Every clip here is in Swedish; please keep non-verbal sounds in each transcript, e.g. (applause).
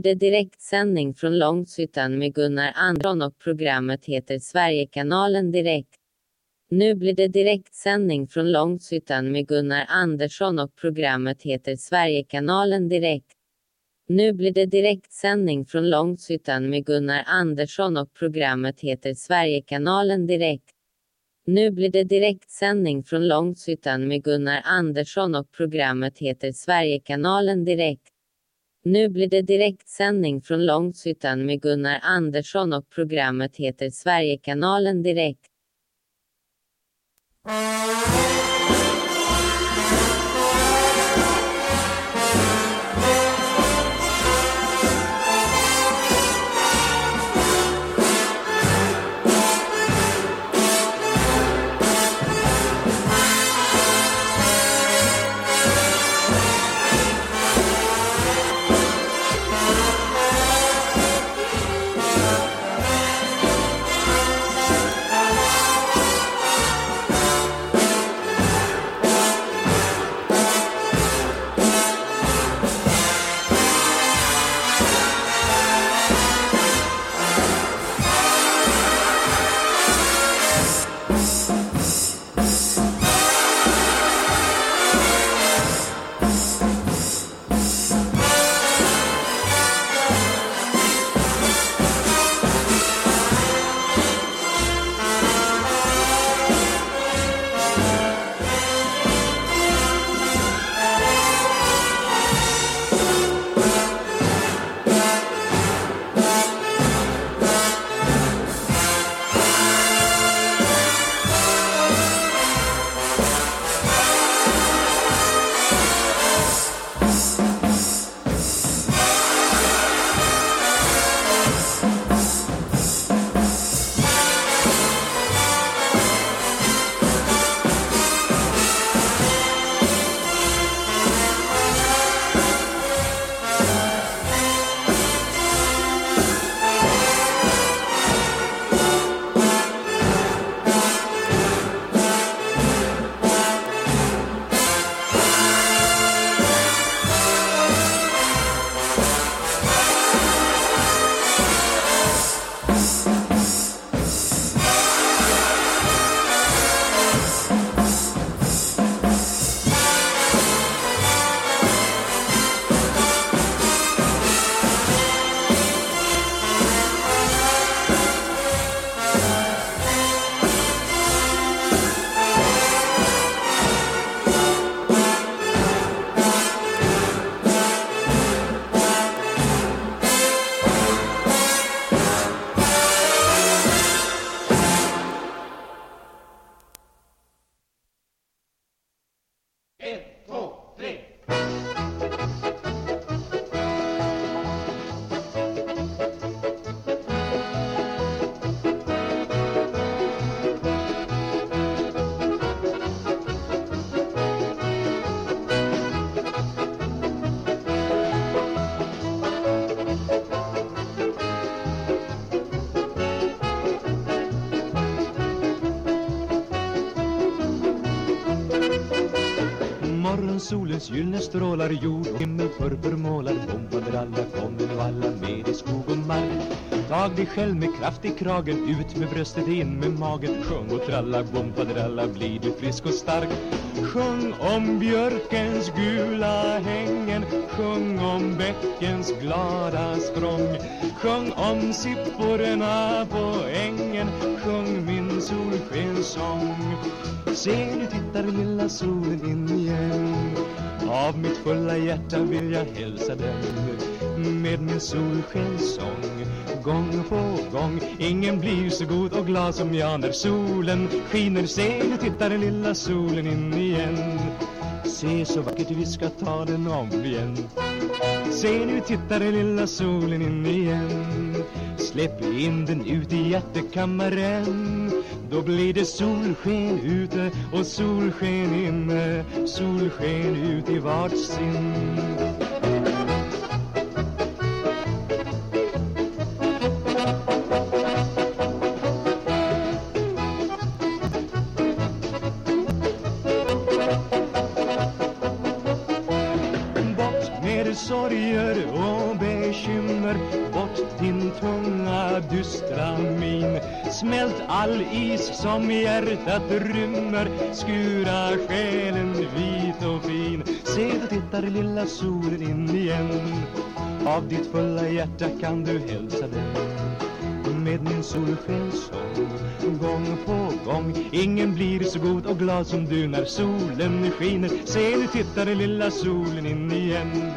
blir det direktsändning från Långshyttan med Gunnar Andersson och programmet heter Sverigekanalen Direkt. Nu blir det direktsändning från Långshyttan med Gunnar Andersson och programmet heter Sverigekanalen Direkt. Nu blir det direktsändning från Långshyttan med Gunnar Andersson och programmet heter Sverigekanalen Direkt. Nu blir det direktsändning från Långshyttan med Gunnar Andersson och programmet heter Sverigekanalen Direkt. Nu blir det direktsändning från Långshyttan med Gunnar Andersson och programmet heter Sverigekanalen Direkt. Strålar jord och himmel purpurmålar Bombade alla, kommer nu alla med i skog och mark Tag dig själv med kraft i kragen, ut med bröstet, in med magen. Sjung och tralla, bompadralla, blir du frisk och stark. Sjung om björkens gula hängen Sjung om bäckens glada språng. Sjung om sipporna på ängen Sjung min solskenssång. Se nu tittar lilla solen in igen. Av mitt fulla hjärta vill jag hälsa den med min solskenssång. Gång på gång, ingen blir så god och glad som jag när solen skiner. Se, nu tittar den lilla solen in igen. Se så vackert vi ska ta den om igen. Se nu tittar den lilla solen in igen. Släpp in den ut i hjärtekammaren. Då blir det solsken ute och solsken inne. Solsken ut i vart sin all is som hjärtat rymmer. Skura själen vit och fin. Se, du tittar lilla solen in igen. Av ditt fulla hjärta kan du hälsa den. Med min solskenssång Gång på gång. Ingen blir så god och glad som du när solen skiner. Se nu tittar lilla solen in igen.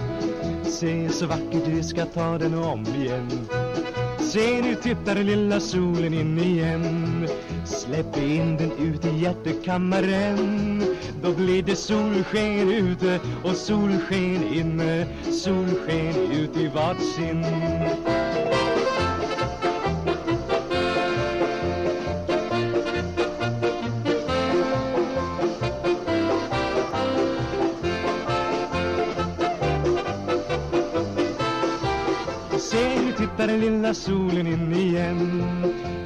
Se så vackert du ska ta den om igen. Se nu tittar lilla solen in igen. Släpp in den ut i hjärtekammaren. Då blir det solsken ute och solsken inne. Solsken ut i vart sin tittar den lilla solen in igen.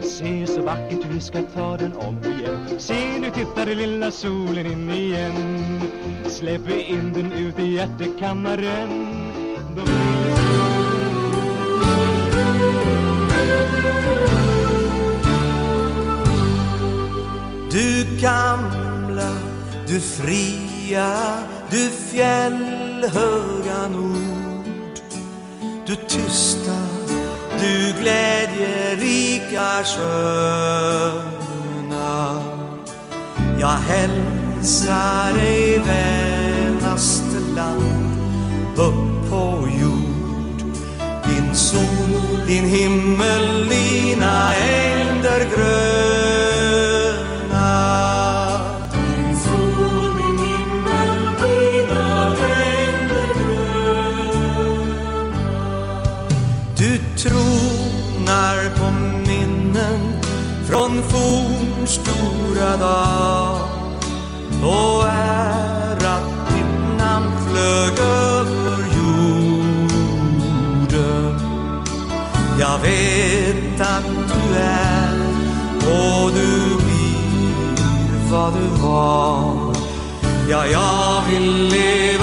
Se så vackert vi ska ta den om igen. Se, nu tittar den lilla solen in igen. Släpp in den ut i hjärtekammaren. Du gamla, du fria, du fjällhöga nord. Du tysta, du glädjerika sköna. Jag hälsar dig vänaste land upp på jord. Din sol, din himmel, dina ängder gröna dag. Och ärat ditt namn flög över jorden. Jag vet att du är och du blir vad du var. Ja, jag vill leva,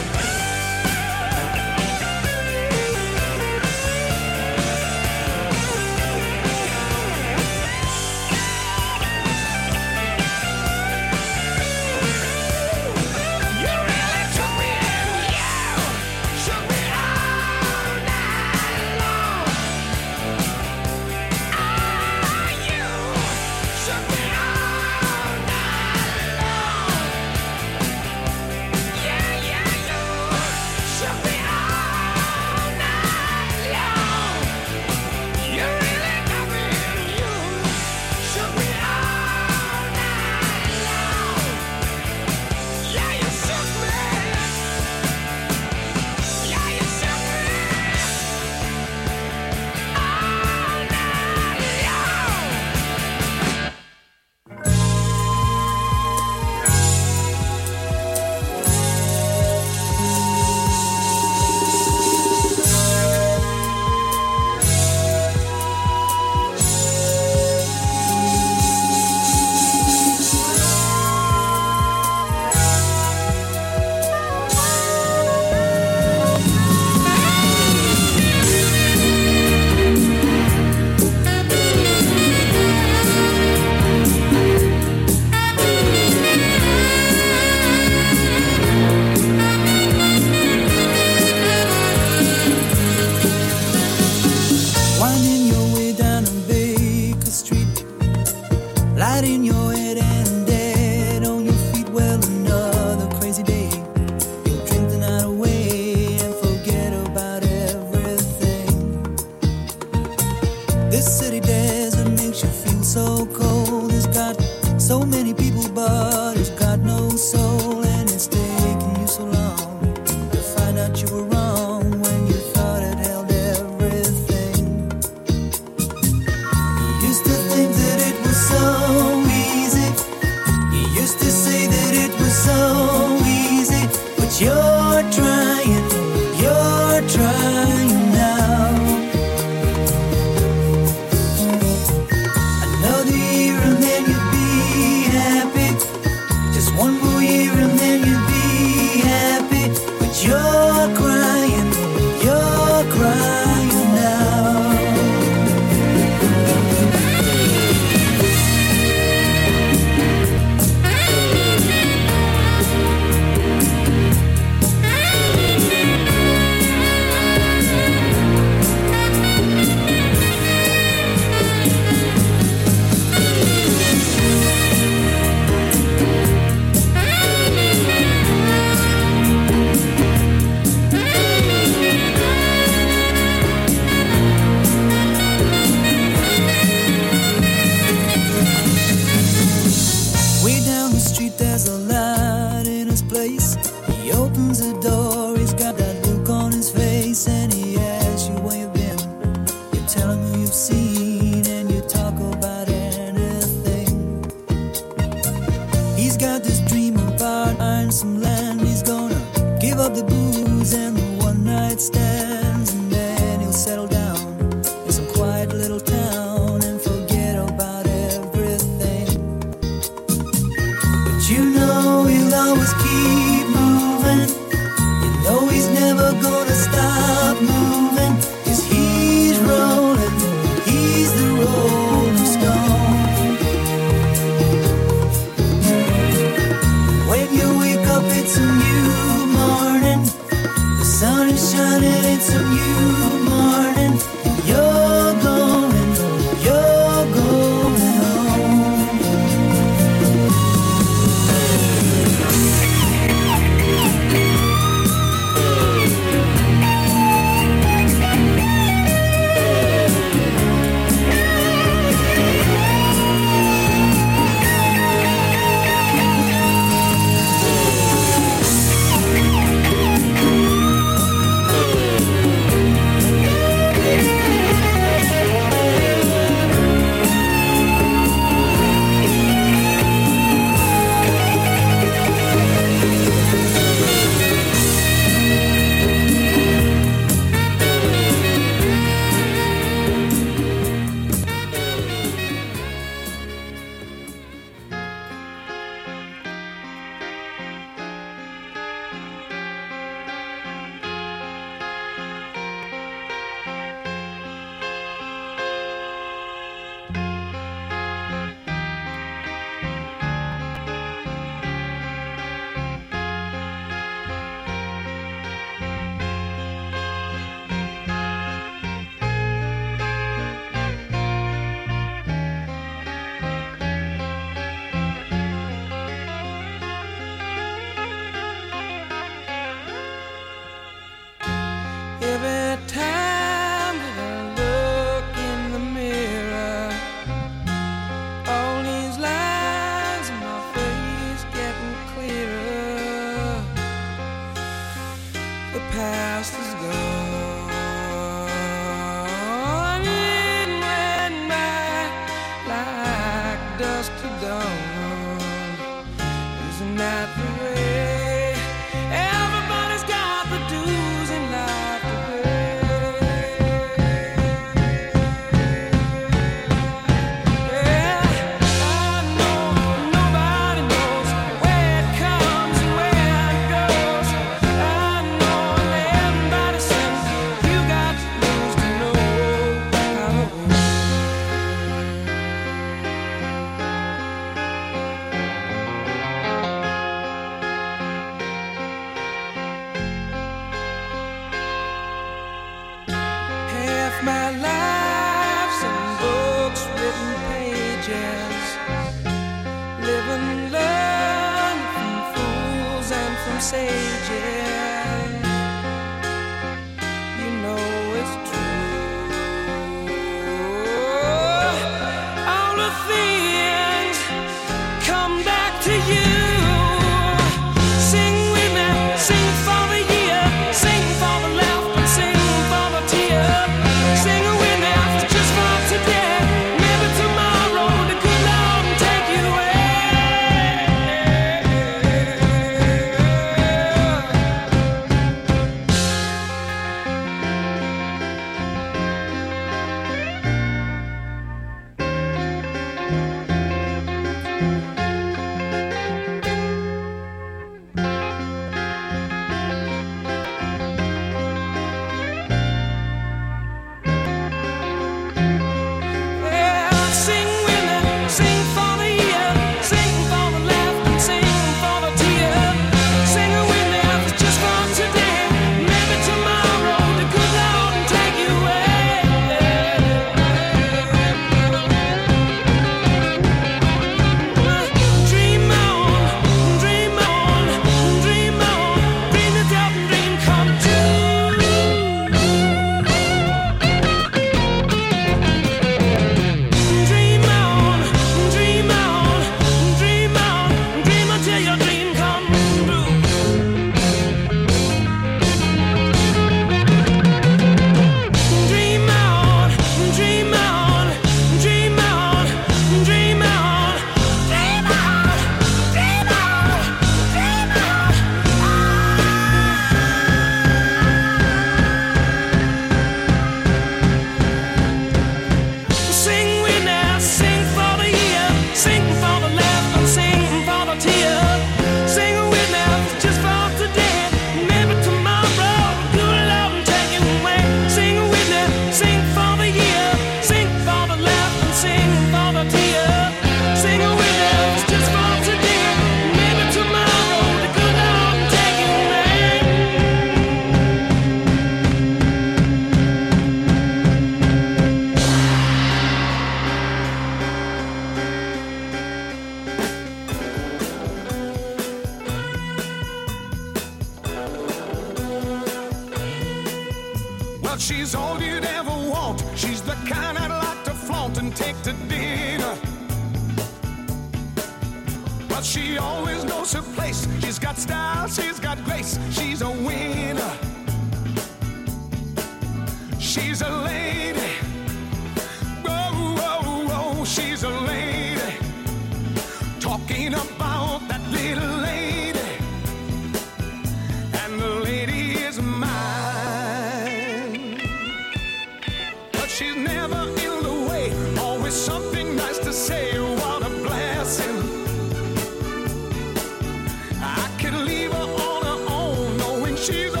she's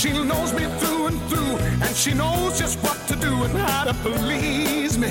She knows me through and through, and she knows just what to do and how to please me.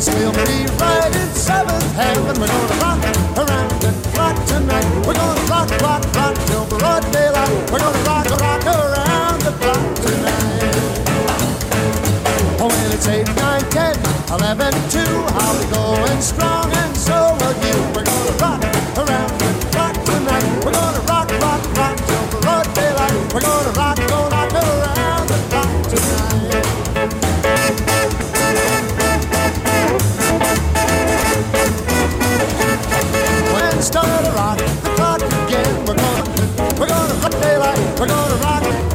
Clemens. We'll be right in seventh heaven. We're gonna rock around the clock tonight. We're gonna rock, rock, rock till broad daylight. We're gonna rock, rock around the clock tonight. Oh, when it's eight, nine, ten, eleven, two. I'll be going strong. We're gonna rock. it.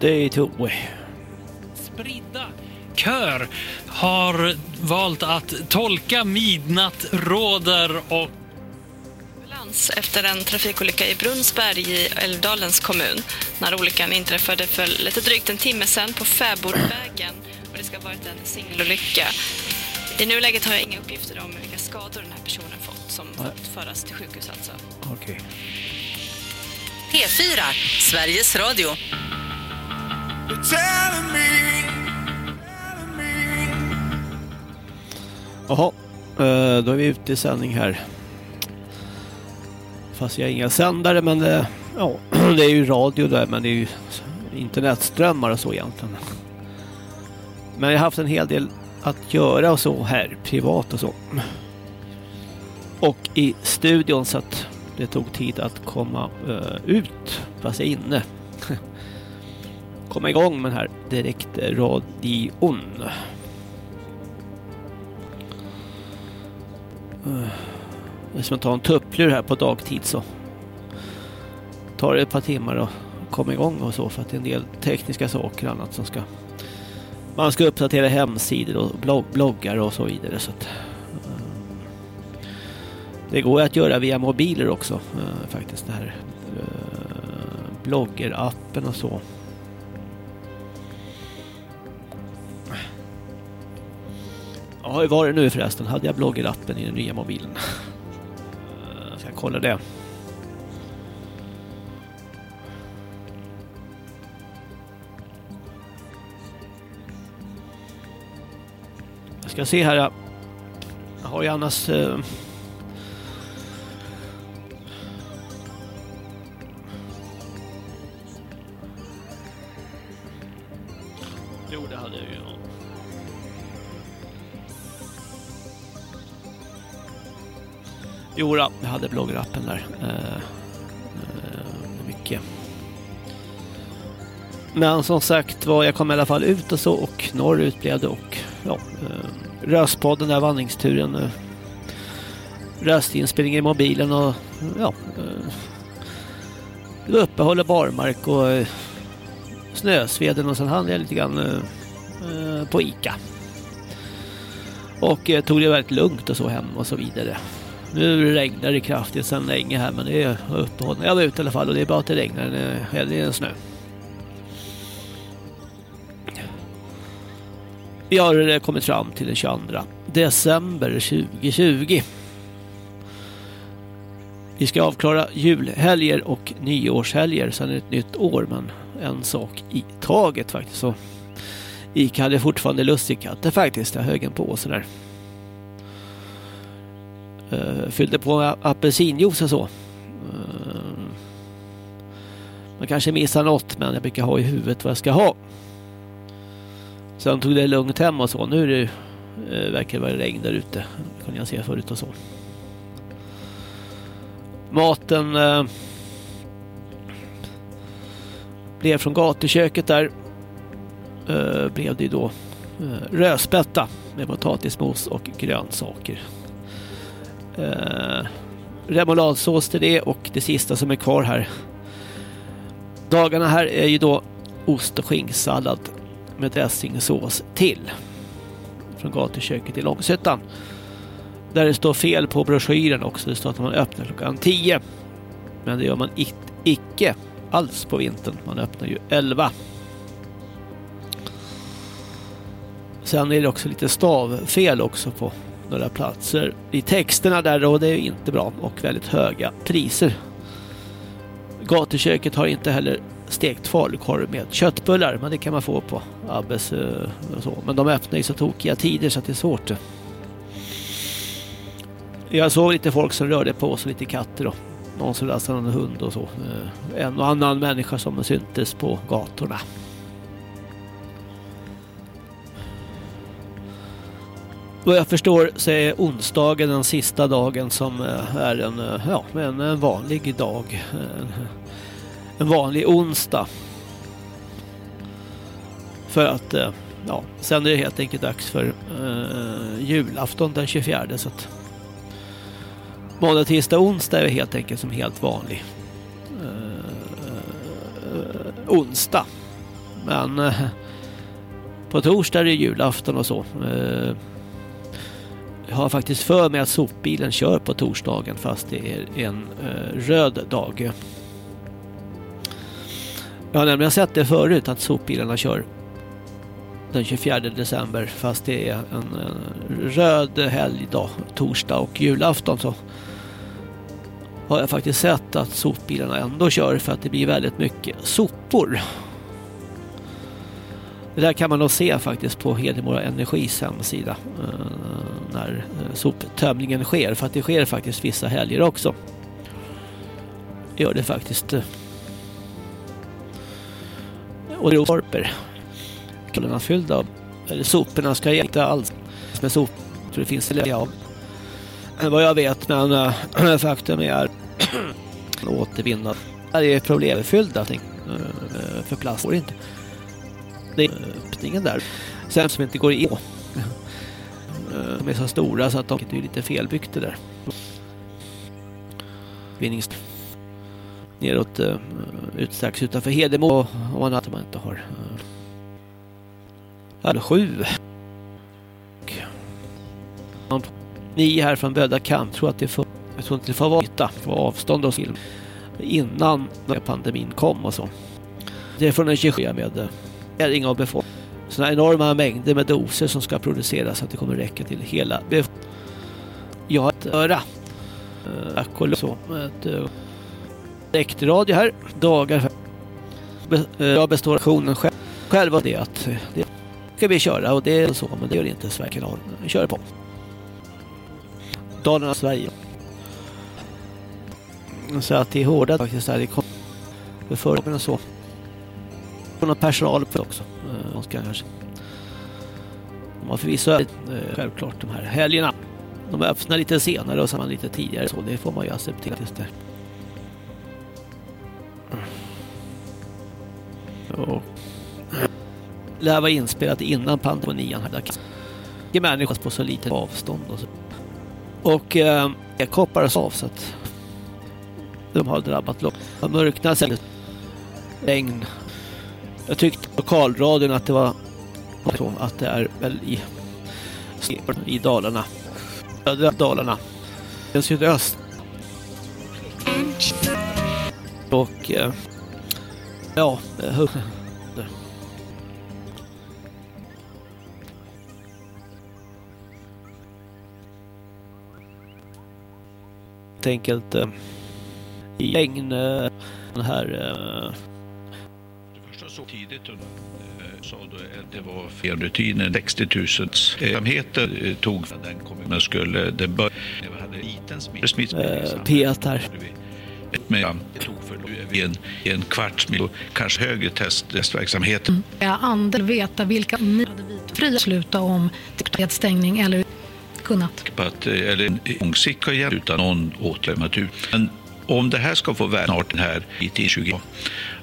Det är två. Spridda kör har valt att tolka midnatt råder och efter en trafikolycka i Brunnsberg i Älvdalens kommun. När olyckan inträffade för lite drygt en timme sedan på Fäbodvägen och det ska ha varit en singelolycka. I nuläget har jag inga uppgifter om vilka skador den här personen fått som fått föras till sjukhus alltså. Okej. P4, Sveriges Radio. Jaha, eh, då är vi ute i sändning här. Fast jag har inga sändare men det, ja, (clears throat) det är ju radio där men det är ju internetströmmar och så egentligen. Men jag har haft en hel del att göra och så här privat och så. Och i studion så att det tog tid att komma uh, ut fast jag är inne komma igång med den här direktradion. Eh, det är som att ta en tupplur här på dagtid så tar det ett par timmar att komma igång och så för att det är en del tekniska saker och annat som ska man ska uppdatera hemsidor och blogg, bloggar och så vidare så att eh, det går att göra via mobiler också eh, faktiskt det här bloggerappen och så. Ja, hur var det nu förresten? Hade jag bloggerappen i den nya mobilen? Eh, jag ska kolla det. Jag ska se här. Jag har ju annars... Eh, Jo, då, jag hade bloggrappen där. Eh, eh, mycket. Men som sagt var, jag kom i alla fall ut och så och norrut blev det och ja, eh, röstpodden där vandringsturen. Eh, röstinspelning i mobilen och ja, eh, det var uppehåll och barmark och eh, snösveden och sen handlade jag lite grann eh, eh, på Ica. Och eh, tog det väldigt lugnt och så hem och så vidare. Nu regnar det kraftigt sedan länge här men det är uppehåll. Jag var ute i alla fall och det är bara att det regnar när eller det är snö. Vi har kommit fram till den 22 december 2020. Vi ska avklara julhelger och nyårshelger. Sen är det ett nytt år, men en sak i taget faktiskt. Så Ica hade fortfarande lustigkatter faktiskt. Jag högen på sådär. där. Eh, fyllde på apelsinjuice och så. Eh, man kanske missar något, men jag brukar ha i huvudet vad jag ska ha. Sen tog det lugnt hem och så. Nu är det, eh, verkar det vara regn där ute. Det kunde jag se förut och så. Maten eh, blev från gatuköket där. Eh, blev det då eh, rödspätta med potatismos och grönsaker. Eh, remouladsås till det och det sista som är kvar här. Dagarna här är ju då ost och skinksallad med dressingsås till. Från gatuköket i Långshyttan. Där det står fel på broschyren också. Det står att man öppnar klockan 10. Men det gör man ic- icke alls på vintern. Man öppnar ju 11. Sen är det också lite stavfel också på några platser i texterna där och det är inte bra och väldigt höga priser. Gatuköket har inte heller stekt falukorv med köttbullar men det kan man få på Abbes eh, och så. Men de öppnar ju så tokiga tider så att det är svårt. Jag såg lite folk som rörde på sig, lite katter och någon som lastade en hund och så. Eh, en och annan människa som syntes på gatorna. Vad jag förstår så är onsdagen den sista dagen som eh, är en, eh, ja, en, en vanlig dag. En, en vanlig onsdag. För att, eh, ja, sen är det helt enkelt dags för eh, julafton den 24 så att Måndag, tisdag, onsdag är helt enkelt som helt vanlig. onsdag. Men eh, på torsdag är det julafton och så. Eh, jag har faktiskt för mig att sopbilen kör på torsdagen fast det är en eh, röd dag. Jag har nämligen sett det förut att sopbilarna kör den 24 december fast det är en, en röd helgdag, torsdag och julafton så har jag faktiskt sett att sopbilarna ändå kör för att det blir väldigt mycket sopor. Det där kan man nog se faktiskt på Hedemora Energis hemsida eh, när eh, soptömningen sker för att det sker faktiskt vissa helger också. Gör det faktiskt. eh. Och rosorper. Kullarna fyllda av eller soporna ska inte alls med sop. Tror det finns det av vad jag vet men äh, (clears throat) faktum är (clears throat) återvinna. Det är problemfyllda ting eh, för plast går inte. Det är öppningen där. Sen som inte går in. Eh, de är så stora så att de är lite felbyggt det där. Vinnings neråt eh, äh, utstrax utanför Hedemo om man man inte har äh, sju. Och Ni här från Böda Kamp tror att det får, jag tror inte det får vara yta på avstånd och film innan pandemin kom och så. Det är från en 27 med ring av befolkningen. Sådana enorma mängder med doser som ska produceras så att det kommer räcka till hela befolkningen. Jag har ett öra. Eh, tack och så. Ett eh, direktradio här. Dagar. Eh, jag består aktionen själv. Själv det att det ska vi köra och det är så men det gör inte Sverige kanal. Vi kör på. Dalarna Sverige. Så att det är hårda faktiskt där. Det kommer för och så på någon personal också. Eh, de ska kanske. De har förvisso eh, självklart de här helgerna. De öppnar lite senare och sen lite tidigare så det får man ju acceptera. Just det. Och det här var inspelat innan pandemin är människor på så litet avstånd och så. Och eh, jag koppades av så att de har drabbat lock. Mörknade sig. Regn. Jag tyckte på lokalradion att det var så att det är väl i i Dalarna. Södra Dalarna. Den sydöst. Och eh, ja, eh, helt enkelt eh, i regn eh, den här eh, så tidigt eh, sa du att det var fel rutiner. 60 000 verksamheter eh, tog den kommunen skulle det börja vi hade liten smitt, eh, P1 här. Men tog för en, en kvarts mil, kanske högre test, testverksamhet. Ja, andel veta vilka ni hade vid fria besluta om nedstängning eller kunnat. Att, eller långsiktigt igen utan någon åtgärd. Men om det här ska få värde snart den här i 20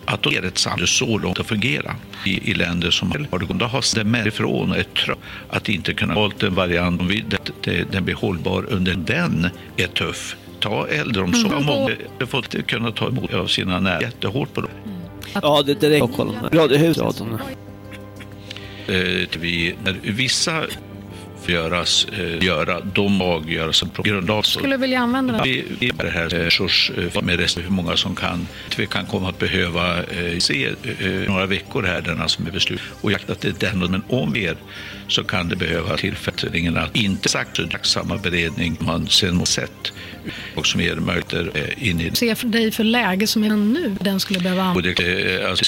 att då är det ett samhälle så långt att fungera i, i länder som har det har det med ifrån ett trött att inte kunna valt en variant om vi, det, det, den blir hållbar under den är tuff. Ta äldreomsorg. Mm. Många har fått kunna ta emot av sina nära jättehårt på det. Ja, det är direkt. Radiohuset. Eh, vi, när vissa får göras, eh, göra, de avgöras som grundlag. Skulle vilja använda det. Vi, vi är här resurs eh, med resten hur många som kan. Vi kan komma att behöva eh, se eh, några veckor här denna som är beslut och jakt att det är den men om mer så kan det behöva tillfälligen att inte sagt samma beredning man sen sett och som ger möjligheter eh, in i Se för dig för läge som är nu den skulle behöva och använda. det, eh, alltså,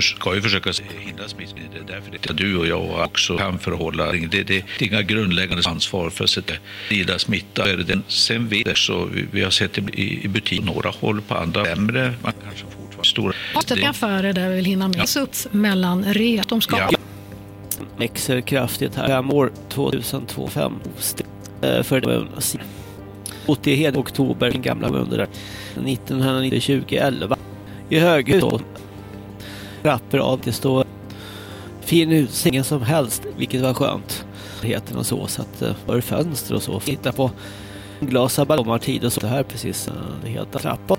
ska ju försöka hindra smittspridning. Det är därför det, du och jag också kan förhålla. Det, det, det är inga grundläggande ansvar för att sätta lida smitta. Är den, sen vet jag så vi, vi har sett det i, i butik några håll på andra sämre. Man kanske fortfarande stora. Måste affärer där vill hinna med. Ja. upp mellan re. De ska Ja växer kraftigt här. Fem år 2025 eh, för det 80 hed oktober, den gamla under 1990 2011. I höghus då. trappor av det står fin utsikt ingen som helst, vilket var skönt. Heten och så, så att eh, var fönster och så. Titta på glasa ballonger och så. Det här precis, det heter trappa.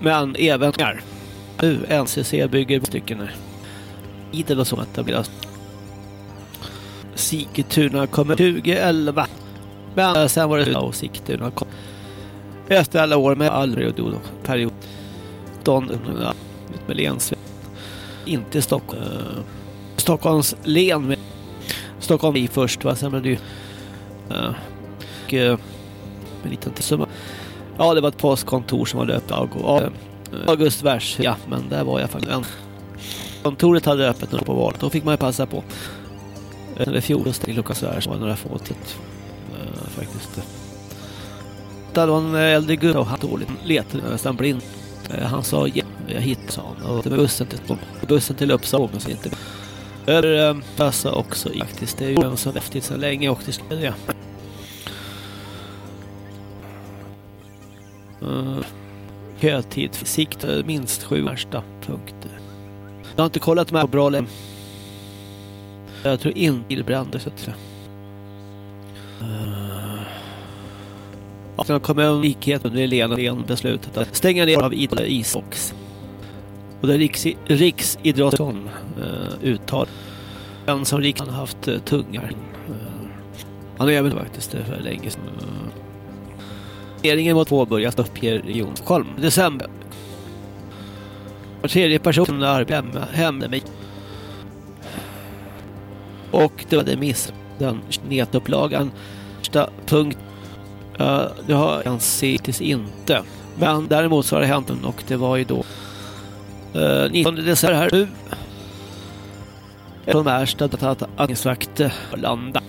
Men även här. Nu NCC bygger stycken här. Idel och så etableras. Sigtuna kommer 2011. Men eh, sen var det och Sigtuna kom. Efter alla år med Jo, då. period. Don, eh, ja, med Lensved. Inte Stockholm. Uh, Stockholms län med Stockholm i först va. Sen blev det ju uh, och, uh, en liten summa. Ja, det var ett postkontor som var öppet. av. uh, August Vers, ja, men där var jag faktiskt. En. Kontoret hade öppet på valet. Då fick man ju passa på. Eh, Eller fjol till Lukas Vers var några få till. Uh, eh, faktiskt. Det var en eh, äldre gubbe och han dåligt letade nästan blind. Uh, han sa ja, jag hittade sa han. Och det var bussen till, bussen till Uppsala men så inte. Över um, passa också faktiskt. Det är ju en som häftigt så länge och till skulle det. Uh, kötid sikt minst sju värsta punkter. Jag har inte kollat med bra länge. Jag tror inte brände så att säga. Eh, Sen kom en likhet under Lena Len beslutet att stänga ner av isbox. Och det Riks, Riksidrottsson uh, eh, uttal. Den som riksdagen haft eh, uh, tungar. Uh, han är även faktiskt det för länge sedan. Uh, regeringen mot påbörjat uppger Region Stockholm. December. Var tredje person arbetar hemma med och det var det miss den nätupplagan. Första punkt. Uh, det har jag hittills inte. Men däremot så har det hänt och det var ju då eh, uh, 19 december här nu. Från Märsta att administrakt landa.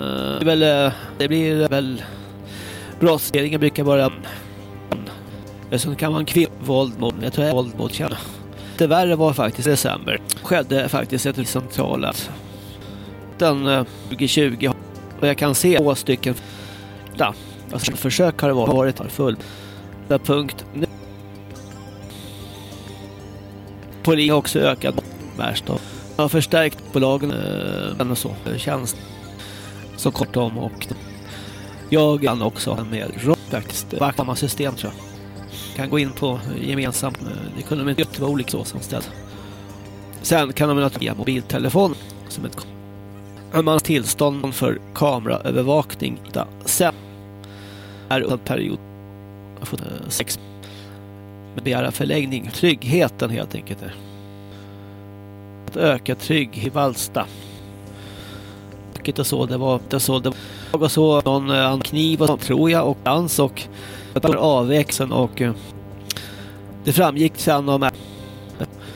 Uh, eh, det, väl, det blir väl brottsledningen brukar vara så kan man kvinna våld mot, jag tror jag våld mot kärna. Det värre var faktiskt december. Skedde faktiskt ett centrala den 2020 eh, och jag kan se två stycken. Ja, alltså försök har det varit. Full. Där punkt. Nu. Polisen har också ökat värst och har förstärkt bolagen äh, och så. Eh, tjänst. Så kort om och jag kan också med faktiskt. Samma system tror jag. Kan gå in på gemensamt det kunde de inte vara olika så som ställd sen kan de naturligtvis mobiltelefon som ett man tillstånd för kameraövervakning sen är under period har fått eh, sex begära förlängning tryggheten helt enkelt är. att öka trygg i Valsta och så det var det så det var Jag så någon eh, kniv och tror jag och dans och avväxeln och eh, det framgick sen om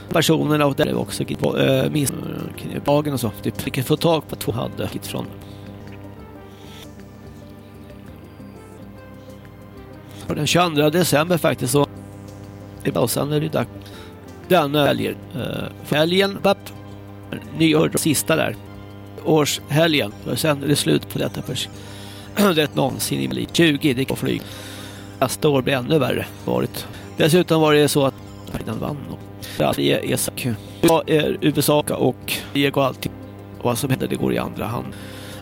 personerna och där också äh, eh, misstagen och så. Typ fick få tag på två hade från. Och den 22 december faktiskt så i pausen är det dags. Den helgen, äh, helgen, vapp, nyår, sista där. Årshelgen. Och sen är det slut på detta för (clears throat) det någonsin i 20 det går flyg. Nästa år blir ännu värre varit. Dessutom var det så att den vann och... Sverige är sak. USA är eh, USA och det går alltid. Vad som händer det går i andra hand.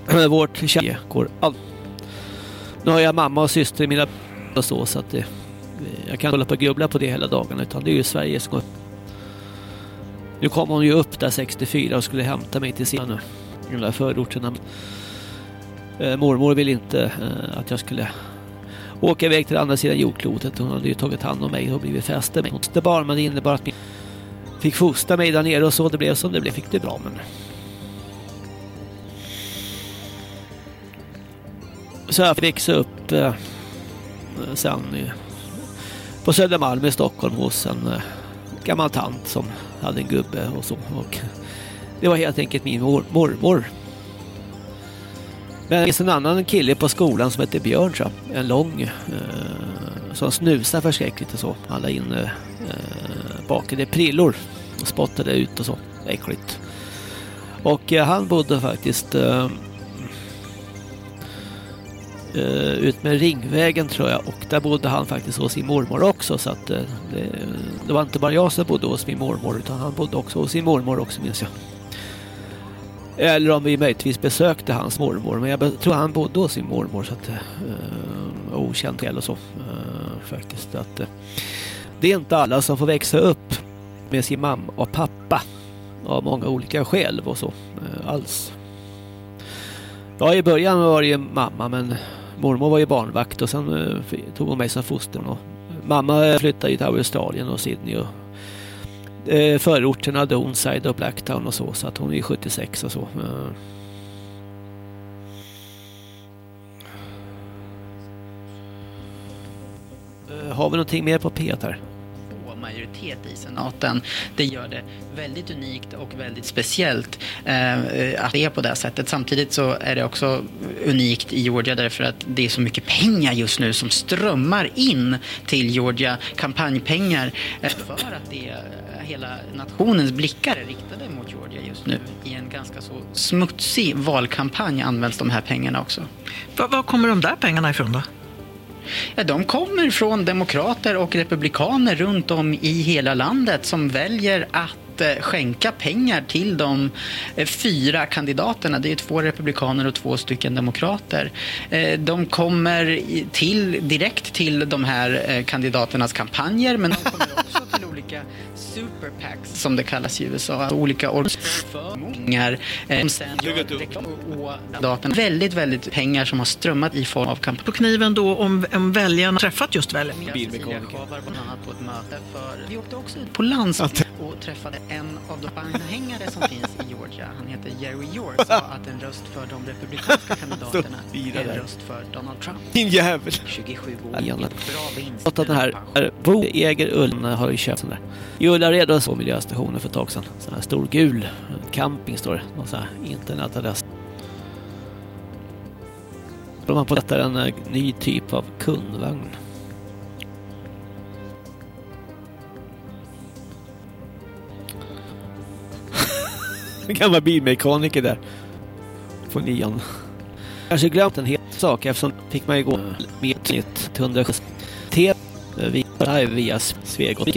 (clears throat) Vårt tjej går allt. Nu har jag mamma och syster i mina och så så att det, jag kan hålla på och grubbla på det hela dagen utan det är ju Sverige som går Nu kom hon ju upp där 64 och skulle hämta mig till sina den där förorterna. Eh, mormor vill inte eh, att jag skulle åka iväg till andra sidan jordklotet. Hon hade ju tagit hand om mig och blivit fäste mig. Hon inte barn men det innebar att min fick fostra mig där nere och så det blev som det blev. Fick det bra men så jag fick växa upp eh, sen i, på Södermalm i Stockholm hos en eh, gammal tant som hade en gubbe och så och det var helt enkelt min mor, mormor. Men det finns en annan kille på skolan som heter Björn så, en lång eh, som snusar förskräckligt och så. Alla in eh, eh bakade prillor spottade ut och så. Äckligt. Och eh, han bodde faktiskt eh, eh, ut med Ringvägen tror jag och där bodde han faktiskt hos sin mormor också så att eh, det, det, var inte bara jag som bodde hos min mormor utan han bodde också hos sin mormor också minns jag. Eller om vi möjligtvis besökte hans mormor men jag tror han bodde hos sin mormor så att eh, okänt eller så eh, faktiskt att eh, det är inte alla som får växa upp med sin mamma och pappa. Av många olika skäl och så. Eh, alls. Ja, i början var det ju mamma men mormor var ju barnvakt och sen eh, tog hon mig som foster. Och mamma flyttade ju till Australien och Sydney och eh, förorterna Donside och Blacktown och så. Så att hon är 76 och så. Har vi någonting mer på P här? Majoritet i senaten. Det gör det väldigt unikt och väldigt speciellt eh, att det är på det sättet. Samtidigt så är det också unikt i Georgia därför att det är så mycket pengar just nu som strömmar in till Georgia. Kampanjpengar eh, för att det eh, hela nationens blickar är riktade mot Georgia just nu. I en ganska så smutsig valkampanj används de här pengarna också. Var, var kommer de där pengarna ifrån då? Ja, de kommer från demokrater och republikaner runt om i hela landet som väljer att eh, skänka pengar till de eh, fyra kandidaterna. Det är två republikaner och två stycken demokrater. Eh, De kommer till, direkt till de här kandidaternas kampanjer men de kommer (laughs) också olika super PACs som det kallas i USA. Olika organisationer eh, som sen gör reklam och kandidaterna. Väldigt, väldigt pengar som har strömmat i form av kampanjer. På kniven då om, om väljarna träffat just väljarna? Annat på ett möte för... Vi åkte också ut på landsbygden och träffade en av de anhängare som finns i Georgia. Han heter Jerry York. Sa att en röst för de republikanska (laughs) kandidaterna är en röst för Donald Trump. Din jävel. 27 år. Bra vinst. Att den här Eger Ullen har ju köpt sån där. I Ullared på miljöstationen miljöstationer för ett tag sedan. Sån här stor gul camping står det. Någon sån här internetadress. Då man på detta en eh, ny typ av kundvagn. (laughs) En gammal bilmekaniker där. På nian. Kanske glömt en hel sak eftersom fick man ju gå med ett nytt 170 T via, via Svegot.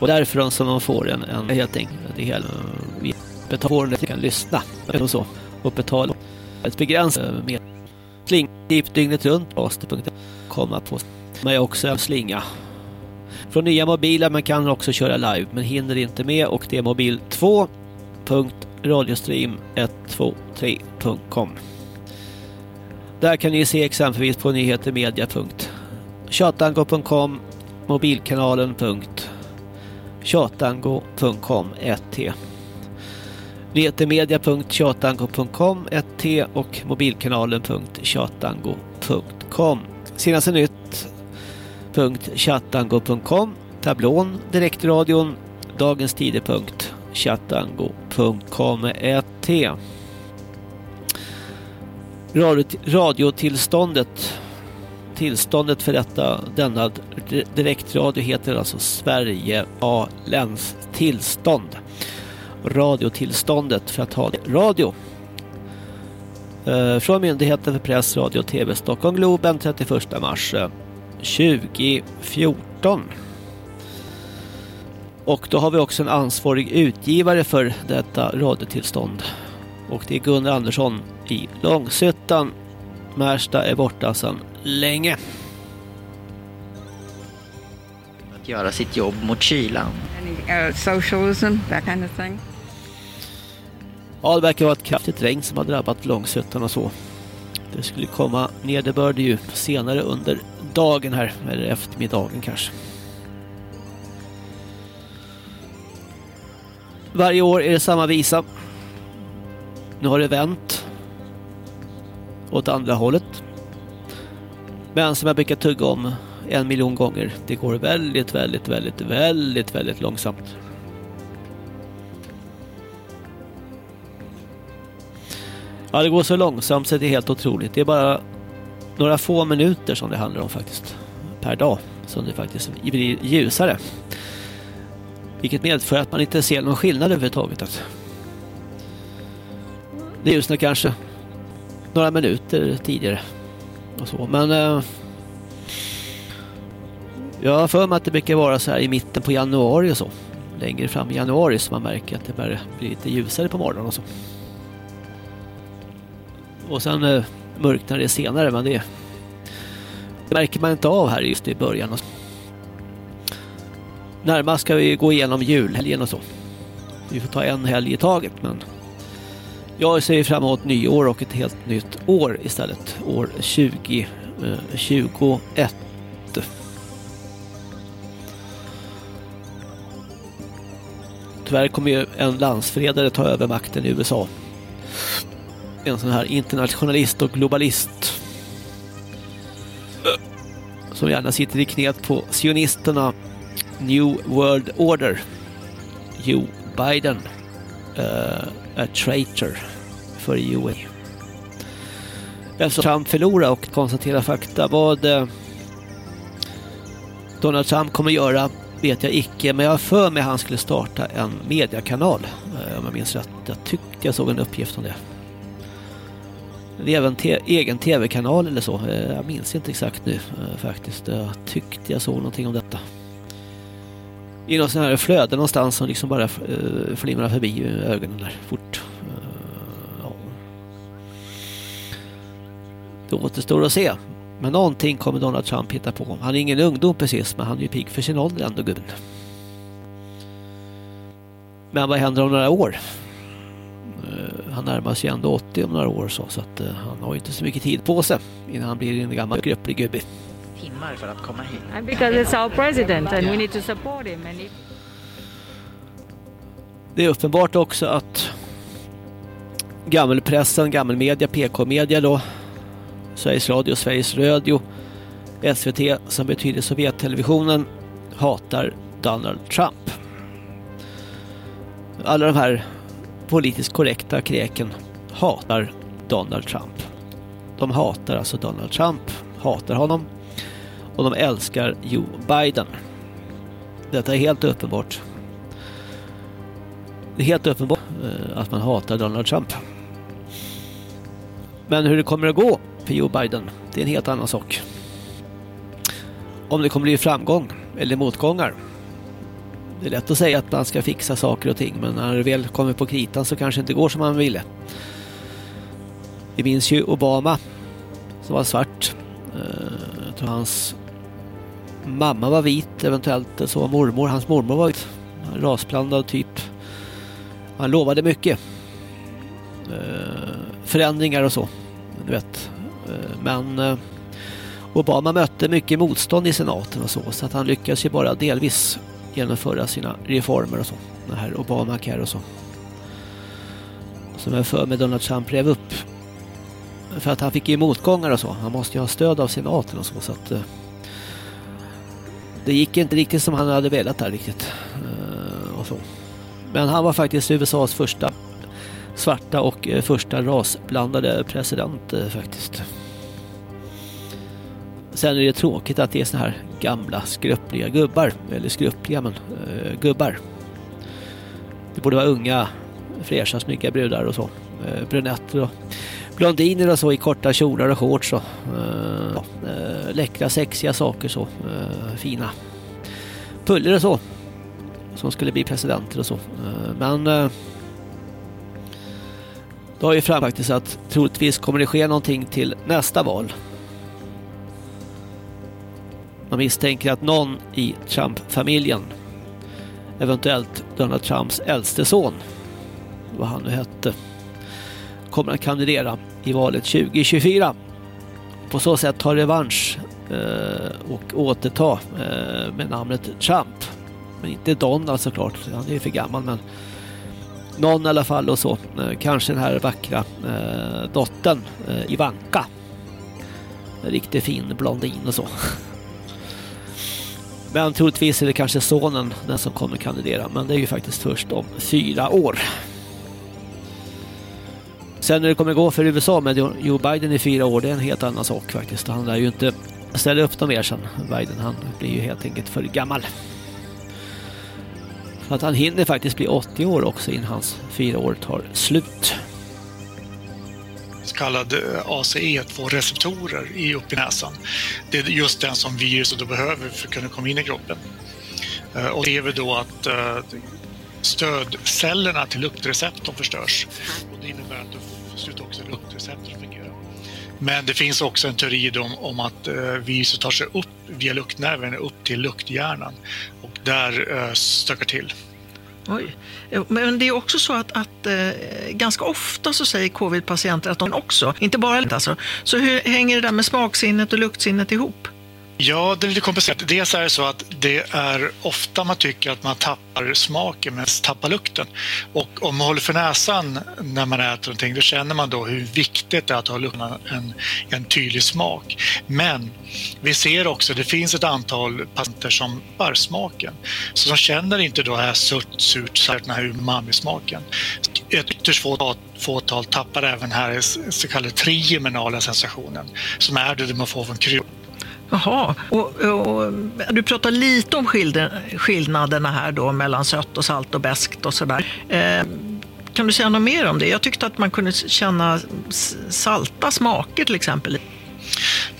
Och därifrån som man får en, en helt enkelt det hela vi eh, betalar kan lyssna och så och betala ett begränsat eh, med sling typ dygnet runt post.se komma på men jag också en slinga. Från nya mobiler man kan också köra live men hinner inte med och det är mobil 2.radiostream123.com där kan ni se exempelvis på nyhetermedia.chatango.com tjatango.com 1T Nyhetermedia.chatango.com 1T och mobilkanalen.chatango.com Senaste nytt .chatango.com Tablån, direktradion, dagens tider.chatango.com 1T Radio, radiotillståndet tillståndet för detta denna direktradio heter alltså Sverige A läns tillstånd. Radiotillståndet för att ha radio. Eh, från Myndigheten för press, radio och tv Stockholm Globen 31 mars eh, 2014 och då har vi också en ansvarig utgivare för detta radiotillstånd. Och det är Gunnar Andersson i Långsötan Märsta är borta sedan länge. Att göra sitt jobb mot kylan. Any uh, socialism, that kind of thing? Ja, det verkar vara ett kraftigt regn som har drabbat Långsötan och så. Det skulle komma nederbörd ju senare under dagen här, eller eftermiddagen kanske. Varje år är det samma visa. Nu har det vänt åt andra hållet. Men som jag brukar tugga om en miljon gånger, det går väldigt, väldigt, väldigt, väldigt, väldigt långsamt. Ja, det går så långsamt så det är helt otroligt. Det är bara några få minuter som det handlar om faktiskt. Per dag som det faktiskt blir ljusare. Vilket medför att man inte ser någon skillnad överhuvudtaget. Det ljusnar kanske några minuter tidigare. Och så. Men eh, jag har för mig att det brukar vara så här i mitten på januari och så. Längre fram i januari så man märker att det börjar bli lite ljusare på morgonen och så. Och sen eh, mörknar det senare men det, det märker man inte av här just i början. närmast ska vi gå igenom julhelgen och så. Vi får ta en helg i taget men jag ser fram emot nyår och ett helt nytt år istället. År 2021. Eh, Tyvärr kommer ju en landsfredare ta över makten i USA. En sån här internationalist och globalist. Eh, som gärna sitter i knät på sionisterna New World Order. Joe Biden. Uh, a traitor för USA. Eftersom Trump förlorar och konstaterar fakta vad eh, Donald Trump kommer göra vet jag icke, men jag har för mig att han skulle starta en mediekanal. Eh, om jag minns rätt. Jag tyckte jag såg en uppgift om det. Det är även egen tv-kanal eller så. Eh, jag minns inte exakt nu faktiskt. Jag tyckte jag såg någonting om detta i något sån här flöde någonstans som liksom bara uh, flimrar förbi ögonen där fort. Uh, ja. Det återstår att se. Men någonting kommer Donald Trump hitta på. Han är ingen ungdom precis, men han är ju pigg för sin ålder ändå gubben. Men vad händer om några år? Uh, han närmar sig ändå 80 om några år så, så att han har ju inte så mycket tid på sig innan han blir en gammal skröplig gubbe timmar för att komma hit. And because it's our president and we need to support him. And if... Det är uppenbart också att gammelpressen, gammelmedia, PK-media då, Sveriges Radio, Sveriges Radio, SVT som betyder Sovjettelevisionen hatar Donald Trump. Alla de här politiskt korrekta kräken hatar Donald Trump. De hatar alltså Donald Trump, hatar honom och de älskar Joe Biden. Detta är helt uppenbart. Det är helt uppenbart eh, att man hatar Donald Trump. Men hur det kommer att gå för Joe Biden, det är en helt annan sak. Om det kommer bli framgång eller motgångar. Det är lätt att säga att man ska fixa saker och ting, men när det väl kommer på kritan så kanske det inte går som man ville. Vi minns ju Obama som var svart. Eh, jag tror hans mamma var vit, eventuellt så var mormor. Hans mormor var vit. Rasblandad typ. Han lovade mycket. Eh, förändringar och så. Du vet. Eh, men eh, Obama mötte mycket motstånd i senaten och så. Så att han lyckades ju bara delvis genomföra sina reformer och så. Det här Obamacare och så. Som jag för med Donald Trump rev upp. För att han fick ju motgångar och så. Han måste ju ha stöd av senaten och så. så att, eh, det gick inte riktigt som han hade velat där riktigt. Uh, och så. Men han var faktiskt USAs första svarta och eh, första rasblandade president uh, faktiskt. Sen är det tråkigt att det är såna här gamla skruppliga gubbar. Eller skruppliga men gubbar. Det borde vara unga, fräscha, snygga brudar och så. brunetter och blondiner och så i korta kjolar och shorts och uh, uh, läckra sexiga saker så. Uh, fina puller och så. Som skulle bli presidenter och så. Men det har ju fram faktiskt att troligtvis kommer det ske någonting till nästa val. Man misstänker att någon i Trump-familjen eventuellt Donald Trumps äldste son vad han nu hette kommer att kandidera i valet 2024. På så sätt ta revansch eh, och återta eh, med namnet Trump. Men inte Donald alltså, såklart, han är ju för gammal men någon i alla fall och så. Eh, kanske den här vackra eh, dottern eh, Ivanka. En riktigt fin blondin och så. (laughs) Men troligtvis är det kanske sonen den som kommer kandidera. Men det är ju faktiskt först om fyra år. Sen när det kommer gå för USA med Joe Biden i fyra år, det är en helt annan sak faktiskt. Han lär ju inte ställa upp dem mer sen, Biden. Han blir ju helt enkelt för gammal. Så att han hinner faktiskt bli 80 år också innan hans fyra år tar slut. Så kallad ACE2-receptorer i upp i näsan. Det är just den som viruset då behöver för att kunna komma in i kroppen. Eh, och det är väl då att eh, stödcellerna till luktreceptorn förstörs. Och det innebär att du slutar också luktreceptorn fungerar. Men det finns också en teori om, om att eh, viruset tar sig upp via luktnerven upp till lukthjärnan. Och där eh, stökar till. Oj. Eh, men det är också så att, att eh, ganska ofta så säger covid-patienter att de också, inte bara alltså. Så hur hänger det där med smaksinnet och luktsinnet ihop? Ja, det är lite komplicerat. Dels är det så att det är ofta man tycker att man tappar smaken men tappar lukten. Och om man håller för näsan när man äter någonting då känner man då hur viktigt det är att ha en, en tydlig smak. Men vi ser också, det finns ett antal patienter som tappar smaken. Så de känner inte då här sött, surt, surt, den här umami-smaken. Ett ytterst fåtal, fåtal tappar även här så kallade trigeminala sensationen som är det man får från kryddor. Jaha, och, och, du pratar lite om skillnaderna här då mellan sött och salt och beskt och sådär. Eh, kan du säga något mer om det? Jag tyckte att man kunde känna salta smaker till exempel.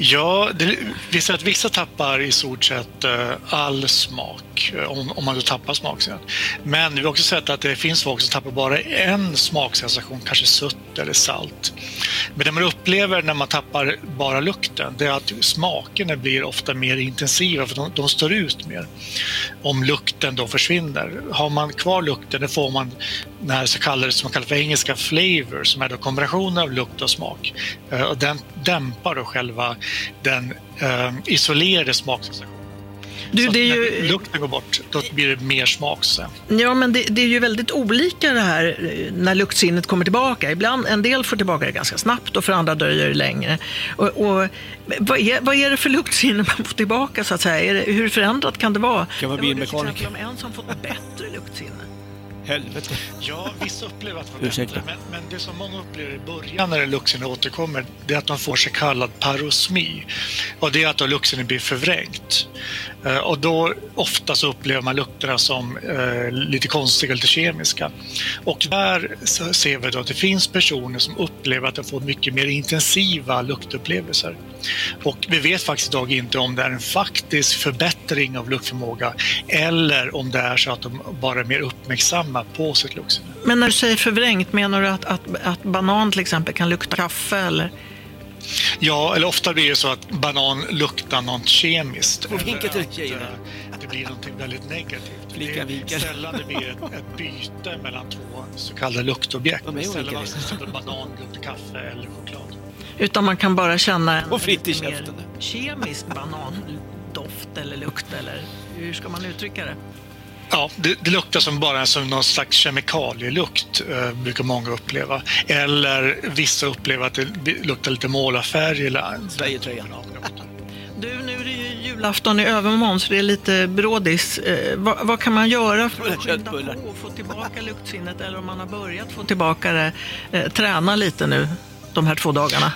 Ja, det, vi ser att vissa tappar i stort sett eh, all smak, eh, om, om man då tappar smaksinnet. Men vi har också sett att det finns folk som tappar bara en smaksensation, kanske sött eller salt. Men det man upplever när man tappar bara lukten, det är att smakerna blir ofta mer intensiva, för de, de står ut mer. Om lukten då försvinner. Har man kvar lukten, då får man den här så kallade, som man kallar för engelska flavor, som är då kombinationen av lukt och smak. Eh, och den dämpar då själva den uh, isolerade smaksensationen. Du, så det är när ju- lukten går bort, då blir det mer smak. Så. Ja, men det, det är ju väldigt olika det här eh, när luktsinnet kommer tillbaka. Ibland, en del får tillbaka det ganska snabbt och för andra dröjer det längre. Och, och, vad, är, vad är det för luktsinne man får tillbaka så att säga? Är det, hur förändrat kan det vara? Kan vara Jag hörde till bilmekaniker. exempel om en som fått bättre luktsinne. Helvete. Ja, vissa upplever att det var Ursäkta. men, men det som många upplever i början när luktsinnet återkommer, det är att de får så kallad parosmi. Och det är att luktsinnet blir förvrängt. Eh, och då ofta så upplever man lukterna som eh, lite konstiga, lite kemiska. Och där ser vi då att det finns personer som upplever att de får mycket mer intensiva luktupplevelser. Och vi vet faktiskt idag inte om det är en faktisk förbättring av luktförmåga eller om det är så att de bara är mer uppmärksamma på sitt luktsinne. Men när du säger förvrängt, menar du att, att, att banan till exempel kan lukta kaffe eller? Ja, eller ofta blir det så att banan luktar något kemiskt. Och vinka till tjejerna. Att det blir något väldigt negativt. Flickan det är sällan det blir ett, ett byte mellan två så kallade luktobjekt. De är Sällan man till exempel banan luktar kaffe eller choklad. Utan man kan bara känna en Och fritt i käften. kemisk banandoft eller lukt eller hur ska man uttrycka det? Ja, det, det luktar som bara som någon slags kemikalielukt, eh, brukar många uppleva. Eller vissa upplever att det luktar lite målarfärg eller Sverigetröjan. Du, nu är det ju julafton i övermorgon så det är lite brådis. Eh, vad, vad kan man göra för att skynda på och få tillbaka luktsinnet eller om man har börjat få tillbaka det, eh, träna lite nu de här två dagarna?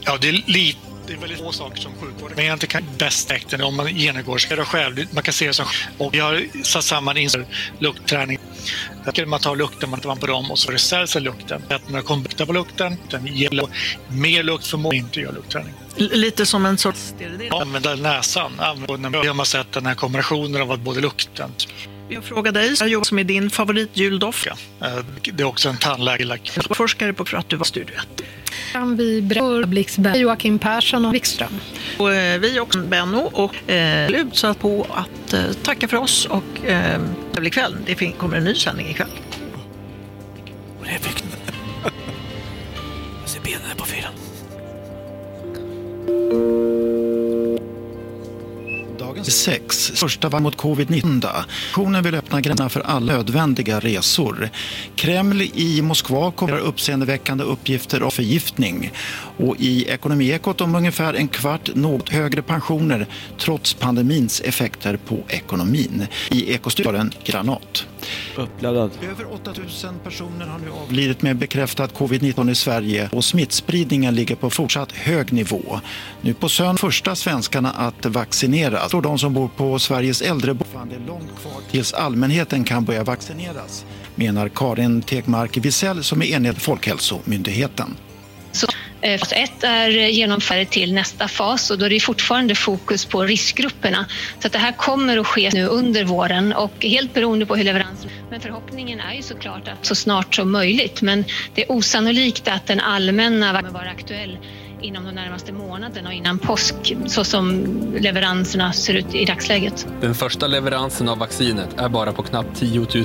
Ja, det är lite det är väldigt få saker som sjukvården men egentligen kan bäst effekten om man genomgår det själv. Man kan se det som och vi har satt samman in luktträning. Man tar lukten, man tar på dem och så förstärks lukten. Att man kommer på lukten, den ger mer luktförmåga, inte gör luktträning. Lite som en sorts... Ja, Använda näsan. Använda, har man sett den här kombinationen av både lukten. Jag frågar dig, Johan, som är din favoritjuldoft. Ja, eh, det är också en tandläge. Forskare på för att du var Studio 1. Kan vi berätta Blixberg, Joakim Persson och Wikström? Och, eh, vi är också Benno och eh, utsatt på att eh, tacka för oss och eh, trevlig kväll. Det kommer en ny sändning ikväll. Och det är effekt. (laughs) Jag ser benen här på fyran. Dagens sex, första var mot covid-19. Kommissionen vill öppna gränserna för alla nödvändiga resor. Kreml i Moskva kommer uppseendeväckande uppgifter om förgiftning. Och i Ekonomiekot om ungefär en kvart något högre pensioner trots pandemins effekter på ekonomin. I Ekostudion Granat. Uppladdad. Över 8000 personer har nu avlidit med bekräftad covid-19 i Sverige och smittspridningen ligger på fortsatt hög nivå. Nu på söndag första svenskarna att vaccineras och de som bor på Sveriges äldreboende är långt kvar tills allmänheten kan börja vaccineras menar Karin Tegmark Wisell som är enhet Folkhälsomyndigheten. Så eh, fas 1 är genomfärdigt till nästa fas och då är det fortfarande fokus på riskgrupperna. Så att det här kommer att ske nu under våren och helt beroende på hur leveransen... Men förhoppningen är ju såklart att så snart som möjligt men det är osannolikt att den allmänna kommer vara aktuell inom de närmaste månaderna och innan påsk så som leveranserna ser ut i dagsläget. Den första leveransen av vaccinet är bara på knappt 10 000.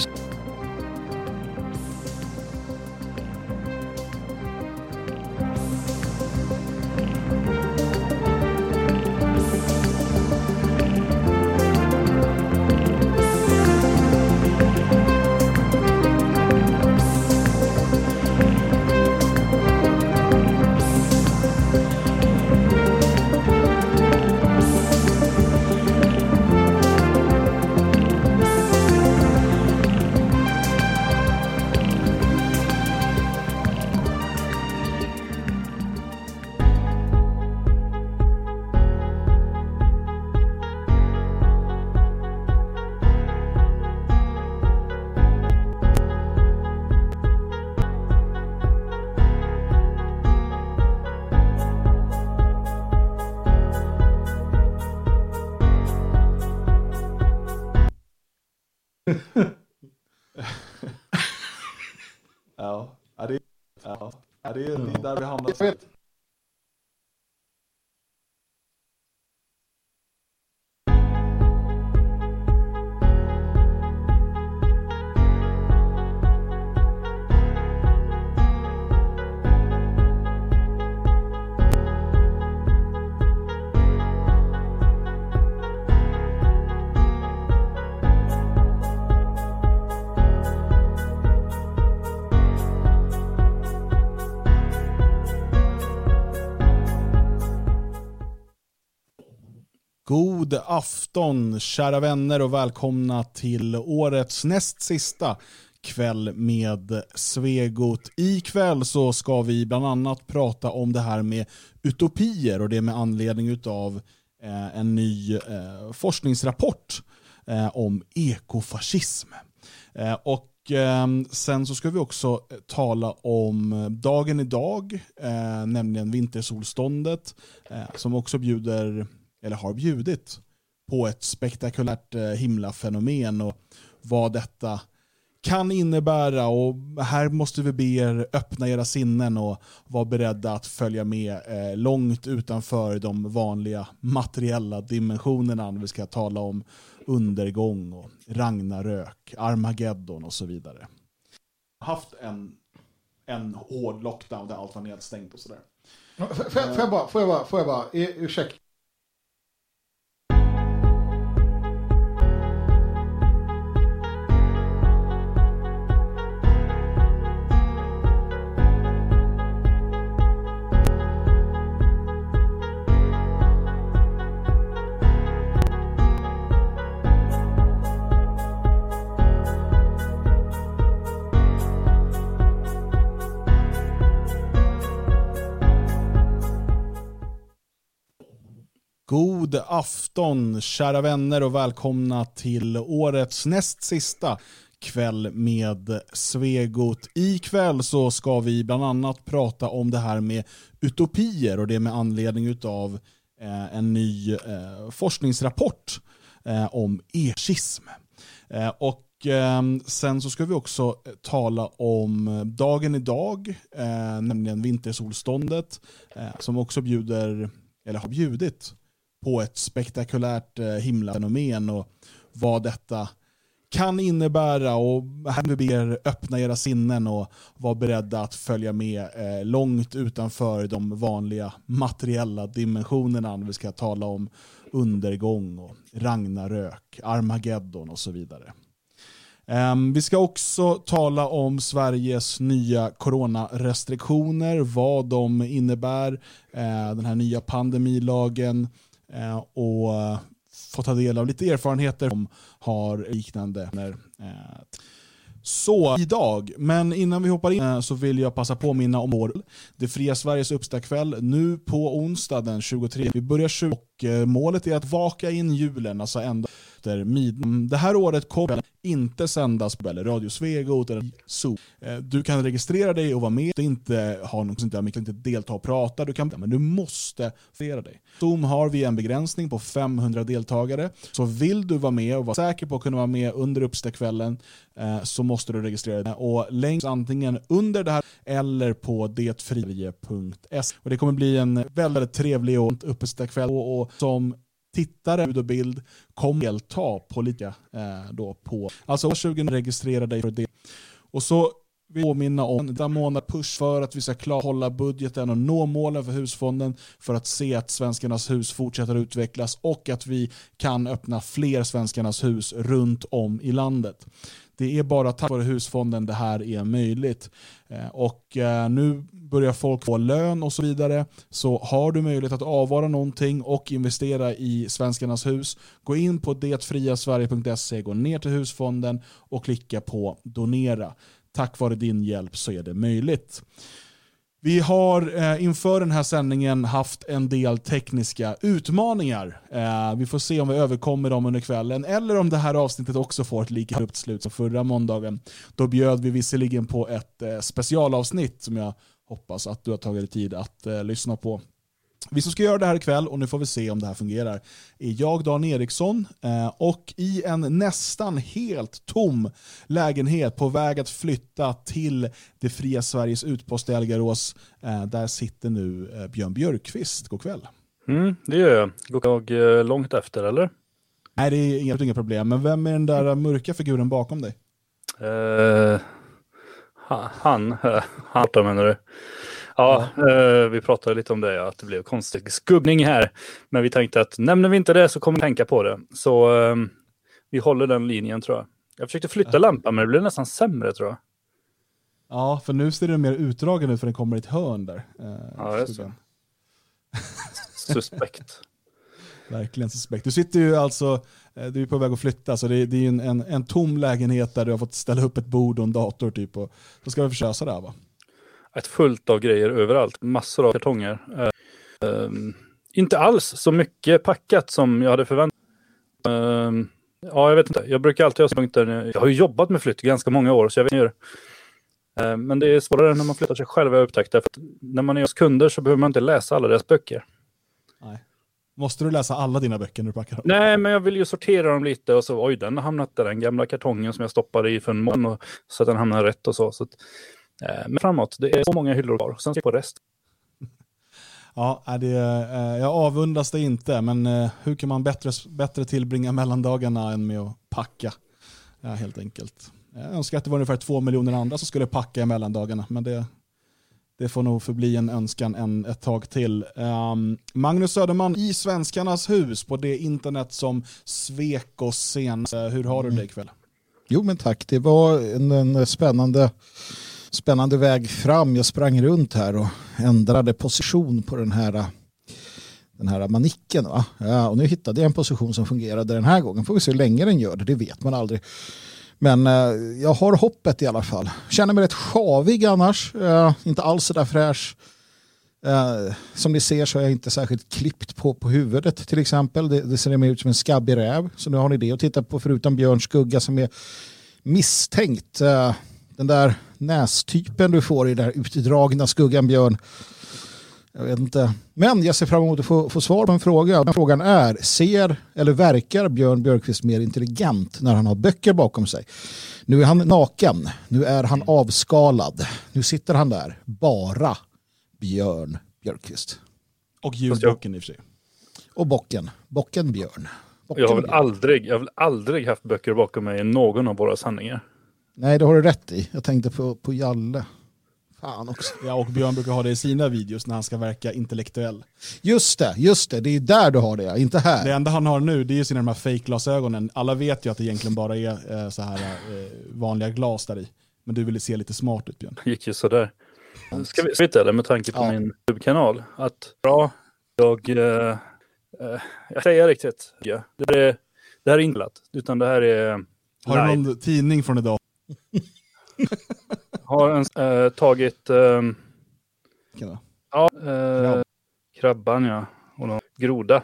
God afton kära vänner och välkomna till årets näst sista kväll med Svegot. Ikväll så ska vi bland annat prata om det här med utopier och det med anledning av eh, en ny eh, forskningsrapport eh, om ekofascism. Och ehm, sen så ska vi också tala om dagen idag, nämligen vintersolståndet, som också bjuder, eller har bjudit, på ett spektakulärt eh, himlafenomen och vad detta kan innebära. Och här måste vi be er öppna era sinnen och vara beredda att följa med eh, långt utanför de vanliga materiella dimensionerna när vi ska tala om undergång och Ragnarök, Armageddon och så vidare. Haft en, en hård lockdown där allt var nedstängt och sådär. Får får- får jag bara, får jag bara, får jag bara, ursäkta. God afton kära vänner och välkomna till årets näst sista kväll med Svegot. Ikväll så ska vi bland annat prata om det här med utopier och det med anledning av eh, en ny eh, forskningsrapport eh, om ekism. Och sen så ska vi också tala om dagen idag, nämligen vintersolståndet, som också bjuder, eller har bjudit, på ett spektakulärt eh, himlafenomen och vad detta kan innebära. Och här vill vi er öppna era sinnen och vara beredda att följa med eh, långt utanför de vanliga materiella dimensionerna när vi ska tala om undergång och Ragnarök, Armageddon och så vidare. Ehm, vi ska också tala om Sveriges nya coronarestriktioner, vad de innebär, eh, den här nya pandemilagen Eh, och eh, få ta del av lite erfarenheter som har liknande. Eh. Så idag, men innan vi hoppar in så vill jag passa på att minna om vår Det fria Sveriges uppstakväll nu på onsdag den 23. Vi börjar 20 och målet är att vaka in julen, alltså ända efter midnatt. Mm, det här året kommer inte sändas på eller Radio Svegot eller Zoo. Eh, du kan registrera dig och vara med. Du inte ha någon, inte, inte delta och prata, du kan, men du måste registrera dig. Zoom har vi en begränsning på 500 deltagare. Så vill du vara med och vara säker på att kunna vara med under uppstakvällen eh, så måste du registrera dig. Och länk antingen under det här eller på detfrie.se. Och Det kommer bli en väldigt, väldigt trevlig och uppestakväll och, och som tittare, ljud och bild kommer delta på lika eh, då på. Alltså 20 registrera dig för det. Och så vill jag påminna om denna månad push för att vi ska klara hålla budgeten och nå målen för husfonden för att se att Svenskarnas hus fortsätter utvecklas och att vi kan öppna fler Svenskarnas hus runt om i landet. Det är bara tack vare husfonden det här är möjligt. Eh, och eh, nu börjar folk få lön och så vidare. Så har du möjlighet att avvara någonting och investera i Svenskarnas hus, gå in på detfriasverige.se, gå ner till husfonden och klicka på donera. Tack vare din hjälp så är det möjligt. Vi har eh, inför den här sändningen haft en del tekniska utmaningar. Eh, vi får se om vi överkommer dem under kvällen eller om det här avsnittet också får ett lika abrupt slut som förra måndagen. Då bjöd vi visserligen på ett eh, specialavsnitt som jag hoppas att du har tagit dig tid att eh, lyssna på. Vi som ska göra det här ikväll, och nu får vi se om det här fungerar, är jag Dan Eriksson eh, och i en nästan helt tom lägenhet på väg att flytta till det fria Sveriges utpost i Algarås. Eh, där sitter nu eh, Björn Björkqvist. God kväll. Mm, det gör jag. Går jag långt efter eller? Nej, det är inga, inga problem. Men vem är den där mörka figuren bakom dig? Ha- han, (laughs) han borta menar du? Ja, eh, vi pratade lite om det, ja, att det blev konstig skuggning här. Men vi tänkte att nämner vi inte det så kommer vi tänka på det. Så eh, vi håller den linjen tror jag. Jag försökte flytta lampan men det blev nästan sämre tror jag. Ja, för nu ser den mer utdragen ut för den kommer i ett hörn där. eh, Ja, det är så. (laughs) Suspekt. Verkligen suspekt. Du sitter ju alltså, eh, du är på väg att flytta, så det är, det är ju en, en, en tom lägenhet där du har fått ställa upp ett bord och en dator typ. Och, så ska vi försöka det här va? Ett fullt av grejer överallt. Massor av kartonger. Ehm, inte alls så mycket packat som jag hade förväntat Ehm, Ja, jag vet inte. Jag brukar alltid ha punkter. när- Jag har ju jobbat med flytt i ganska många år, så jag vet inte hur. Ehm, Men det är svårare när man flyttar sig själv, jag upptäckt. det. För att när man är hos kunder så behöver man inte läsa alla deras böcker. Måste du läsa alla dina böcker när du packar dem? Nej, men jag vill ju sortera dem lite och så, oj, den har hamnat där, den gamla kartongen som jag stoppade i för en månad, och, så att den hamnar rätt och så. så att, men framåt, det är så många hyllor kvar, sen ser jag på rest. (laughs) Ja, det, eh, jag avundas det inte, men eh, hur kan man bättre, bättre tillbringa mellandagarna än med att packa? Ja, helt enkelt. Jag önskar att det var ungefär två miljoner andra som skulle packa i mellandagarna, men det, det får nog förbli en önskan en, ett tag till. Ehm, Magnus Söderman i Svenskarnas hus på det internet som svek oss senast. Eh, Hur har du det ikväll? Jo men tack, det var en, en spännande, spännande väg fram. Jag sprang runt här och ändrade position på den här, den här manicken. Va? Ja, och nu hittade jag en position som fungerade den här gången. Får vi se hur länge den gör det, det vet man aldrig. Men eh, jag har hoppet i alla fall. Känner mig rätt sjavig annars. Eh, inte alls så där fräsch. Eh, som ni ser så är jag inte särskilt klippt på, på huvudet till exempel. Det, det ser mer ut som en skabbig räv. Så nu har ni det att titta på förutom Björns skugga som är misstänkt. Eh, den där nästypen du får i den här utdragna skuggan Björn. Jag vet inte. Men jag ser fram emot att få, få svar på en fråga. Den frågan är, ser eller verkar Björn Björkqvist mer intelligent när han har böcker bakom sig? Nu är han naken, nu är han avskalad, nu sitter han där, bara Björn Björkqvist. Och ljudbocken i och för sig. Och bocken, bocken Björn. Bocken Jag har väl aldrig, jag har väl aldrig haft böcker bakom mig i någon av våra sanningar. Nej, det har du rätt i. Jag tänkte på, på Jalle. Fan också. Ja, och Björn brukar ha det i sina videos när han ska verka intellektuell. Just det, just det. Det är där du har det, inte här. Det enda han har nu det är ju sina de här fake-glasögonen. Alla vet ju att det egentligen bara är eh, så här eh, vanliga glas där i. Men du ville se lite smart ut Björn. Gick ju sådär. Ska vi sitta där med tanke på min YouTube-kanal? Att bra, jag... Eh, eh, jag säger riktigt. Ja. Det, här är, det här är inte glatt, utan det här är Har du någon tidning från idag? Har en, eh, tagit... då? ja, eh, krabban ja. Och någon groda.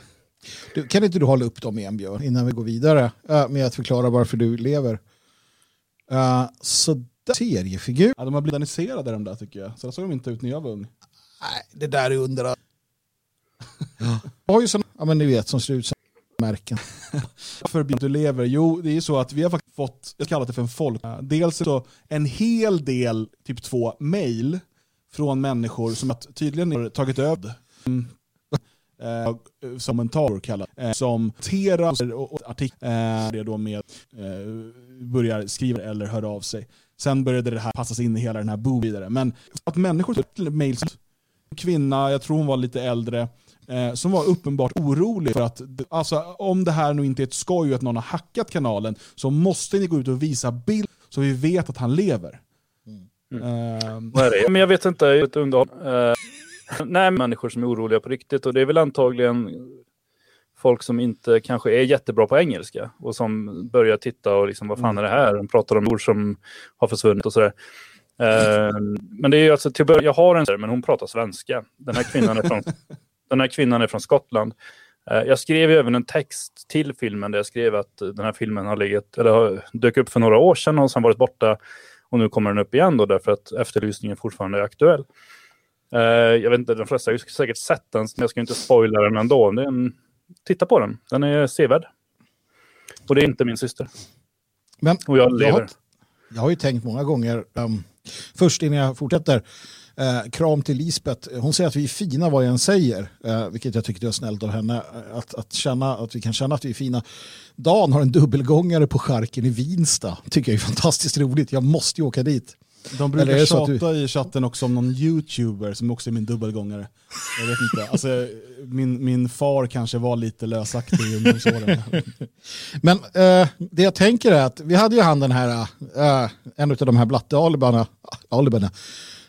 Du, kan inte du hålla upp dem igen Björn innan vi går vidare eh, med att förklara varför du lever? Uh, så där, seriefigur. Ja, de har blivit moderniserade de där tycker jag. Så där såg de inte ut när jag var ung. Nej, det där är under... Ja. (laughs) har ju såna, ja men ni vet, som ser ut som märken. Varför blir du lever? Jo, det är ju så att vi har faktiskt fått, jag kallar det för en folk, dels så en hel del, typ två, mail från människor som att tydligen har tagit över mm. eh, som kommentar kallat, eh, som terar och, och artiklar eh, det då med eh, börjar skriva eller höra av sig. Sen började det här passas in i hela den här boom vidare. Men att människor tar mail som kvinna, jag tror hon var lite äldre, eh, som var uppenbart orolig för att alltså, om det här nu inte är ett skoj och att någon har hackat kanalen så måste ni gå ut och visa bild så vi vet att han lever. Mm. Vad är det? Men jag vet inte, jag ett underhåll. Uh, (laughs) nej, människor som är oroliga på riktigt och det är väl antagligen folk som inte kanske är jättebra på engelska och som börjar titta och liksom vad fan är det här? De pratar om ord som har försvunnit och sådär. Uh, men det är ju alltså till början, jag har en men hon pratar svenska. Den här kvinnan är från, (laughs) den här kvinnan är från Skottland. Uh, jag skrev även en text till filmen där jag skrev att den här filmen har legat, eller har, dök upp för några år sedan och sen varit borta och nu kommer den upp igen då därför att efterlysningen fortfarande är aktuell. Uh, jag vet inte, de flesta har säkert sett den, men jag ska inte spoila den ändå. Det är en, titta på den, den är sevärd. Och det är inte min syster. Men och jag lever. Jag har, jag har ju tänkt många gånger, um, först innan jag fortsätter, uh, kram till Lisbeth. Hon säger att vi är fina vad jag än säger, uh, vilket jag tycker är snällt av henne. Att, att, känna, att vi kan känna att vi är fina. Dan har en dubbelgångare på charken i Vinsta. Tycker jag är fantastiskt roligt. Jag måste ju åka dit. De brukar tjata du- i chatten också om någon youtuber som också är min dubbelgångare. Jag vet inte, alltså, min, min far kanske var lite lösaktig i ungdomsåren. (laughs) Men eh, det jag tänker är att vi hade ju han den här, eh, en av de här blattealibarna, alibarna,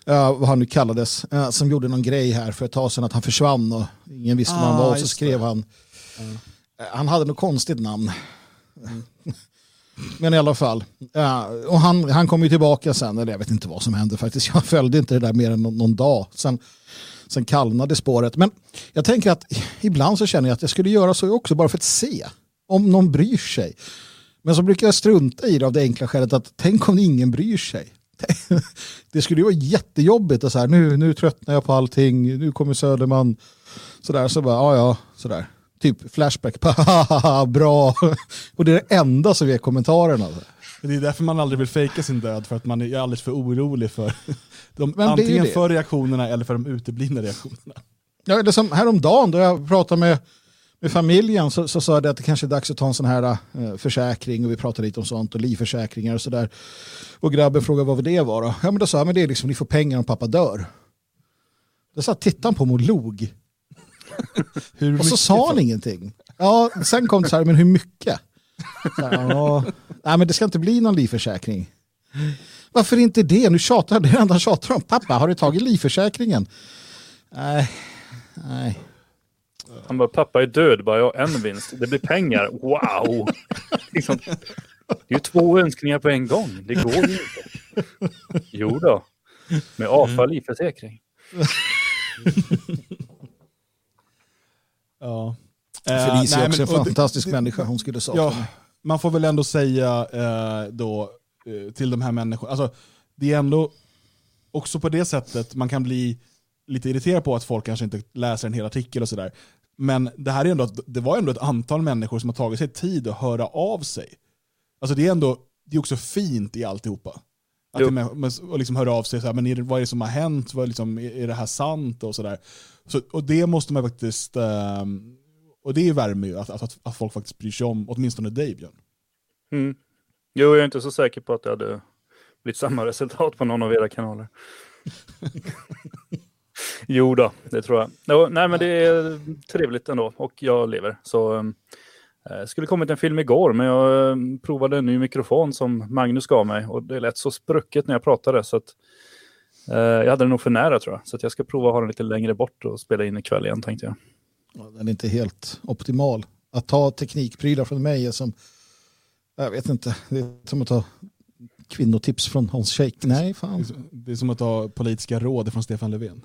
eh, vad han nu kallades, eh, som gjorde någon grej här för ett tag sedan att han försvann och ingen visste var han Ah, var och så just skrev det. han, eh, han hade något konstigt namn. (laughs) Men i alla fall, ja, och han, han kom ju tillbaka sen, eller jag vet inte vad som hände faktiskt, (laughs) jag följde inte det där mer än någon, någon dag. Sen, sen kallnade spåret. Men jag tänker att ibland så känner jag att jag skulle göra så också bara för att se om någon bryr sig. Men så brukar jag strunta i det av det enkla skälet att tänk om ingen bryr sig. (laughs) Det skulle ju vara jättejobbigt och så här, nu, nu tröttnar jag på allting, nu kommer Söderman. Sådär, så bara, ja ja, sådär. Typ flashback, (laughs) bra. Och det är det enda som är kommentarerna. Det är därför man aldrig vill fejka sin död, för att man är alldeles för orolig för (laughs) de, antingen för reaktionerna eller för de uteblivna reaktionerna. Ja, det som häromdagen då jag pratade med, med familjen så, så sa det att det kanske är dags att ta en sån här eh, försäkring och vi pratade lite om sånt och livförsäkringar och sådär. Och grabben frågade vad det var då? Ja men då sa jag, men det är liksom ni får pengar om pappa dör. Då satt tittaren på mig och log. (laughs) och så sa han ingenting. Ja, sen kom det så här, men hur mycket? Så här, ja, nej men det ska inte bli någon livförsäkring. Varför inte det? Nu tjatar det är det enda han tjatar om. Pappa, har du tagit livförsäkringen? Nej, nej. Han bara, pappa är död, bara jag har en vinst. Det blir pengar, wow! liksom, det är ju två önskningar på en gång, det går ju inte. Jo då, med AFA livförsäkring. Felicia Ja. är också en fantastisk det- människa, hon skulle sakna ja, mig. Man får väl ändå säga eh, då eh, till de här människorna, alltså, det är ändå också på det sättet man kan bli lite irriterad på att folk kanske inte läser en hel artikel och sådär. Men det, här är ändå, det var ändå ett antal människor som har tagit sig tid att höra av sig. Alltså det är ändå det är också fint i alltihopa. Att Jo. det och liksom höra av sig, så här, men är det, vad är det som har hänt? Vad är, liksom, är, är det här sant? Och, så där. Så, och det måste man faktiskt, ehm, och det värmer ju att, att, att folk faktiskt bryr sig om, åtminstone dig Björn. Mm. Jo, jag är inte så säker på att det hade blivit samma resultat på någon av era kanaler. (laughs) jo då, det tror jag. Jo, nej, men det är trevligt ändå och jag lever. Så eh, skulle kommit en film igår, men jag eh, provade en ny mikrofon som Magnus gav mig och det lät så sprucket när jag pratade så att eh, jag hade den nog för nära tror jag. Så att jag ska prova att ha den lite längre bort och spela in ikväll igen tänkte jag. Ja, Den är inte helt optimal. Att ta teknikprylar från mig är som, jag vet inte, det är som att ta kvinnotips från Hans Scheik. Nej, fan. Det är som att ta politiska råd från Stefan Löfven.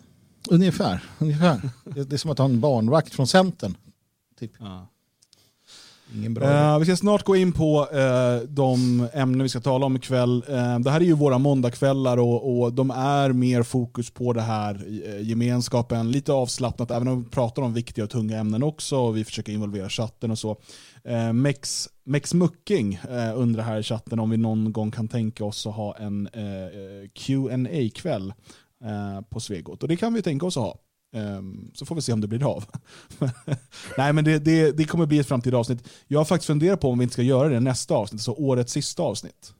Ungefär. ungefär. Det det är som att ha en barnvakt från Centern. Typ. Ja. Ingen bra Eh, vi ska snart gå in på eh, de ämnen vi ska tala om ikväll. Eh, det här är ju våra måndagskvällar och, och de är mer fokus på det här eh, gemenskapen, lite avslappnat, även om vi pratar om viktiga och tunga ämnen också och vi försöker involvera chatten och så. Eh, Mex, Mex Mucking eh, undrar här i chatten om vi någon gång kan tänka oss att ha en eh, qa kväll eh, på Svegot. Och det kan vi tänka oss att ha. Ehm, så får vi se om det blir av. (laughs) Nej men det, det, det kommer bli ett framtida avsnitt. Jag har faktiskt funderat på om vi inte ska göra det nästa avsnitt, så årets sista avsnitt.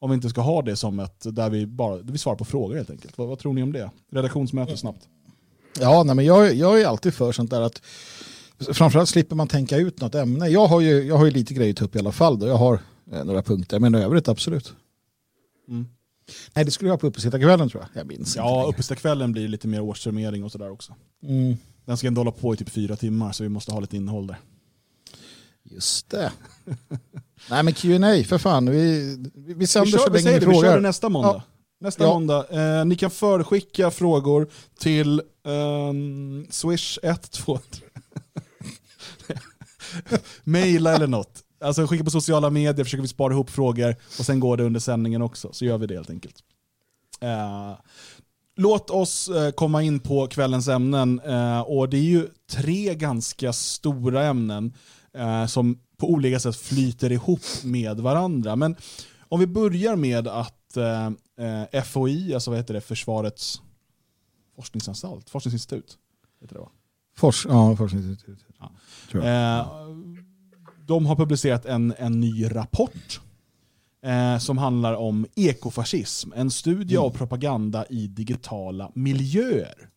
Om vi inte ska ha det som ett, där vi bara vi svarar på frågor helt enkelt. Vad, vad tror ni om det? Redaktionsmöte snabbt. Ja, nej, men jag, jag är alltid för sånt där att framförallt slipper man tänka ut något ämne. Jag har ju, jag har ju lite grejer att ta upp i alla fall. Då. Jag har eh, några punkter, men i övrigt absolut. Mm. Nej, det skulle jag ha på uppesittarkvällen tror jag. Jag minns Ja, uppesittarkvällen blir lite mer årssummering och sådär också. Mm. Den ska ändå hålla på i typ fyra timmar så vi måste ha lite innehåll där. Just det. (laughs) Nej men Q&A för fan. Vi, vi, vi sänder vi så kör, vi länge ni det, vi frågar. kör det nästa måndag. Ja. Nästa Ja. måndag. Eh, ni kan förskicka frågor till ehm, Swish 123. (laughs) Maila eller något. Alltså skicka på sociala medier, försöker vi spara ihop frågor och sen går det under sändningen också. Så gör vi det helt enkelt. Eh, låt oss eh, komma in på kvällens ämnen. Eh, och det är ju tre ganska stora ämnen som på olika sätt flyter ihop med varandra. Men om vi börjar med att FOI, alltså vad heter det, Försvarets forskningsanstalt, forskningsinstitut, heter det va? Fors, ja, jag. Eh, de har publicerat en, en ny rapport eh, som handlar om ekofascism. En studie av propaganda i digitala miljöer.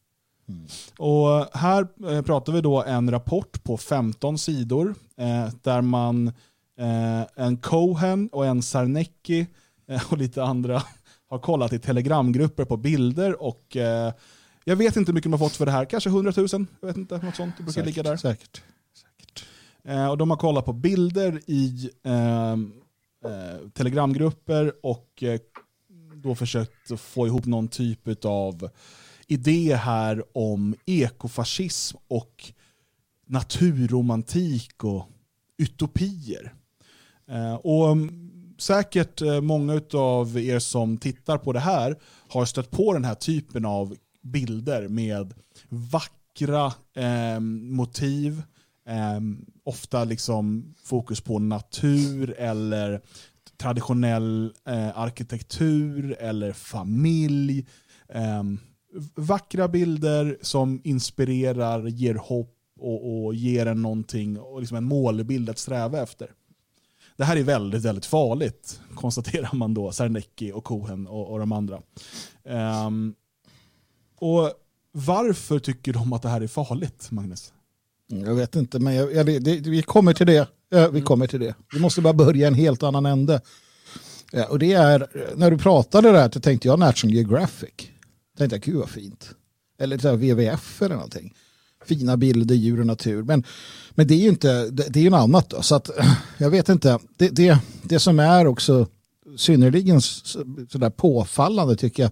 Och här eh, pratar vi då en rapport på 15 sidor eh, där man, eh, en Cohen och en Sarnecki eh, och lite andra (laughs) har kollat i telegramgrupper på bilder och eh, jag vet inte hur mycket de har fått för det här, kanske 100 000, jag vet inte, något sånt, det brukar ligga där. Säkert. Eh, och de har kollat på bilder i ehm, eh, telegramgrupper och eh, då försökt få ihop någon typ av idé här om ekofascism och naturromantik och utopier. Eh, och mm, säkert eh, många av er som tittar på det här har stött på den här typen av bilder med vackra eh, motiv, eh, Ehm, ofta liksom fokus på natur eller traditionell eh, arkitektur eller familj. Eh, vackra bilder som inspirerar, ger hopp och, och ger en någonting, och liksom en målbild att sträva efter. Det här är väldigt, väldigt farligt, (laughs) konstaterar man då, Sarnecki och Cohen och, och de andra. Ehm, och varför tycker de att det här är farligt, Magnus? Jag vet inte, men jag, jag, det, vi kommer till det. Ja, vi kommer till det. Vi måste bara börja en helt annan ände. Ja, och det är, när du pratade där så tänkte jag National Geographic. Tänkte jag, gud vad fint. Eller så här WWF eller någonting. Fina bilder, djur och natur. Men, men det är ju inte, det, det är ju något annat då. Så att, (clears throat) jag vet inte. Det, det, det som är också synnerligen så- sådär påfallande tycker jag.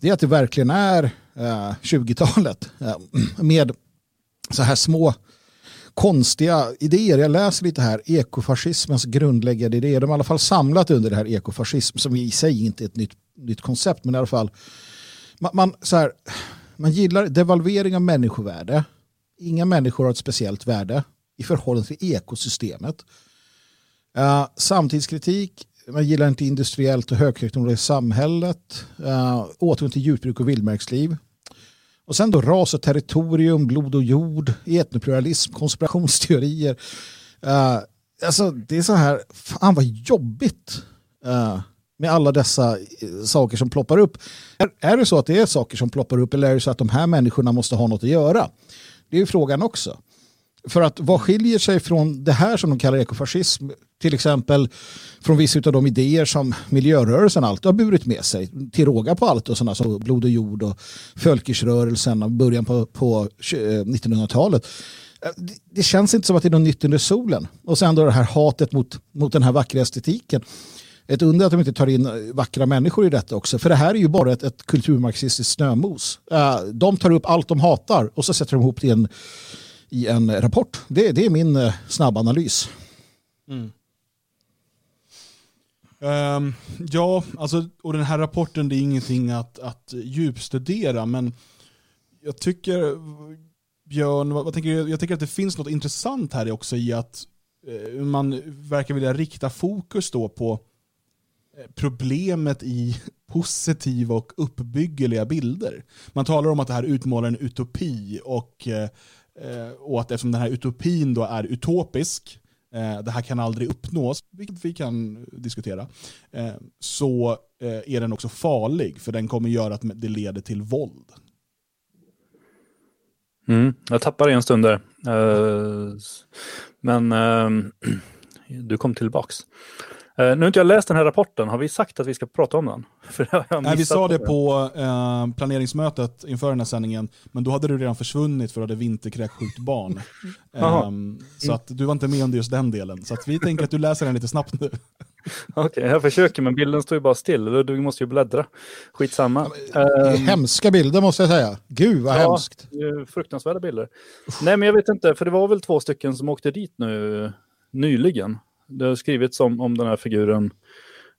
Det är att det verkligen är eh, 20-talet. Eh, (clears throat) med så här små konstiga idéer. Jag läser lite här, ekofascismens grundläggande idéer. De har i alla fall samlat under det här ekofascism som i sig inte är ett nytt, nytt koncept, men i alla fall. Man, man, så här, man gillar devalvering av människovärde. Inga människor har ett speciellt värde i förhållande till ekosystemet. Uh, samtidskritik, man gillar inte industriellt och högteknologiskt samhället. Uh, återgång till djurbruk och vildmarksliv. Och sen då ras och territorium, blod och jord, etnopluralism, konspirationsteorier. Uh, alltså det är så här, fan vad jobbigt uh, med alla dessa eh, saker som ploppar upp. Är, är det så att det är saker som ploppar upp eller är det så att de här människorna måste ha något att göra? Det är ju frågan också. För att vad skiljer sig från det här som de kallar ekofascism, till exempel från vissa av de idéer som miljörörelsen alltid har burit med sig, till råga på allt och sådana som Blod och jord och Fölkisrörelsen och början på, på eh, 1900-talet. Eh, det, känns inte som att det är något nytt under solen. Och sen då det här hatet mot, mot den här vackra estetiken. Ett under att de inte tar in vackra människor i detta också. För det här är ju bara ett, ett kulturmarxistiskt snömos. Eh, de tar upp allt de hatar och så sätter de ihop det i en i en rapport. Det, det är min eh, snabbanalys. Mm. Um, ja, alltså, och den här rapporten det är ingenting att, att djupstudera, men jag tycker, Björn, vad, vad tänker du? jag tycker att det finns något intressant här också i att eh, man verkar vilja rikta fokus då på eh, problemet i (laughs) positiva och uppbyggliga bilder. Man talar om att det här utmålar en utopi och, eh, eh, och eftersom den här utopin då är utopisk, eh, det här kan aldrig uppnås, vilket vi kan diskutera, eh, så eh, är den också farlig för den kommer göra att det leder till våld. Mm, jag tappade en stund där. Eh, men eh, (clears throat) du kom tillbaks. Eh, nu har inte jag läst den här rapporten. Har vi sagt att vi ska prata om den? (laughs) Nej, vi sa det på eh, planeringsmötet inför den här sändningen, men då hade du redan försvunnit för att du hade vinterkräksjukt barn. (laughs) Ehm, så att du var inte med om just den delen. Så vi tänker att du läser den lite snabbt nu. (laughs) Okej, jag försöker men bilden står ju bara still. Du måste ju bläddra. Skitsamma. Det är Ehm, hemska bilder måste jag säga. Gud vad hemskt. det är fruktansvärda bilder. Nej, men jag vet inte, för det var väl två stycken som åkte dit nu nyligen. Det har skrivits om, om den här figuren,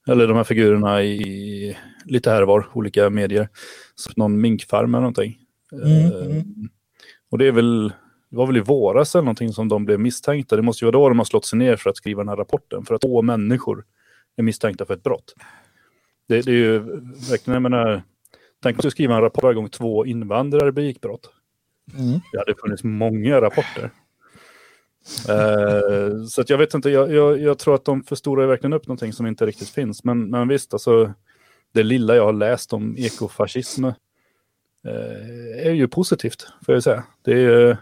eller de här figurerna i lite här var, olika medier. Som någon minkfarm eller någonting. Mm, Eh, Och det är väl, det var väl i våras eller någonting som de blev misstänkta. Det måste ju vara då de har slått sig ner för att skriva den här rapporten. För att två människor är misstänkta för ett brott. Det, det är ju verkligen, jag menar, tänk att du skriver en rapport varje gång två invandrare begick brott. Mm. Det hade funnits många rapporter. Eh, så att jag vet inte, jag, jag, jag tror att de förstorar verkligen upp någonting som inte riktigt finns. Men, men visst, alltså, det lilla jag har läst om ekofascism eh, är ju positivt, får jag säga. Det är,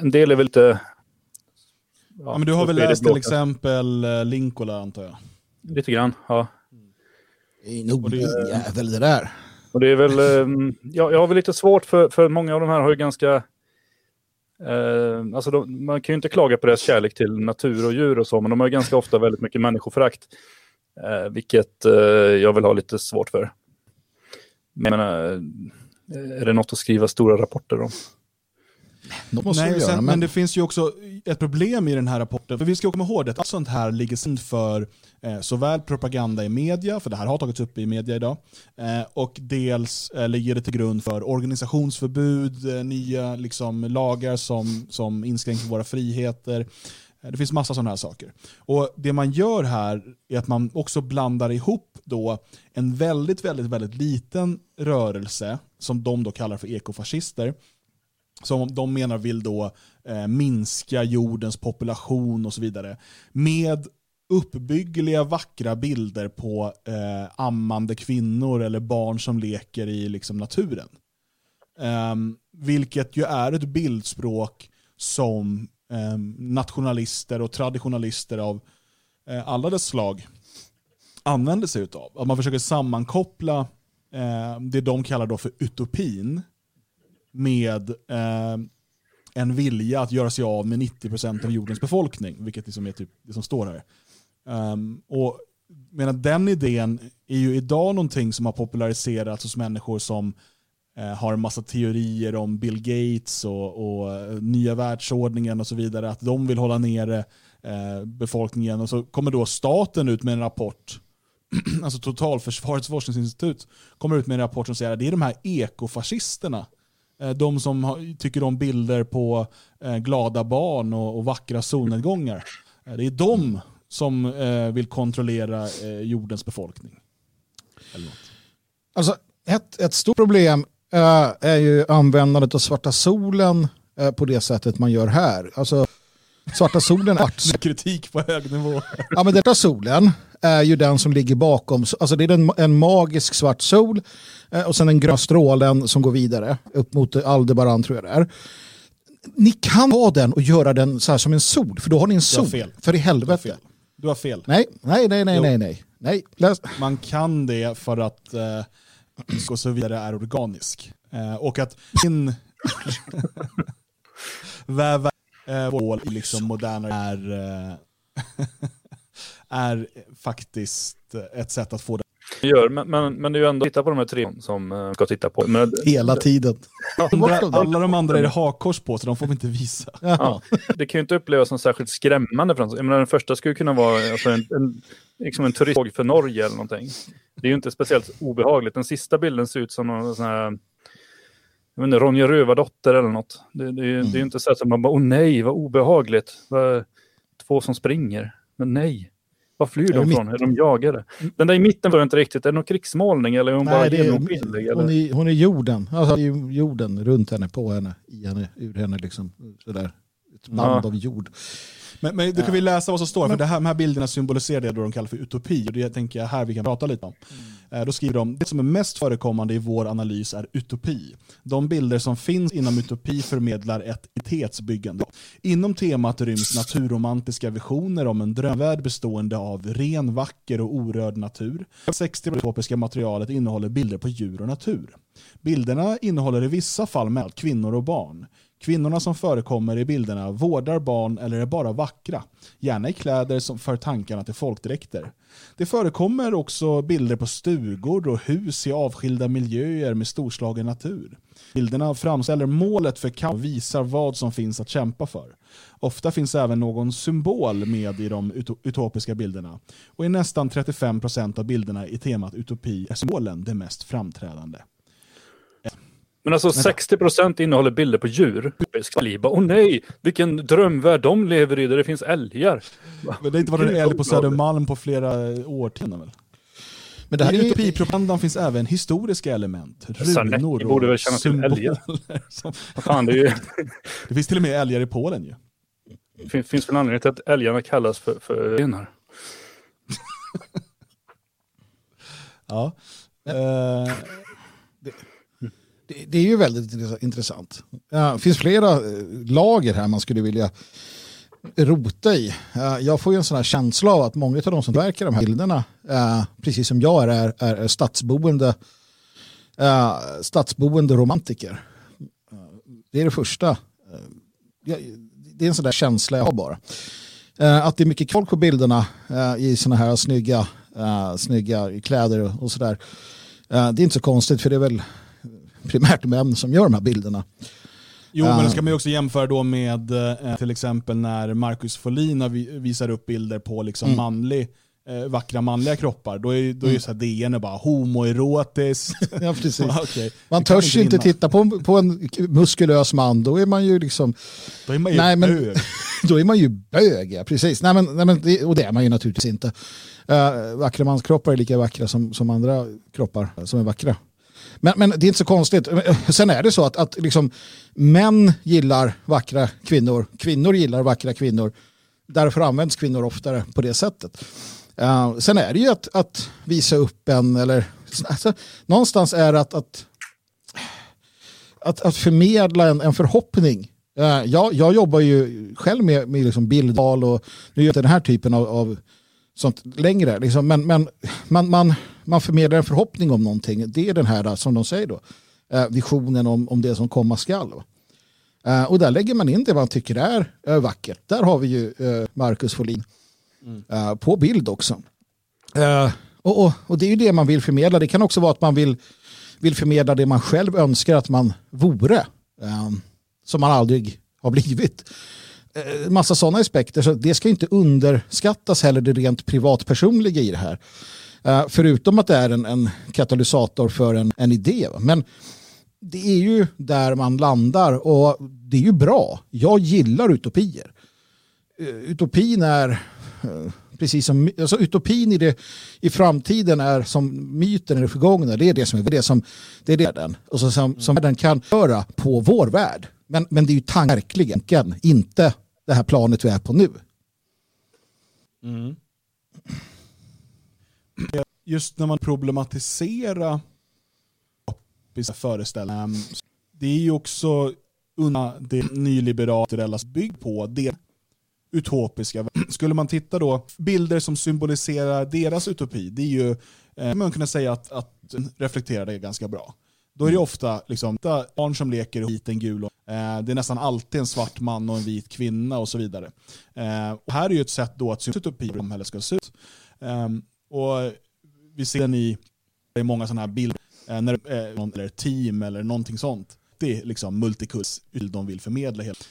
en del är väl lite... Ja, men du har väl läst till exempel eh, Linkola antar jag? Lite grann, ja. Det är nog din jävel det där. Och det är väl, ja, jag har väl lite svårt för, för många av de här har ju ganska, eh, alltså de, man kan ju inte klaga på deras kärlek till natur och djur och så, men de har ju ganska ofta väldigt mycket människoförakt. Eh, vilket eh, jag vill ha lite svårt för. Men jag menar, är det något att skriva stora rapporter om? Nej, sen, men... det finns ju också ett problem i den här rapporten. För vi ska komma ihåg att allt sånt här ligger sin för eh, såväl propaganda i media, för det här har tagits upp i media idag, eh, och dels eh, ligger det till grund för organisationsförbud, eh, nya liksom, lagar som, som inskränker våra friheter. Eh, Det finns massa sådana här saker. Och Det man gör här är att man också blandar ihop då en väldigt, väldigt, väldigt liten rörelse som de då kallar för ekofascister som de menar vill då eh, minska jordens population och så vidare, med uppbyggliga vackra bilder på eh, ammande kvinnor eller barn som leker i liksom, naturen. Ehm, vilket ju är ett bildspråk som ehm, nationalister och traditionalister av eh, alla dess slag använder sig utav. Att man försöker sammankoppla eh, det de kallar då för utopin med eh, en vilja att göra sig av med 90% av jordens befolkning, vilket liksom är typ det som står här. Um, och menar, Den idén är ju idag någonting som har populariserats hos människor som eh, har en massa teorier om Bill Gates och, och eh, nya världsordningen och så vidare, att de vill hålla nere eh, befolkningen. Och så kommer då staten ut med en rapport (clears throat) alltså Totalförsvarets forskningsinstitut kommer ut med en rapport som säger att det är de här ekofascisterna Eh, de som tycker om bilder på eh, glada barn och, vackra solnedgångar. Eh, Det är de som eh, vill kontrollera eh, jordens befolkning. Alltså, ett, ett stort problem eh, är ju användandet av svarta solen eh, på det sättet man gör här. Alltså, svarta solen är (laughs) Kritik på hög nivå. Ja, men detta solen är ju den som ligger bakom. Alltså det är en, en magisk svart sol eh, och sen den gröna strålen som går vidare upp mot Aldebaran tror jag det är. Ni kan ha den och göra den så här som en sol, för då har ni en Du har sol. fel. För i helvete. Du har fel. Nej, nej, nej, nej, Jo. nej, nej. nej. Läs. Man kan det för att eh, och så vidare är organisk. Eh, och att in (laughs) väva eh, vår liksom moderna är, eh, (laughs) är faktiskt ett sätt att få det. gör, men, men, men det är ju ändå titta på de här tre som uh, ska titta på. Men, Hela tiden. Andra, alla de andra är det hakkors på, så de får vi inte visa. Ja, det kan ju inte upplevas som särskilt skrämmande. För en, jag menar, den första skulle kunna vara alltså, en, en, liksom en turisttåg för Norge eller någonting. Det är ju inte speciellt obehagligt. Den sista bilden ser ut som någon sån här jag vet inte, Ronja Rövardotter eller något. Det, det, det är ju inte så att man bara, åh nej, vad obehagligt. Två som springer. Men nej. Var flyr de från? Är de jagade? Den där i mitten var inte riktigt. Är det någon krigsmålning eller är hon bara Nej, är, genomskinlig? hon, är, hon är jorden. Alltså, jorden runt henne, på henne, i henne, ur henne. Liksom. Sådär. Ett band Ja. av jord. Men, men då kan vi läsa vad som står, för det här, de här bilderna symboliserar det de kallar för utopi. Och det tänker jag här vi kan prata lite om. Eh, Då skriver de, det som är mest förekommande i vår analys är utopi. De bilder som finns inom utopi förmedlar ett identitetsbyggande. Inom temat ryms naturromantiska visioner om en drömvärld bestående av ren, vacker och orörd natur. 60 utopiska materialet innehåller bilder på djur och natur. Bilderna innehåller i vissa fall med kvinnor och barn. Kvinnorna som förekommer i bilderna vårdar barn eller är bara vackra, gärna i kläder som för tankarna till folkdräkter. Det förekommer också bilder på stugor och hus i avskilda miljöer med storslagen natur. Bilderna framställer målet för kamp och visar vad som finns att kämpa för. Ofta finns även någon symbol med i de utopiska bilderna. Och i nästan 35% av bilderna i temat utopi är symbolen det mest framträdande. Men alltså 60% innehåller bilder på djur. Åh nej, vilken drömvärld de lever i där det finns älgar. Men det har inte varit en älg på Södermalm på flera årtionden väl? Men det här utopipropagandan finns även historiska element, runor borde väl och känna till älgar. (laughs) fan, det är ju... (laughs) det finns till och med älgar i Polen ju. Det finns, finns väl anledning till att älgarna kallas för, för renar. (laughs) Ja. Eh, det, det är ju väldigt intressant. Det finns flera eh, lager här man skulle vilja rota i. Jag får ju en sån här känsla av att många av de som verkar de här bilderna, precis som jag är, är, är, stadsboende, stadsboende romantiker. Det är det första. Eh, det är en sån där känsla jag har bara. Eh, att det är mycket folk på bilderna i såna här snygga, snygga kläder och- sådär. Det är inte så konstigt för det är väl primärt män som gör de här bilderna. Jo, men Eh, det ska man ju också jämföra då med eh, till exempel när Marcus Folin vi- visar upp bilder på liksom Mm. manlig, eh, vackra manliga kroppar. Då är, då är Mm. ju så här DN är bara homoerotiskt. (laughs) Ja, precis. (laughs) Okej, Man törs ju inte titta på, på en muskulös man, då är man ju liksom... Då är man ju nej, men, bög. (laughs) Då är man ju bög, ja, precis. Nej, men, nej, men det, och det är man ju naturligtvis inte. Uh, vackra manskroppar är lika vackra som, som andra kroppar som är vackra. Men, men det är inte så konstigt. Sen är det så att, att liksom, män gillar vackra kvinnor, kvinnor gillar vackra kvinnor. Därför används kvinnor oftare på det sättet. Uh, sen är det ju att, att visa upp en, eller alltså, någonstans är det att, att, att, att förmedla en, en förhoppning. Uh, jag, jag jobbar ju själv med, med liksom bildval och nu gör jag inte den här typen av, av sånt längre. Liksom, men men man, man, man förmedlar en förhoppning om någonting. Det är den här, som de säger då, eh, visionen om, om det som komma skall. Eh, och där lägger man in det man tycker är eh, vackert. Där har vi ju Marcus Folin eh, på bild också. Och, och, och det är ju det man vill förmedla. Det kan också vara att man vill, vill förmedla det man själv önskar att man vore. som man aldrig har blivit. Massa sådana aspekter. Så det ska inte underskattas heller det rent privatpersonliga i det här. Eh, förutom att det är en, en katalysator för en, en idé. va. Men det är ju där man landar och det är ju bra. Jag gillar utopier. Eh, Utopin är eh, precis som alltså utopin i, det, i framtiden är som myten i det förgångna. Det är det som är det som det är det den och så som, som den kan göra på vår värld. Men, men det är ju tanken, inte det här planet vi är på nu. Mm. Just när man problematiserar föreställningar, det är ju också unna det nyliberala bygg på det utopiska. Skulle man titta då, bilder som symboliserar deras utopi, det är ju, eh, man kunna säga att, att reflektera det ganska bra. Då är det ofta liksom, barn som leker och vit, en gul. och- Eh, det är nästan alltid en svart man och en vit kvinna och så vidare. Eh, och här är ju ett sätt då att utopi hur samhället ska se ut. Ehm, och vi ser den i i många sådana här bilder, eh, när, är någon, eller team eller någonting sånt. Det är liksom multikurs de vill förmedla. Helt.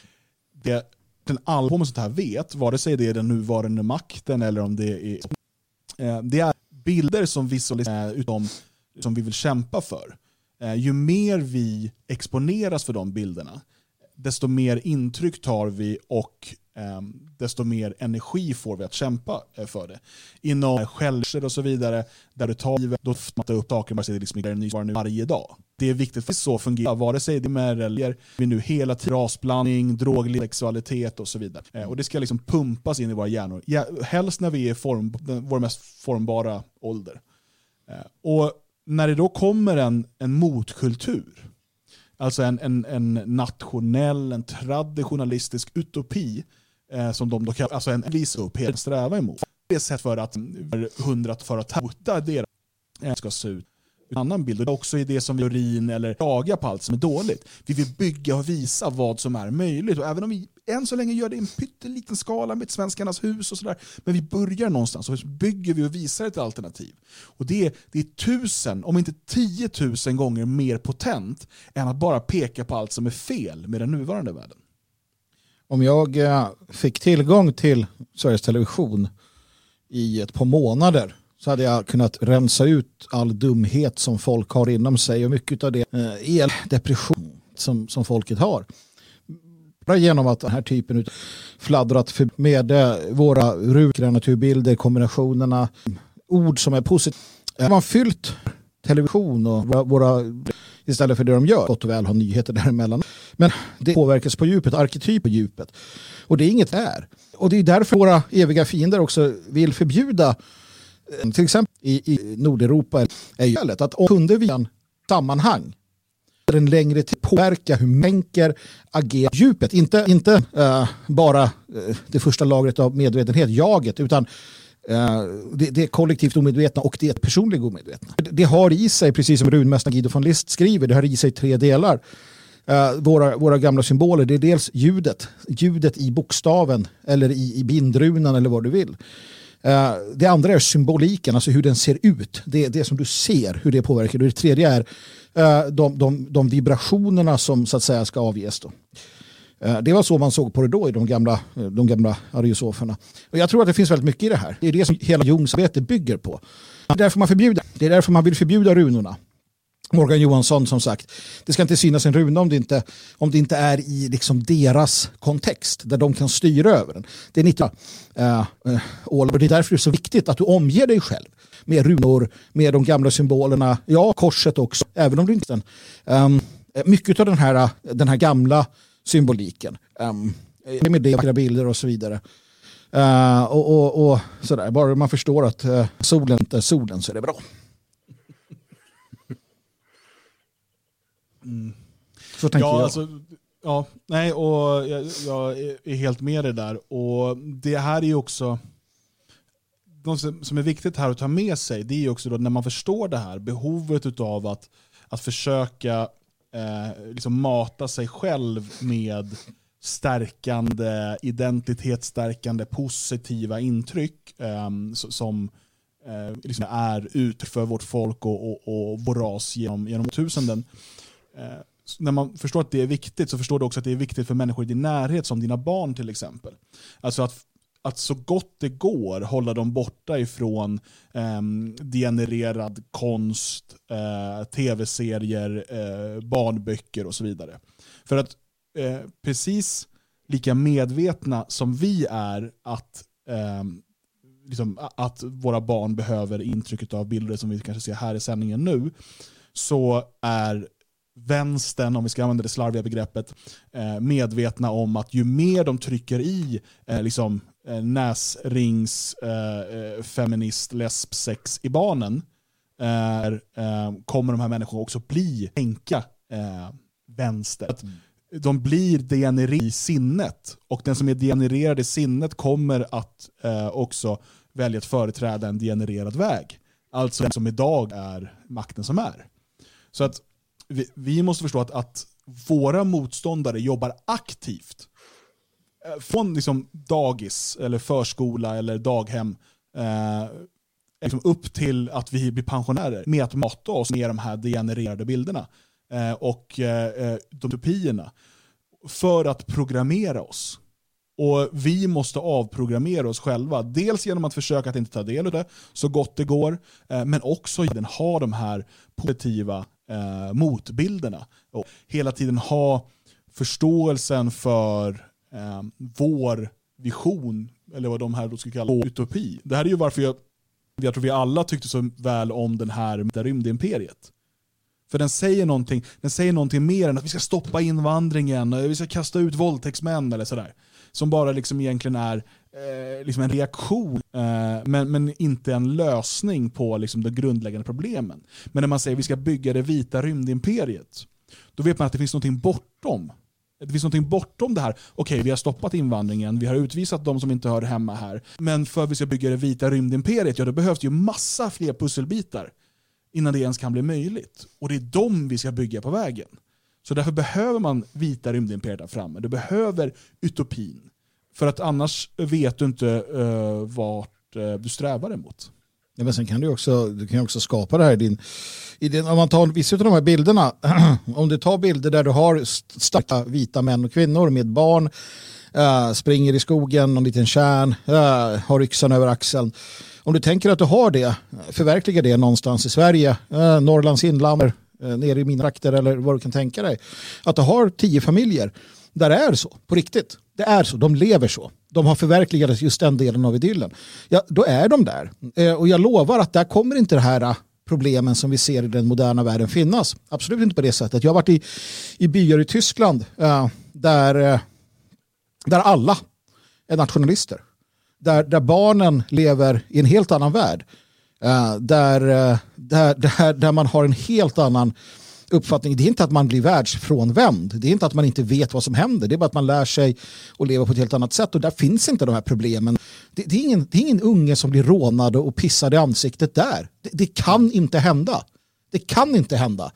Det den allvar med sånt här vet, vare sig det är den nuvarande makten eller om det är eh, det är bilder som visualiserar eh, utom som vi vill kämpa för. Eh, ju mer vi exponeras för de bilderna, desto mer intryck tar vi och Ehm, desto mer energi får vi att kämpa eh, för det. Inom självkärlek och så vidare, där du tar livet, då får man upp saker och det liksom är varje dag. Det är viktigt för så fungerar, vare sig det är med eller vi nu hela tiden rasblandning, droglig sexualitet och så vidare. Eh, och det ska liksom pumpas in i våra hjärnor, ja, helst när vi är form, vår mest formbara ålder. Eh, och när det då kommer en, en motkultur, alltså en, en, en nationell, en traditionalistisk utopi, eh, som de då kan, alltså en visa upp, helt sträva emot. Det är ett sätt för att mm, hundrat för att hota deras eh, ska se ut en annan bild. Och det är också i det som vi urin eller klagar på allt som är dåligt. Vi vill bygga och visa vad som är möjligt. Och även om vi än så länge gör det i en pytteliten skala med svenskarnas hus och sådär. Men vi börjar någonstans och så bygger vi och visar ett alternativ. Och det är, det är tusen, om inte tiotusen gånger mer potent än att bara peka på allt som är fel med den nuvarande världen. Om jag eh, fick tillgång till Sveriges Television i ett par månader så hade jag kunnat rensa ut all dumhet som folk har inom sig och mycket av det eh, eldepression som, som folket har. Bara genom att den här typen av fladdrat med eh, våra rukra naturbilder, kombinationerna, ord som är positiva. Har man fyllt television och våra, våra istället för det de gör, gott och väl ha nyheter däremellan. Men det påverkas på djupet, arketyp på djupet. Och det är inget är. Och det är därför våra eviga fiender också vill förbjuda till exempel i, i Nordeuropa är ju att om kunde vi en sammanhang en längre tid påverka hur människor agerar djupet. Inte, inte uh, bara uh, det första lagret av medvetenhet, jaget, utan uh, det, det kollektivt omedvetna och det är personligt omedvetna. Det, det har i sig, precis som runmästaren Guido von List skriver, det har i sig tre delar. Eh, våra, våra gamla symboler, det är dels ljudet, ljudet i bokstaven eller i, i bindrunan eller vad du vill. Uh, det andra är symboliken, alltså hur den ser ut. Det, det som du ser, hur det påverkar. Och det tredje är uh, de, de, de, vibrationerna som så att säga ska avges. Då. Uh, det var så man såg på det då i de gamla, de gamla ariosoferna. Och jag tror att det finns väldigt mycket i det här. Det är det som hela Jungs arbete bygger på. Det är därför man förbjuder. Det är därför man vill förbjuda runorna. Morgan Johansson som sagt, det ska inte synas en runa om det inte, om det inte är i liksom deras kontext där de kan styra över den. Det är, 90, uh, uh, och det är därför det är så viktigt att du omger dig själv med runor, med de gamla symbolerna, ja korset också, även om du inte... Um, mycket av den här, eh, den här gamla symboliken, um, med det, bilder och så vidare. Uh, och, och, och sådär. Bara man förstår att uh, solen inte är solen så är det bra. Mm. Så tänker ja, jag. Alltså, ja, nej, och jag, jag, är helt med dig där. Och det här är ju också, något som är viktigt här att ta med sig, det är ju också då när man förstår det här, behovet av att, att försöka eh, liksom mata sig själv med stärkande, identitetsstärkande, positiva intryck eh, som eh, liksom är ut för vårt folk och, och, och vår ras genom, genom tusenden. Eh, när man förstår att det är viktigt så förstår du också att det är viktigt för människor i din närhet, som dina barn till exempel. Alltså att, att så gott det går hålla dem borta ifrån eh, degenererad konst, eh, tv-serier, eh, barnböcker och så vidare. För att eh, precis lika medvetna som vi är att ehm, liksom, att våra barn behöver intrycket av bilder som vi kanske ser här i sändningen nu, så är vänstern, om vi ska använda det slarviga begreppet, eh, medvetna om att ju mer de trycker i eh, liksom, eh, näsrings, eh, eh feminist, lesbsex i barnen, eh, eh kommer de här människorna också bli tänka eh, vänster. Att de blir degenererade i sinnet och den som är degenererad i sinnet kommer att eh, också välja att företräda en degenererad väg. Alltså den som idag är makten som är. Så att vi, vi måste förstå att, att våra motståndare jobbar aktivt eh, från liksom dagis, eller förskola eller daghem, eh, liksom upp till att vi blir pensionärer med att mata oss med de här degenererade bilderna eh, och eh, eh de utopierna för att programmera oss. Och vi måste avprogrammera oss själva. Dels genom att försöka att inte ta del av det så gott det går, eh, men också genom att ha de här positiva eh, motbilderna. Och hela tiden ha förståelsen för eh, vår vision, eller vad de här då skulle kalla utopi. Det här är ju varför jag, jag tror vi alla tyckte så väl om den här rymdimperiet. För den säger, någonting, den säger någonting mer än att vi ska stoppa invandringen, vi ska kasta ut våldtäktsmän eller sådär. Som bara liksom egentligen är eh, liksom en reaktion, eh, men, men inte en lösning på liksom de grundläggande problemen. Men när man säger att vi ska bygga det vita rymdimperiet, då vet man att det finns någonting bortom. Det finns någonting bortom det här. Okej, vi har stoppat invandringen, vi har utvisat de som inte hör hemma här. Men för att vi ska bygga det vita rymdimperiet, ja då behövs det ju massa fler pusselbitar innan det ens kan bli möjligt. Och det är de vi ska bygga på vägen. Så därför behöver man vita rymdimperiet där framme. Du behöver utopin. För att annars vet du inte uh, vart uh, du strävar emot. Ja, men sen kan du också, du kan också skapa det här i din, i din om man tar vissa av de här bilderna, (clears throat) om du tar bilder där du har starka vita män och kvinnor med barn, uh, springer i skogen, någon liten kärn, uh, har yxan över axeln. Om du tänker att du har det, förverkliga det någonstans i Sverige, uh, Norrlands inland, uh, nere i mina trakter eller vad du kan tänka dig. Att du har tio familjer där det är så, på riktigt. Det är så, de lever så. De har förverkligat just den delen av idyllen. Ja, då är de där. Eh, och jag lovar att där kommer inte det här eh, problemen som vi ser i den moderna världen finnas. Absolut inte på det sättet. Jag har varit i, i byar i Tyskland eh, där, eh, där alla är nationalister. Där, där barnen lever i en helt annan värld. Eh, där, eh, där, där, där man har en helt annan uppfattning. Det är inte att man blir världsfrånvänd. Det är inte att man inte vet vad som händer. Det är bara att man lär sig att leva på ett helt annat sätt. Och där finns inte de här problemen. Det, det, är, ingen, det är ingen unge som blir rånad och pissad i ansiktet där. Det, det kan inte hända. Det kan inte hända.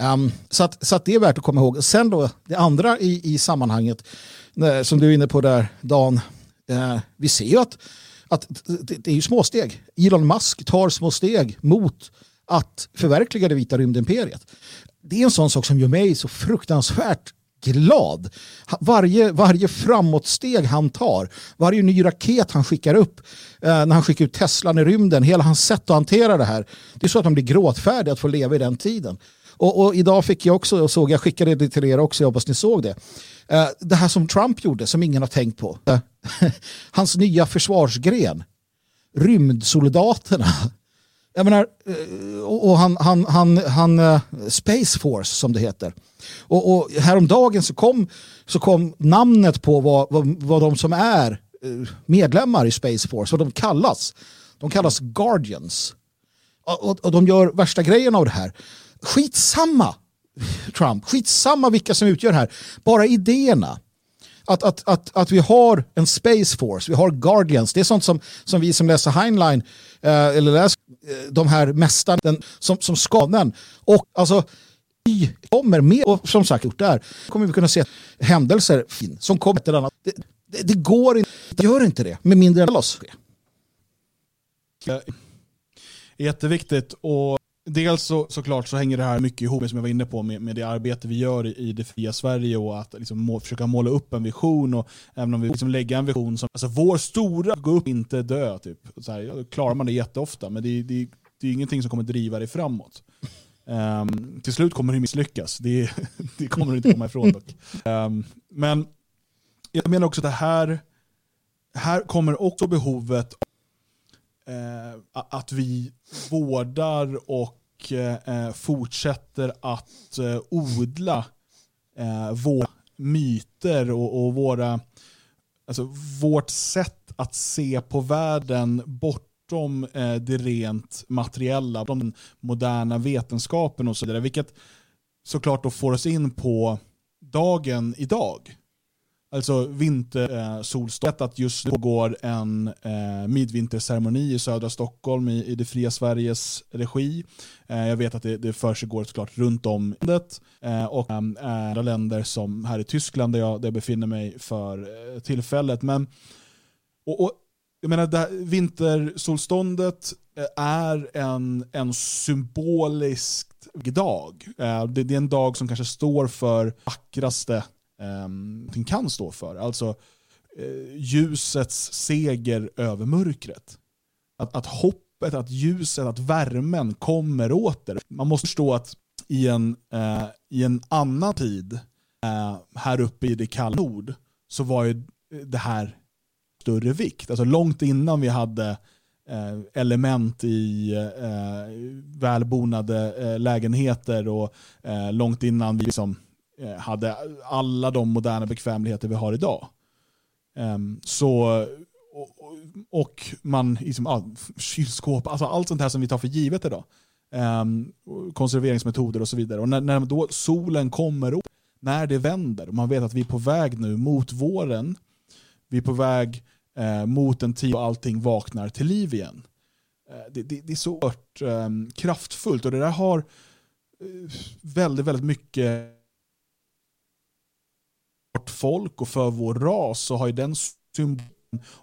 Um, så att, så att det är värt att komma ihåg. Sen då, det andra i, i sammanhanget, eh, som du är inne på där, Dan, eh, vi ser ju att, att det, det är ju småsteg. Elon Musk tar små steg mot att förverkliga det vita rymdimperiet. Det är en sån sak som gör mig så fruktansvärt glad. Varje, varje framåtsteg han tar, varje ny raket han skickar upp, eh, när han skickar ut Teslan i rymden, hela hans sätt att hantera det här, det är så att de blir gråtfärdig att få leva i den tiden. Och, och idag fick jag också, och såg, jag skickade det till er också, jag hoppas ni såg det, eh, det här som Trump gjorde, som ingen har tänkt på. Eh, (laughs) hans nya försvarsgren, rymdsoldaterna, jag menar, eh, och han, han, han, han eh, Space Force som det heter. Och, och häromdagen så kom, så kom namnet på vad, vad, vad de som är eh, medlemmar i Space Force, vad de kallas. De kallas Guardians. Och, och, och de gör värsta grejen av det här. Skitsamma Trump, skitsamma vilka som utgör det här. Bara idéerna. Att, att, att, att vi har en Space Force, vi har Guardians, det är sånt som, som vi som läser Heinlein eh, eller läser eh, de här mästarna som, som skadan. Och alltså, vi kommer med, och som sagt gjort där, kommer vi kunna se händelser som kommer till annat. Det, det, det går inte, det gör inte det med mindre än oss. Eh, jätteviktigt och Dels så, såklart så hänger det här mycket ihop med som jag var inne på med, med det arbete vi gör i, i det fria Sverige och att liksom må, försöka måla upp en vision och även om vi liksom lägger en vision som, alltså vår stora, gå upp, inte dö typ. Så här, klarar man det jätteofta men det, det, det är ingenting som kommer driva dig framåt. Um, till slut kommer du misslyckas, det, (laughs) det kommer du inte komma ifrån dock. Um, men jag menar också att det här, här kommer också behovet Eh, att vi vårdar och eh, eh, fortsätter att eh, odla eh, våra myter och, och, våra, alltså vårt sätt att se på världen bortom eh, det rent materiella, de moderna vetenskapen och så vidare. Vilket såklart då får oss in på dagen idag. Alltså vintersolståndet, att just nu pågår en eh, midvinterceremoni i södra Stockholm i, i det fria Sveriges regi. Eh, jag vet att det, det försiggår såklart runt om i landet eh, och eh, andra länder som här i Tyskland där jag, där jag befinner mig för eh, tillfället. Men, och, och jag menar, det här, vintersolståndet eh, är en, en symbolisk dag. Eh, Det, det är en dag som kanske står för vackraste eh, kan stå för. Alltså eh, ljusets seger över mörkret. Att, att hoppet, att ljuset, att värmen kommer åter. Man måste förstå att i en, eh, i en annan tid, eh, här uppe i det kalla nord, så var ju det här större vikt. Alltså långt innan vi hade eh, element i eh, välbonade eh, lägenheter och eh, långt innan vi liksom, Eh, hade alla de moderna bekvämligheter vi har idag. Ehm, så, och, man, liksom, ja, kylskåp, alltså allt sånt här som vi tar för givet idag. Ehm, konserveringsmetoder och så vidare. Och när, när då solen kommer, upp, när det vänder, och man vet att vi är på väg nu mot våren, vi är på väg eh, mot en tid då allting vaknar till liv igen. Eh, det, det, det är så oerhört kraftfullt och det där har eh, väldigt, väldigt mycket vårt folk och för vår ras så har ju den symbolen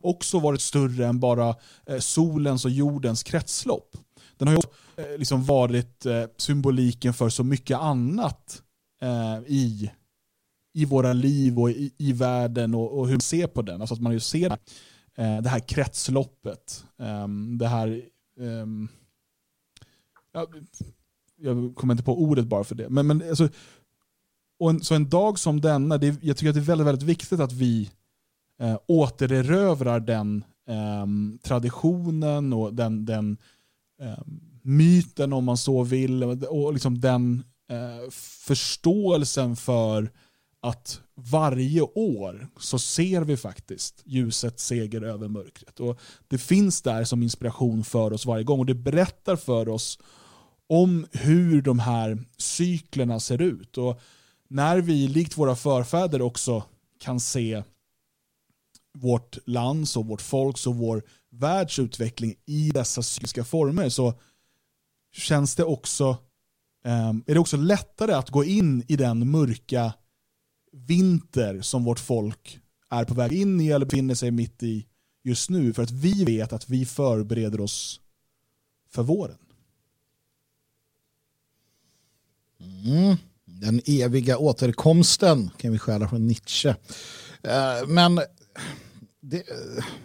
också varit större än bara eh, solens och jordens kretslopp. Den har ju också eh, liksom varit eh, symboliken för så mycket annat i, i våra liv och i, i världen och, och hur man ser på den. Alltså att man ju ser det här kretsloppet. Ehm, det här... Ehm, jag kommer inte på ordet bara för det. Men, men alltså, och en, så en dag som denna, det, jag tycker att det är väldigt, väldigt viktigt att vi eh, återerövrar den eh, traditionen och den, den eh, myten om man så vill och liksom den eh, förståelsen för att varje år så ser vi faktiskt ljuset seger över mörkret. Och det finns där som inspiration för oss varje gång och det berättar för oss om hur de här cyklerna ser ut. Och när vi, likt våra förfäder, också kan se vårt lands och vårt folks och vår världs utveckling i dessa cykliska former så känns det också, ehm, är det också lättare att gå in i den mörka vinter som vårt folk är på väg in i eller befinner sig mitt i just nu för att vi vet att vi förbereder oss för våren. Mm. Den eviga återkomsten kan vi stjäla från Nietzsche. Eh, men det,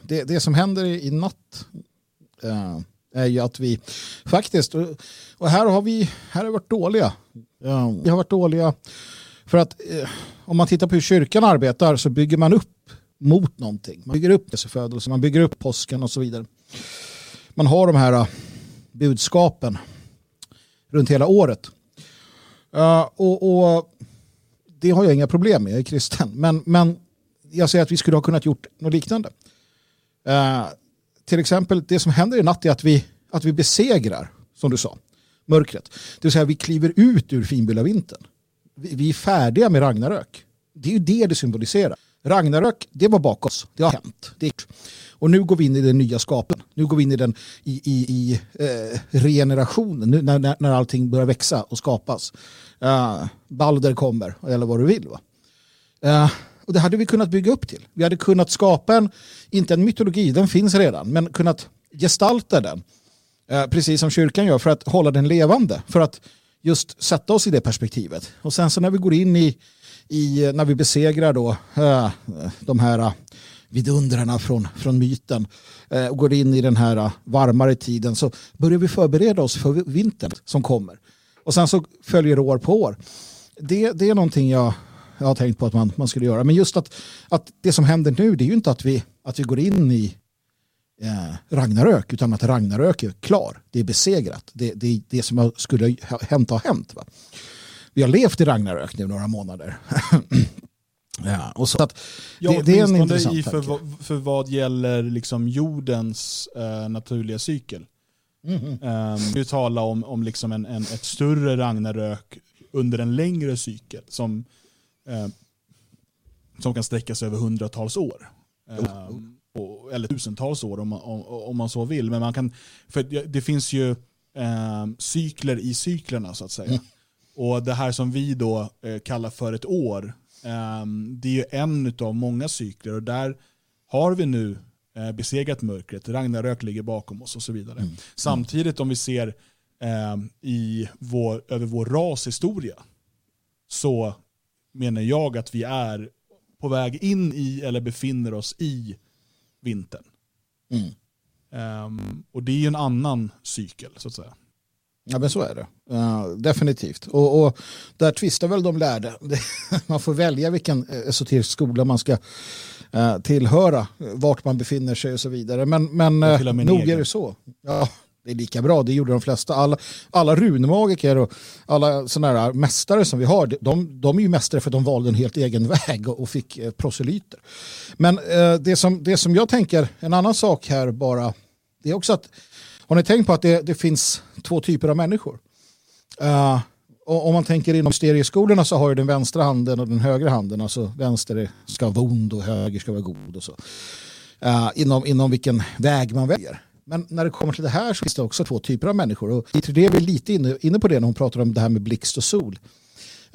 det, det som händer i natt eh, är ju att vi faktiskt, och- här har vi, här har vi varit dåliga. Eh, vi har varit dåliga för att om man tittar på hur kyrkan arbetar så bygger man upp mot någonting. Man bygger upp Jesu födelse, man bygger upp påsken och så vidare. Man har de här budskapen runt hela året. Uh, och, och det har jag inga problem med, jag är kristen. Men, men jag säger att vi skulle ha kunnat gjort något liknande. Uh, till exempel det som händer i natt är att vi, att vi besegrar, som du sa, mörkret. Det vill säga vi kliver ut ur finbullavintern. Vi, vi är färdiga med Ragnarök. Det är ju det det symboliserar. Ragnarök, det var bakom oss. Det har hänt. Det är. Och nu går vi in i den nya skapen. Nu går vi in i den i, i, i eh, regenerationen. Nu när, när, när allting börjar växa och skapas. Uh, Balder kommer, eller vad du vill. Va? Eh, och det hade vi kunnat bygga upp till. Vi hade kunnat skapa en, inte en mytologi, den finns redan, men kunnat gestalta den. Eh, precis som kyrkan gör för att hålla den levande. För att just sätta oss i det perspektivet. Och sen så när vi går in i, i när vi besegrar då eh, de här eh, vidundrarna från, från myten eh, och går in i den här eh, varmare tiden så börjar vi förbereda oss för vintern som kommer. Och sen så följer år på år. Det, det är någonting jag, jag har tänkt på att man, man skulle göra. Men just att, att det som händer nu det är ju inte att vi, att vi går in i eh, Ragnarök utan att Ragnarök är klar. Det är besegrat. Det, det, det som skulle ha hänt har hänt. Va? Vi har levt i Ragnarök nu några månader. (clears throat) ja, och så att Ja, det, det är en intressant i för, tanke. vad- för vad gäller liksom jordens eh, naturliga cykel. Mhm. Um, vi talar om, om liksom en, en, ett större Ragnarök under en längre cykel som, eh, som kan sträcka sig över hundratals år. Ehm, och, eller tusentals år om man, om, om man så vill. Men man kan, för det- finns ju ehm, cykler i cyklerna så att säga. Mm. Och det här som vi då eh, kallar för ett år, det är ju en av många cykler och där har vi nu eh, besegrat mörkret, Ragnarök ligger bakom oss och så vidare. Mm. Samtidigt om vi ser eh, i vår, över vår rashistoria så menar jag att vi är på väg in i eller befinner oss i vintern. Mm. Ehm, och det är ju en annan cykel så att säga. Ja men så är det. Eh, definitivt. Och, och där tvistar väl de lärde. (laughs) man får välja vilken eh, esoterisk skola man ska eh, tillhöra, vart man befinner sig och så vidare. Men, men min nog egen. är det så. Ja, det är lika bra, det gjorde de flesta. Alla, alla runmagiker och alla sådana här mästare som vi har, de, de är ju mästare för att de valde en helt egen (laughs) väg och, och fick eh, proselyter. Men eh, det, som, det som jag tänker, en annan sak här bara, det är också att, har ni tänkt på att det, det finns två typer av människor? Eh, uh, och om man tänker inom stereoskolorna så har ju den vänstra handen och den högra handen, alltså vänster ska vara ond och höger ska vara god och så. Uh, inom, inom vilken väg man väljer. Men när det kommer till det här så finns det också två typer av människor. Och det är vi lite inne, inne på det när hon pratar om det här med blixt och sol.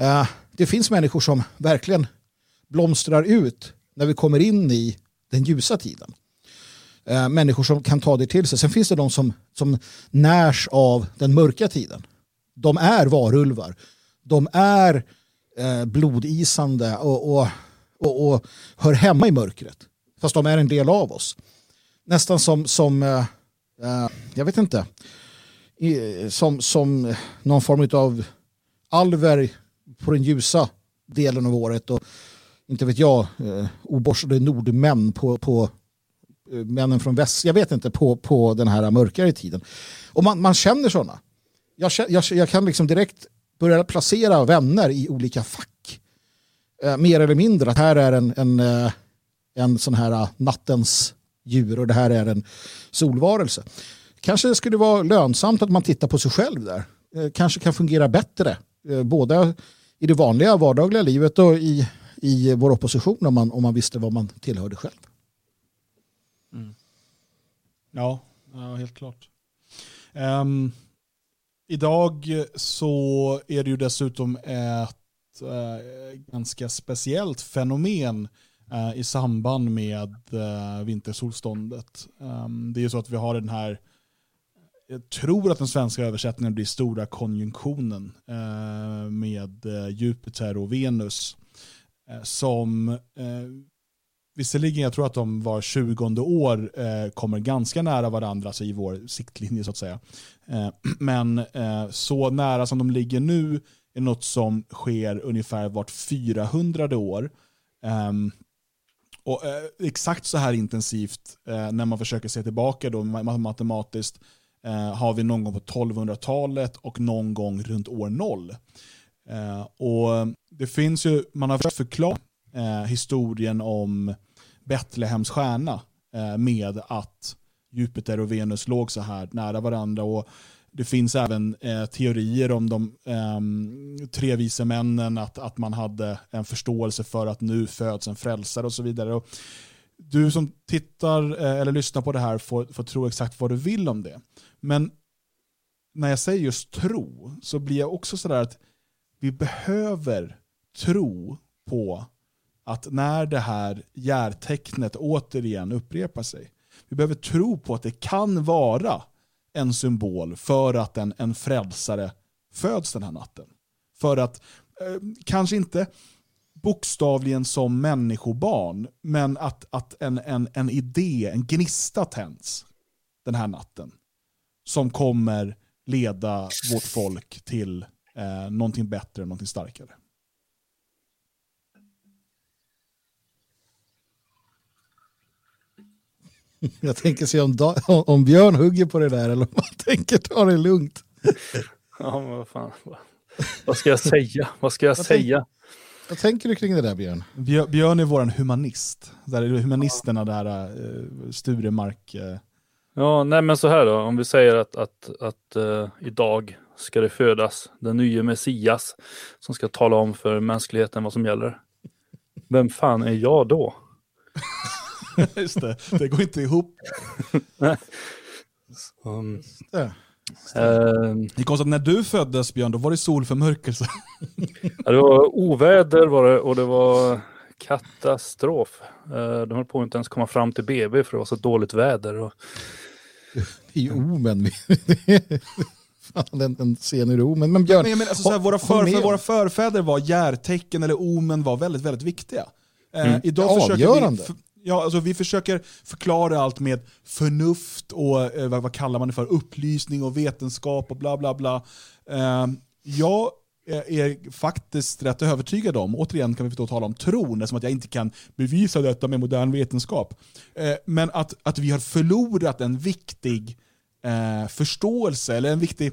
Uh, det finns människor som verkligen blomstrar ut när vi kommer in i den ljusa tiden. Eh, människor som kan ta det till sig. Sen finns det de som, som närs av den mörka tiden. De är varulvar. De är eh, blodisande och, och, och, och hör hemma i mörkret. Fast de är en del av oss. Nästan som, som eh, eh, jag vet inte, i, som, som någon form av alver på den ljusa delen av året och inte vet jag, eh, oborstade nordmän på, på Eh, männen från väst, jag vet inte, på, på den här mörkare tiden. Och man, man känner sådana. Jag, jag, jag kan liksom direkt börja placera vänner i olika fack. Eh, mer eller mindre, att här är en, en, eh, en sån här eh, nattens djur och det här är en solvarelse. Kanske det skulle vara lönsamt att man tittar på sig själv där. Eh, kanske kan fungera bättre, eh, både i det vanliga vardagliga livet och i, i vår opposition om man, om man visste vad man tillhörde själv. Ja, ja helt klart. Um, idag så är det ju dessutom ett uh, ganska speciellt fenomen uh, i samband med uh, vintersolståndet. Um, det är ju så att vi har den här, jag tror att den svenska översättningen blir stora konjunktionen eh, med Jupiter och Venus eh, som Visserligen, jag tror att de var 20 år eh, kommer ganska nära varandra alltså i vår siktlinje så att säga. Eh, (clears throat) men eh, så nära som de ligger nu är något som sker ungefär vart 400 år. Ehm, och eh, exakt så här intensivt eh, när man försöker se tillbaka då matematiskt eh, har vi någon gång på 1200-talet och någon gång runt år noll. Eh, och det finns ju, man har försökt förklara eh, historien om Betlehems stjärna eh, med att Jupiter och Venus låg så här nära varandra. Och det finns även eh, teorier om de eh, tre vise männen, att, att man hade en förståelse för att nu föds en frälsare och så vidare. Och du som tittar eh, eller lyssnar på det här får, får tro exakt vad du vill om det. Men när jag säger just tro så blir jag också sådär att vi behöver tro på att när det här järtecknet återigen upprepar sig, vi behöver tro på att det kan vara en symbol för att en, en frälsare föds den här natten. För att, eh, kanske inte bokstavligen som människobarn, men att, att en, en, en idé, en gnista tänds den här natten. Som kommer leda vårt folk till eh, någonting bättre, någonting starkare. (laughs) Jag tänker se om, da, om, Björn hugger på det där eller om han (laughs) tänker ta det lugnt. Ja, men vad fan. Vad- ska jag säga? Vad ska jag Vad säga? Vad tänker du kring det där Björn? Björ- Björn är vår humanist. Där är humanisterna, där uh, Sturemark. eh, Ja, nej men så här då. Om vi säger att, att, att eh, idag ska det födas den nya Messias som ska tala om för mänskligheten vad som gäller. Vem fan är jag då? (laughs) Just det, det går inte ihop. (laughs) Um, Det. eh, Det är konstigt att när du föddes Björn, då var det solförmörkelse. ja, det var oväder var det och det var katastrof. Eh, de höll på att inte ens komma fram till BB för det var så dåligt väder. Och... Det är ju Omen. Fan, en, en scen ur Omen. Men Björn, men alltså, så här, våra, förfäder, våra förfäder var järtecken eller omen var väldigt, väldigt viktiga. Eh, Mm. Idag försöker Avgörande. vi, ja, alltså, vi försöker förklara allt med förnuft och eh, vad, vad kallar man det för, upplysning och vetenskap och bla bla bla. Ehm, eh, jag är, faktiskt rätt övertygad om, återigen kan vi då tala om tron, som att jag inte kan bevisa detta med modern vetenskap. Eh, men att, att vi har förlorat en viktig eh, förståelse, eller en viktig,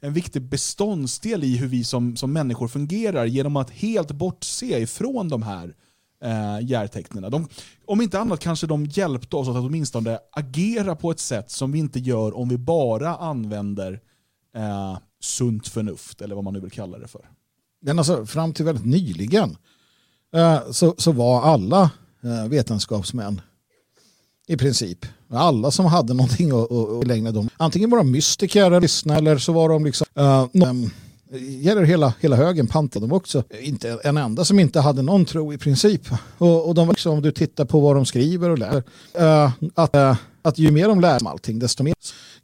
en viktig beståndsdel i hur vi som, som människor fungerar genom att helt bortse ifrån de här eh. De, om inte annat kanske de hjälpte oss att åtminstone agera på ett sätt som vi inte gör om vi bara använder eh, sunt förnuft, eller vad man nu vill kalla det för. Men alltså, fram till väldigt nyligen eh, så, så var alla eh, vetenskapsmän i princip, alla som hade någonting att, att, att lägga dem. Antingen var de mystiker eller lyssnare eller så var de liksom, eh, uh, no, gäller hela, hela högen pantade de också. Inte en enda som inte hade någon tro i princip. Och, och de var liksom, om du tittar på vad de skriver och lär, uh, eh, att, uh, att ju mer de lär om allting, desto mer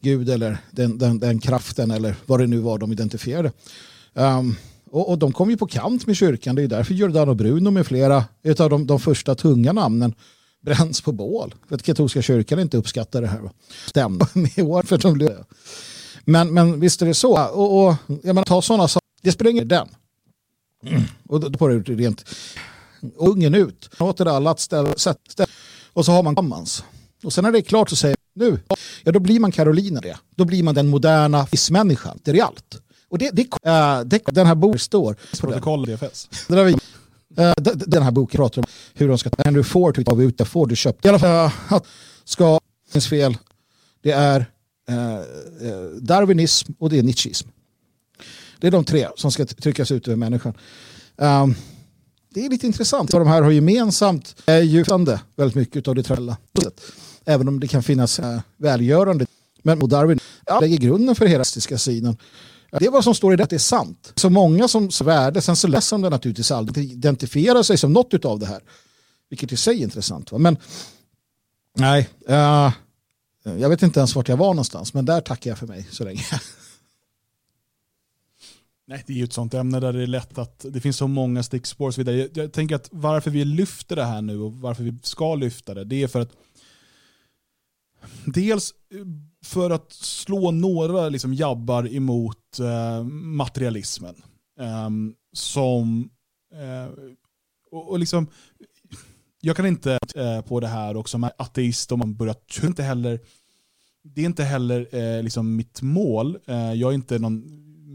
Gud eller den, den, den kraften eller vad det nu var de identifierade. Um, och, och de kom ju på kant med kyrkan, det är därför Giordano Bruno med flera av de, de första tunga namnen bränns på bål. För att katolska kyrkan inte uppskattar det här. Stämma (laughs) med år för de blev... Men, men visst är det så. Och, och jag menar, ta sådana saker. Det spränger den. Och då, då får det rent och ungen ut. Låter alla att ställa, sätt, ställa. Och så har man tillsammans. Och sen när det är klart så säger nu, ja då blir man Carolina det. Då blir man den moderna människan. Det är allt. Och det, det, äh, det, den här boken står. Protokoll DFS. Där vi, d- den här boken pratar om hur de ska ta Henry Ford av ut Ford du köpt. I alla fall eh, att ska finns fel. Det är Eh, eh, darwinism och det är nietzscheism. Det är de tre som ska tryckas ut över människan. Um, det är lite intressant. Vad de här har gemensamt eh, är ju väldigt mycket av det traditionella. Även om det kan finnas äh, välgörande. Men och Darwin ja, lägger grunden för hela rasistiska synen. Det är vad som står i det, att det är sant. Så många som svärde, sen så läser de det naturligtvis aldrig, identifierar sig som något av det här. Vilket i sig är intressant. Va? Men nej, uh, Eh, jag vet inte ens vart jag var någonstans, men där tackar jag för mig så länge. (laughs) Nej, det är ju ett sånt ämne där det är lätt att det finns så många stickspår och så vidare. Jag, jag tänker att varför vi lyfter det här nu och varför vi ska lyfta det, det är för att dels eh, för att slå några liksom jabbar emot eh, materialismen. Eh, som, eh, och, och liksom, jag kan inte eh, på det här och som är ateist och man börjar tro inte heller det är inte heller eh, liksom mitt mål. Eh, jag är inte någon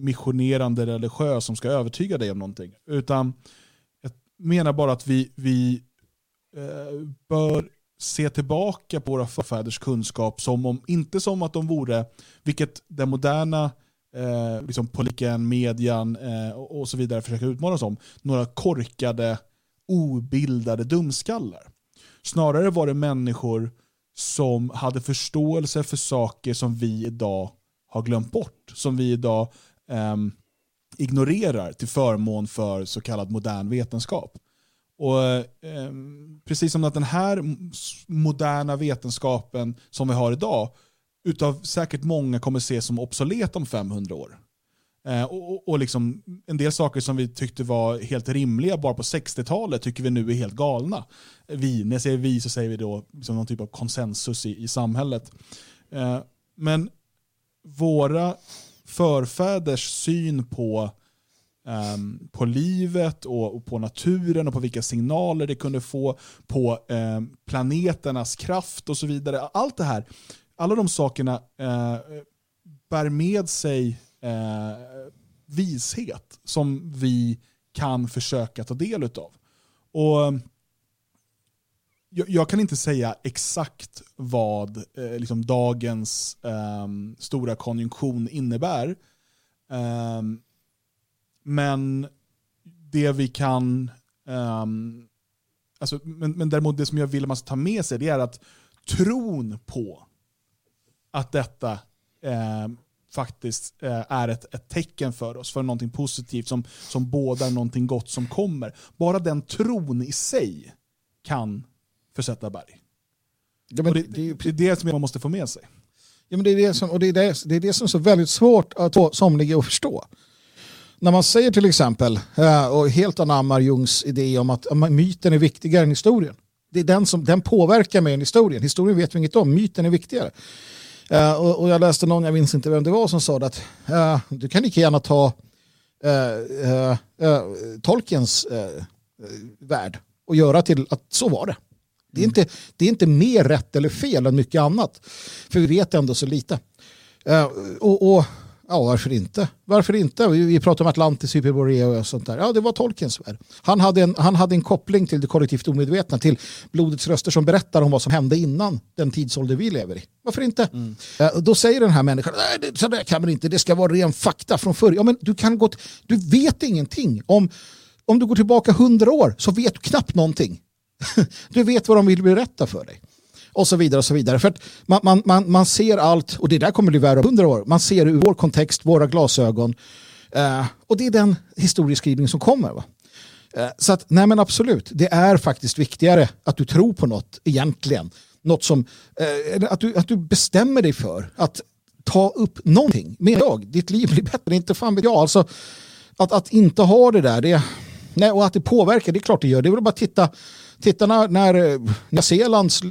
missionerande religiös som ska övertyga dig om någonting. Utan jag menar bara att vi, vi eh, bör se tillbaka på våra förfäders kunskap som om, inte som att de vore, vilket den moderna eh, liksom politiken, median eh, och, och så vidare försöker utmana som, några korkade, obildade dumskallar. Snarare var det människor som hade förståelse för saker som vi idag har glömt bort. Som vi idag ehm, ignorerar till förmån för så kallad modern vetenskap. Och ehm, Precis som att den här moderna vetenskapen som vi har idag utav säkert många kommer ses som obsolet om 500 år. Eh, och, och, och liksom en del saker som vi tyckte var helt rimliga bara på 60-talet tycker vi nu är helt galna. Vi, när jag säger vi så säger vi då liksom någon typ av konsensus i, i samhället. Eh, men våra förfäders syn på, eh, på livet och, och på naturen och på vilka signaler det kunde få, på eh, planeternas kraft och så vidare. Allt det här, alla de sakerna eh, bär med sig eh, vishet som vi kan försöka ta del av. Och jag, jag kan inte säga exakt vad eh, liksom dagens eh, stora konjunktion innebär. Ehm, men det vi kan... Ehm, alltså, men, men däremot det som jag vill att man ska ta med sig det är att tron på att detta eh, faktiskt eh, är ett, ett tecken för oss, för någonting positivt som, som bådar någonting gott som kommer. Bara den tron i sig kan för Zetterberg. Ja, och det, det, är det som man måste få med sig. Ja, men det, är det, som, och det, är det, det är det som är så väldigt svårt att få somliga att förstå. När man säger till exempel, eh, och helt anammar Jungs idé om att myten är viktigare än historien. Det är den som den påverkar mer än historien. Historien vet vi inget om, myten är viktigare. Eh, och, och jag läste någon, jag minns inte vem det var, som sa att eh, du kan lika gärna ta eh, Tolkiens värld och göra till att så var det. Det är, inte, det är inte mer rätt eller fel än mycket annat. För vi vet ändå så lite. Och, och ja, varför inte? Varför inte? Vi, vi pratar om Atlantis, Hyperborea och sånt där. Ja, det var Tolkiens värld. Han hade, en, han hade en koppling till det kollektivt omedvetna, till blodets röster som berättar om vad som hände innan den tidsålder vi lever i. Varför inte? Och då säger den här människan, nej, det, så där kan man inte, det ska vara ren fakta från förr. Ja, men du, kan gå du vet ingenting. Om, om du går tillbaka hundra år så vet du knappt någonting. (laughs) du vet vad de vill berätta för dig. Och så vidare och så vidare. För att man, man, man, man ser allt, och det där kommer bli värre om hundra år. Man ser det ur vår kontext, våra glasögon. Eh, och det är den historieskrivning som kommer. Va? Eh, så att, nej men absolut, det är faktiskt viktigare att du tror på något egentligen. Något som, eh, att, du, att du bestämmer dig för att ta upp någonting. Med jag, ditt liv blir bättre, inte fan vet jag. Alltså, att, att inte ha det där, det, nej, och att det påverkar, det är klart det gör. Det är väl bara att titta, titta när, när eh, Nya Zeelands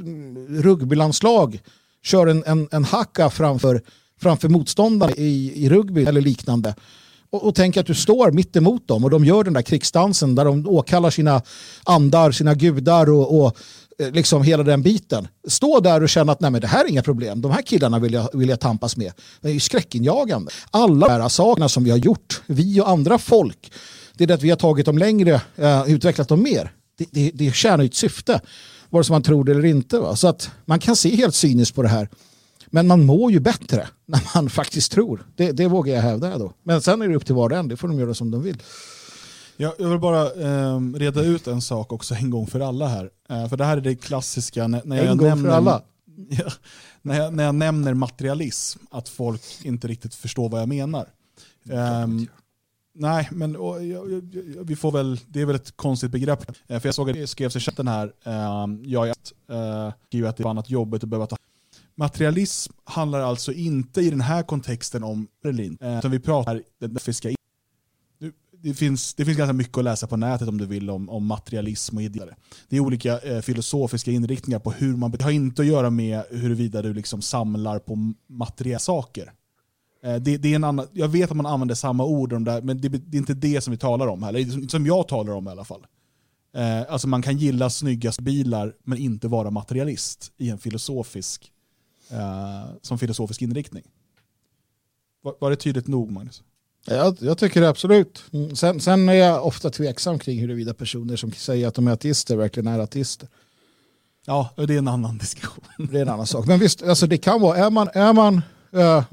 rugbylandslag kör en, en, en hacka framför, framför motståndare i, i rugby eller liknande. Och, och tänk att du står mitt emot dem och de gör den där krigsdansen där de åkallar sina andar, sina gudar och, och eh, liksom hela den biten. Stå där och känna att nej men det här är inga problem, de här killarna vill jag, vill jag tampas med. Det är ju skräckinjagande. Alla de här sakerna som vi har gjort, vi och andra folk, det är det att vi har tagit dem längre, eh, utvecklat dem mer. Det, det, det tjänar ju ett syfte, vare sig man tror det eller inte. Va? Så att man kan se helt cyniskt på det här. Men man mår ju bättre när man (laughs) faktiskt tror. Det, det vågar jag hävda då. Men sen är det upp till var och en, det får de göra som de vill. Jag, jag vill bara eh, reda ut en sak också en gång för alla här. Eh, för det här är det klassiska när, när En jag gång för nämner, alla? (laughs) Ja, när, jag, när jag nämner materialism, att folk inte riktigt förstår vad jag menar. Ehm, nej, men och, jag, jag, vi får väl, det är väl ett konstigt begrepp. Eh, för jag såg att det skrevs i chatten här, ehm, eh, jag är att, skriver att det är annat jobbet att behöva ta Materialism handlar alltså inte i den här kontexten om Berlin. eh, utan vi pratar den fiska det, finns, det finns ganska mycket att läsa på nätet om du vill om, om materialism och idéer. Det är olika eh, filosofiska inriktningar på hur man... Det har inte att göra med huruvida du liksom samlar på materiella saker. Eh, det, det är en annan, jag vet att man använder samma ord, om det men det, det är inte det som vi talar om här. Eller som- som jag talar om i alla fall. Eh, alltså man kan gilla snygga bilar men inte vara materialist i en filosofisk, eh, som filosofisk inriktning. Var, var det tydligt nog Magnus? Jag, jag tycker det absolut. Mm, Sen, sen är jag ofta tveksam kring huruvida personer som säger att de är ateister verkligen är ateister. Ja, det är en annan (laughs) diskussion. Det är en annan sak. Men visst, alltså det kan vara, är man, är man eh,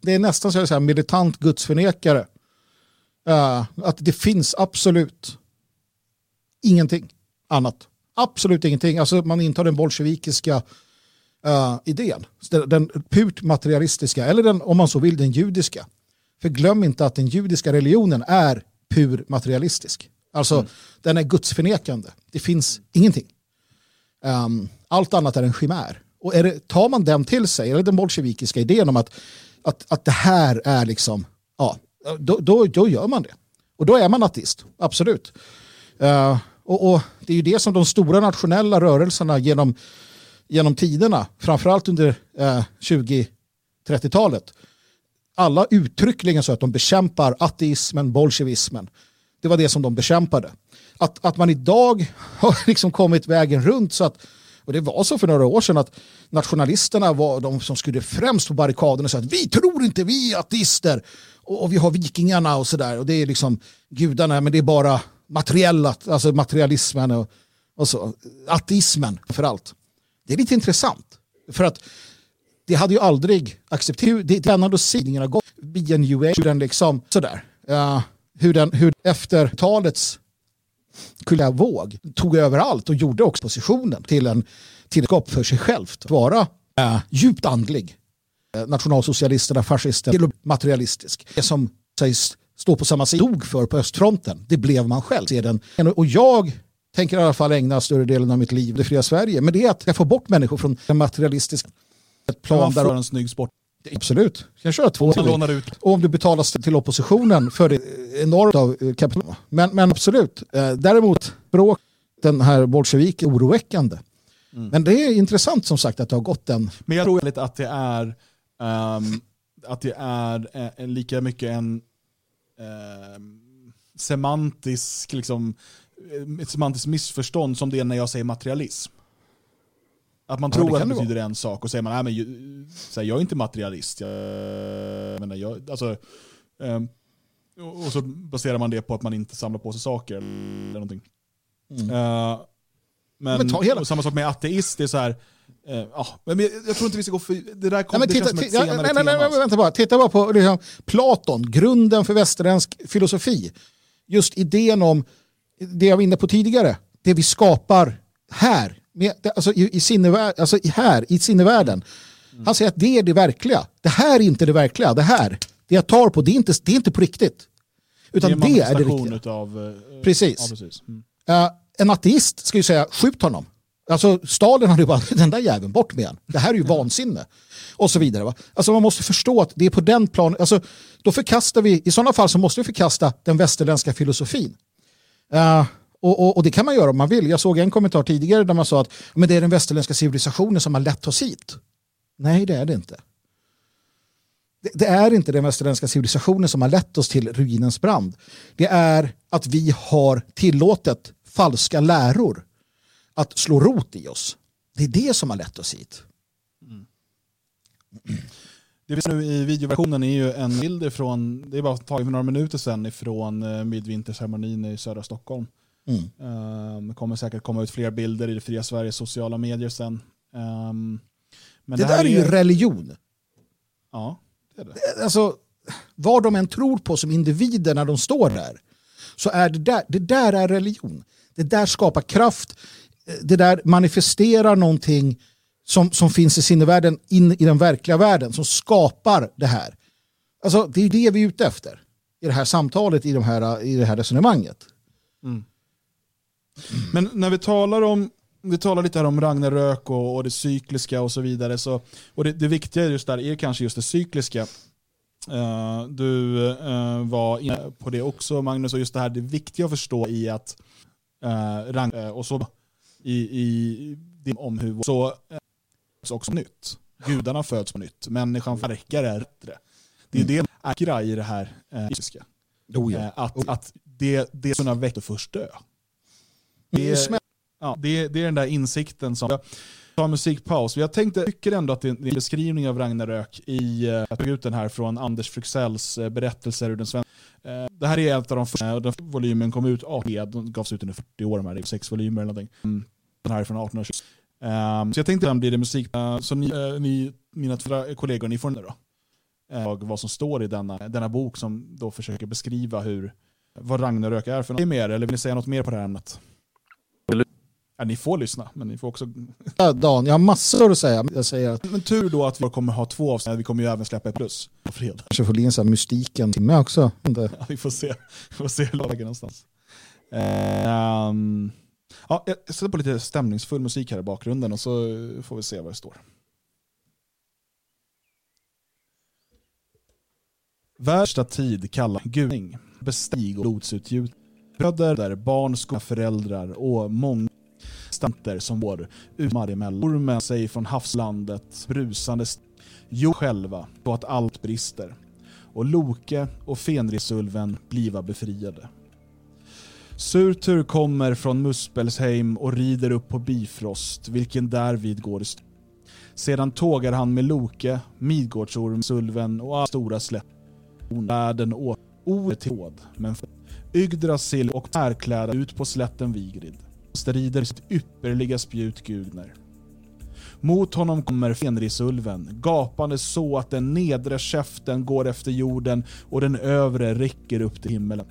det är nästan så jag säga, militant gudsförnekare. Eh, att det finns absolut ingenting annat. Absolut ingenting. Alltså man intar den bolsjevikiska eh, idén. Den, den purt materialistiska, eller den, om man så vill den judiska. För glöm inte att den judiska religionen är pur materialistisk. Alltså den är gudsförnekande. Det finns ingenting. Um, allt annat är en chimär. Och är det, tar man den till sig, eller den bolsjevikiska idén om att, att, att det här är liksom, ja, då, då, då gör man det. Och då är man ateist, absolut. Uh, och, och det är ju det som de stora nationella rörelserna genom, genom tiderna, framförallt under eh, uh, 20-30-talet, alla uttryckligen så att de bekämpar ateismen, bolsjevismen. Det var det som de bekämpade. Att, att man idag (laughs) har liksom kommit vägen runt så att, och det var så för några år sedan att nationalisterna var de som skulle främst på barrikaderna och sa att vi tror inte, vi är ateister och, och vi har vikingarna och sådär och det är liksom gudarna, men det är bara materiella, alltså materialismen och, och så, ateismen för allt. Det är lite intressant för att det hade ju aldrig accepterats. Det är spännande att se hur den har gått via New Age, hur den liksom sådär. Uh, hur den, hur efter talets kulturella våg tog över allt och gjorde också positionen till en tillskap för sig självt. Att vara uh, djupt andlig. Uh, nationalsocialisterna, fascister, till och materialistisk. Det som sägs stå på samma sida dog för på östfronten, det blev man själv. Och jag tänker i alla fall ägna större delen av mitt liv det fria Sverige. Men det är att jag får bort människor från den materialistiska ett plan där en snygg sport. Absolut. Jag kan köra två Man till. lånar ut. Och om du betalas till oppositionen för det enormt av eh, kapital. Men, men absolut. Eh, Däremot, språk, den här bolsjevik oroväckande. Men det är intressant som sagt att det har gått den. Men jag tror att det är, ehm, att det är eh, lika mycket en ehm, semantisk, liksom, eh, ett semantiskt missförstånd som det är när jag säger materialism. Att man Ja, det tror att kan det det betyder en sak och säger man, nej men här, jag är inte materialist. Jag, menar, jag, alltså, ehm, och så baserar man det på att man inte samlar på sig saker eller någonting. Mm. Eh, men, Men ta hela- och samma sak med ateist, det är så här, eh, ja, men jag, jag tror inte vi ska gå för, det där kom, Nej, men det känns som ett senare nej, nej, nej, nej, vänta bara. Titta bara på liksom, Platon, grunden för västerländsk filosofi. Just idén om det jag var inne på tidigare, det vi skapar här, med, det- alltså, i, i, sinnevär, alltså här, i sinnevärlden. Mm. Han säger att det är det verkliga. Det här är inte det verkliga. Det här, det jag tar på, det är inte, det är inte på riktigt. Utan det, är det manifestation riktiga. Utav, eh, Precis. Ja, precis. Mm. Eh, en ateist ska ju säga skjut honom. Alltså Stalin hade ju bara (laughs) den där jäveln bort med han. Det här är ju vansinne. Och så vidare. Va? Alltså man måste förstå att det är på den planen. Alltså, då förkastar vi, i sådana fall så måste vi förkasta den västerländska filosofin. Eh, och, och, och det kan man göra om man vill. Jag såg en kommentar tidigare där man sa att men det är den västerländska civilisationen som har lett oss hit. Nej, det är det inte. Det, det är inte den västerländska civilisationen som har lett oss till ruinens brand. Det är att vi har tillåtit falska läror att slå rot i oss. Det är det som har lett oss hit. Mm. Det vi ser nu i videoversionen är ju en bild ifrån, det är bara taget för några minuter sedan ifrån eh, midvinterceremonin i södra Stockholm. Mm. Um, det kommer säkert komma ut fler bilder i det fria Sveriges sociala medier sen. Ehm, men det, här där är ju religion. Ja, det är det. Alltså, vad de än tror på som individer när de står där, så är det där, det där är religion. Det där skapar kraft, eh, det där manifesterar någonting som, som finns i sinnevärlden in i den verkliga världen, som skapar det här. Alltså, det är det vi är ute efter i det här samtalet, i, de här, i det här resonemanget. Mm. Men när vi talar om vi talar lite här om Ragnarök och, och det cykliska och så vidare. Så, och det, det viktiga just där är kanske just det cykliska. Eh, du eh, var inne på det också Magnus, och just det här det viktiga att förstå i att uh, Ragn eh, och så i, i din om hur så uh, också nytt. Gudarna föds på nytt, människan verkar är rättare. Det är det äkra i det här uh, fysiska. Oh ja. Att, att det, det som har väckt att först dö. Det är, ja, det, är, det är den där insikten som... Jag tar en musikpaus. Jag tänkte, tycker ändå att det är en beskrivning av Ragnarök i, eh, jag tog ut den här från Anders Fryxells eh, berättelser ur den svenska. Eh, Det här är en av de första, den volymen kom ut 18, den gavs ut under 40 år, de här, det är sex volymer eller någonting. Mm. Den här är från 1820. Um, så jag tänkte blir det musik, uh, så ni, ni, mina två kollegor, ni får nu då. Uh, vad som står i denna, denna bok som då försöker beskriva hur, vad Ragnarök är för något mer, eller vill ni säga något mer på det här ämnet? Ja, ni får lyssna, men ni får också... Ja, Dan, jag har massor att säga. Jag säger att Men tur då att vi kommer ha två avsnitt, vi kommer ju även släppa ett plus på fredag. kanske får bli en sån här mystiken timme också. Ja, vi får se, vi får se hur det någonstans. Ehm, ja, jag sätter på lite stämningsfull musik här i bakgrunden och så får vi se vad det står. Värsta tid kallar gudning, bestig och blodsutgjutning. Bröder, där barn, skola, föräldrar och många stanter som går utmar emellan. Ormen sig från havslandet, brusande jo själva, på att allt brister. Och Loke och Fenrisulven bliva befriade. Surtur kommer från Muspelsheim och rider upp på Bifrost, vilken därvid går i st- Sedan tågar han med Loke, Midgårdsorm, Sulven och alla stora släpp. Världen åt ordet till men Yggdrasil och pärkläda ut på slätten Vigrid. Strider sitt ypperliga spjut Gudner. Mot honom kommer Fenrisulven, gapande så att den nedre käften går efter jorden och den övre räcker upp till himmelen.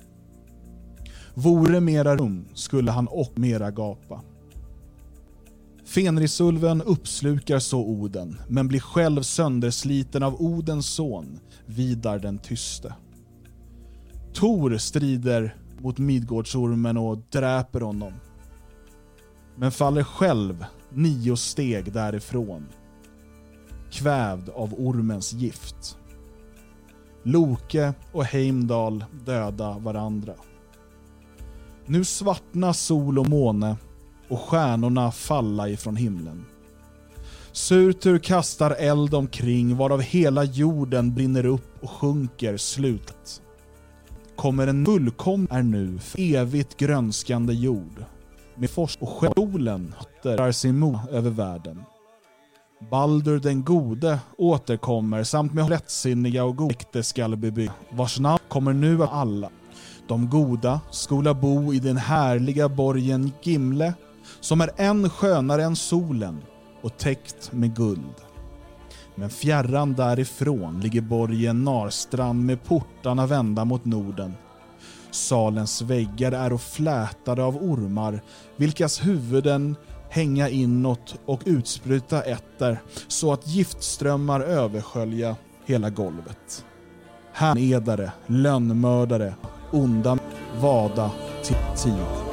Vore mera rum skulle han och mera gapa. Fenrisulven uppslukar så Oden, men blir själv söndersliten av Odens son, Vidar den tyste. Tor strider mot Midgårdsormen och dräper honom men faller själv nio steg därifrån. Kvävd av ormens gift. Loke och Heimdall döda varandra. Nu svartna sol och måne och stjärnorna falla ifrån himlen. Surtur kastar eld omkring varav hela jorden brinner upp och sjunker slutet. Kommer en fullkom är nu för evigt grönskande jord. Med fors och solen drar sin mo över världen. Baldur den gode återkommer samt med lättsinniga och goda skall bebygga, vars namn kommer nu av alla. De goda skola bo i den härliga borgen Gimle, som är än skönare än solen och täckt med guld. Men fjärran därifrån ligger borgen Narstrand med portarna vända mot Norden. Salens väggar är och flätade av ormar, vilkas huvuden hänga inåt och utspruta ätter så att giftströmmar överskölja hela golvet. Härnedare, lönnmördare, onda vada till tid.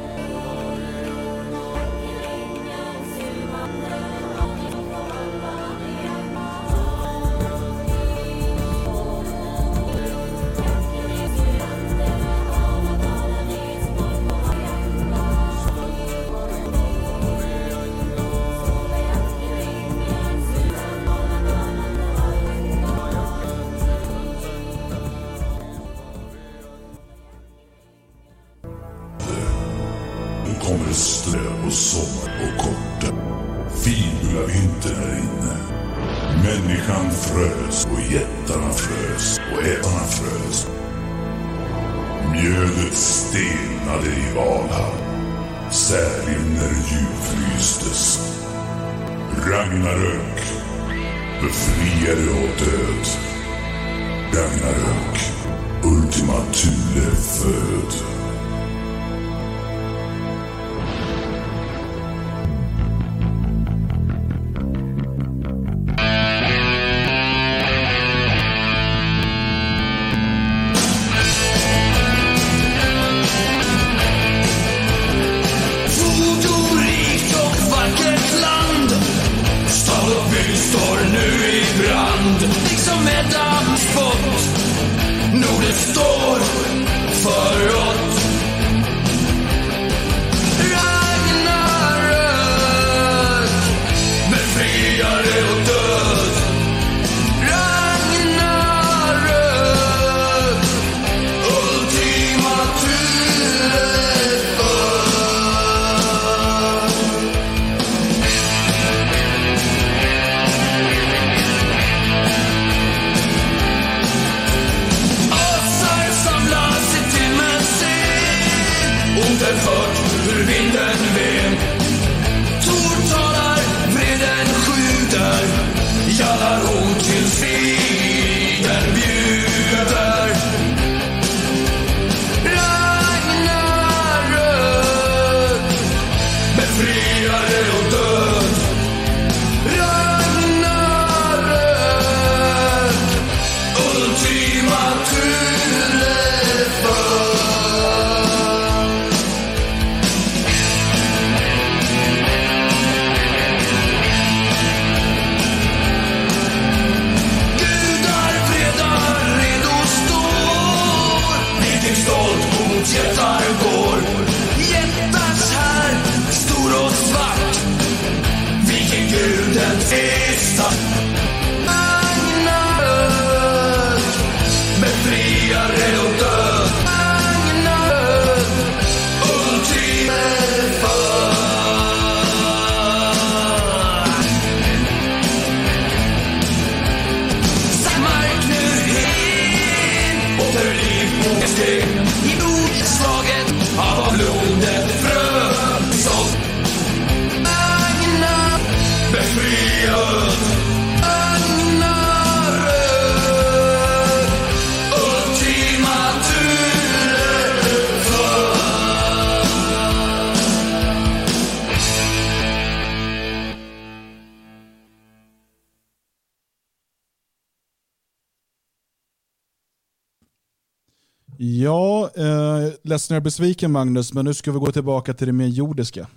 Ja, eh, ledsen jag är besviken Magnus, men nu ska vi gå tillbaka till det mer jordiska.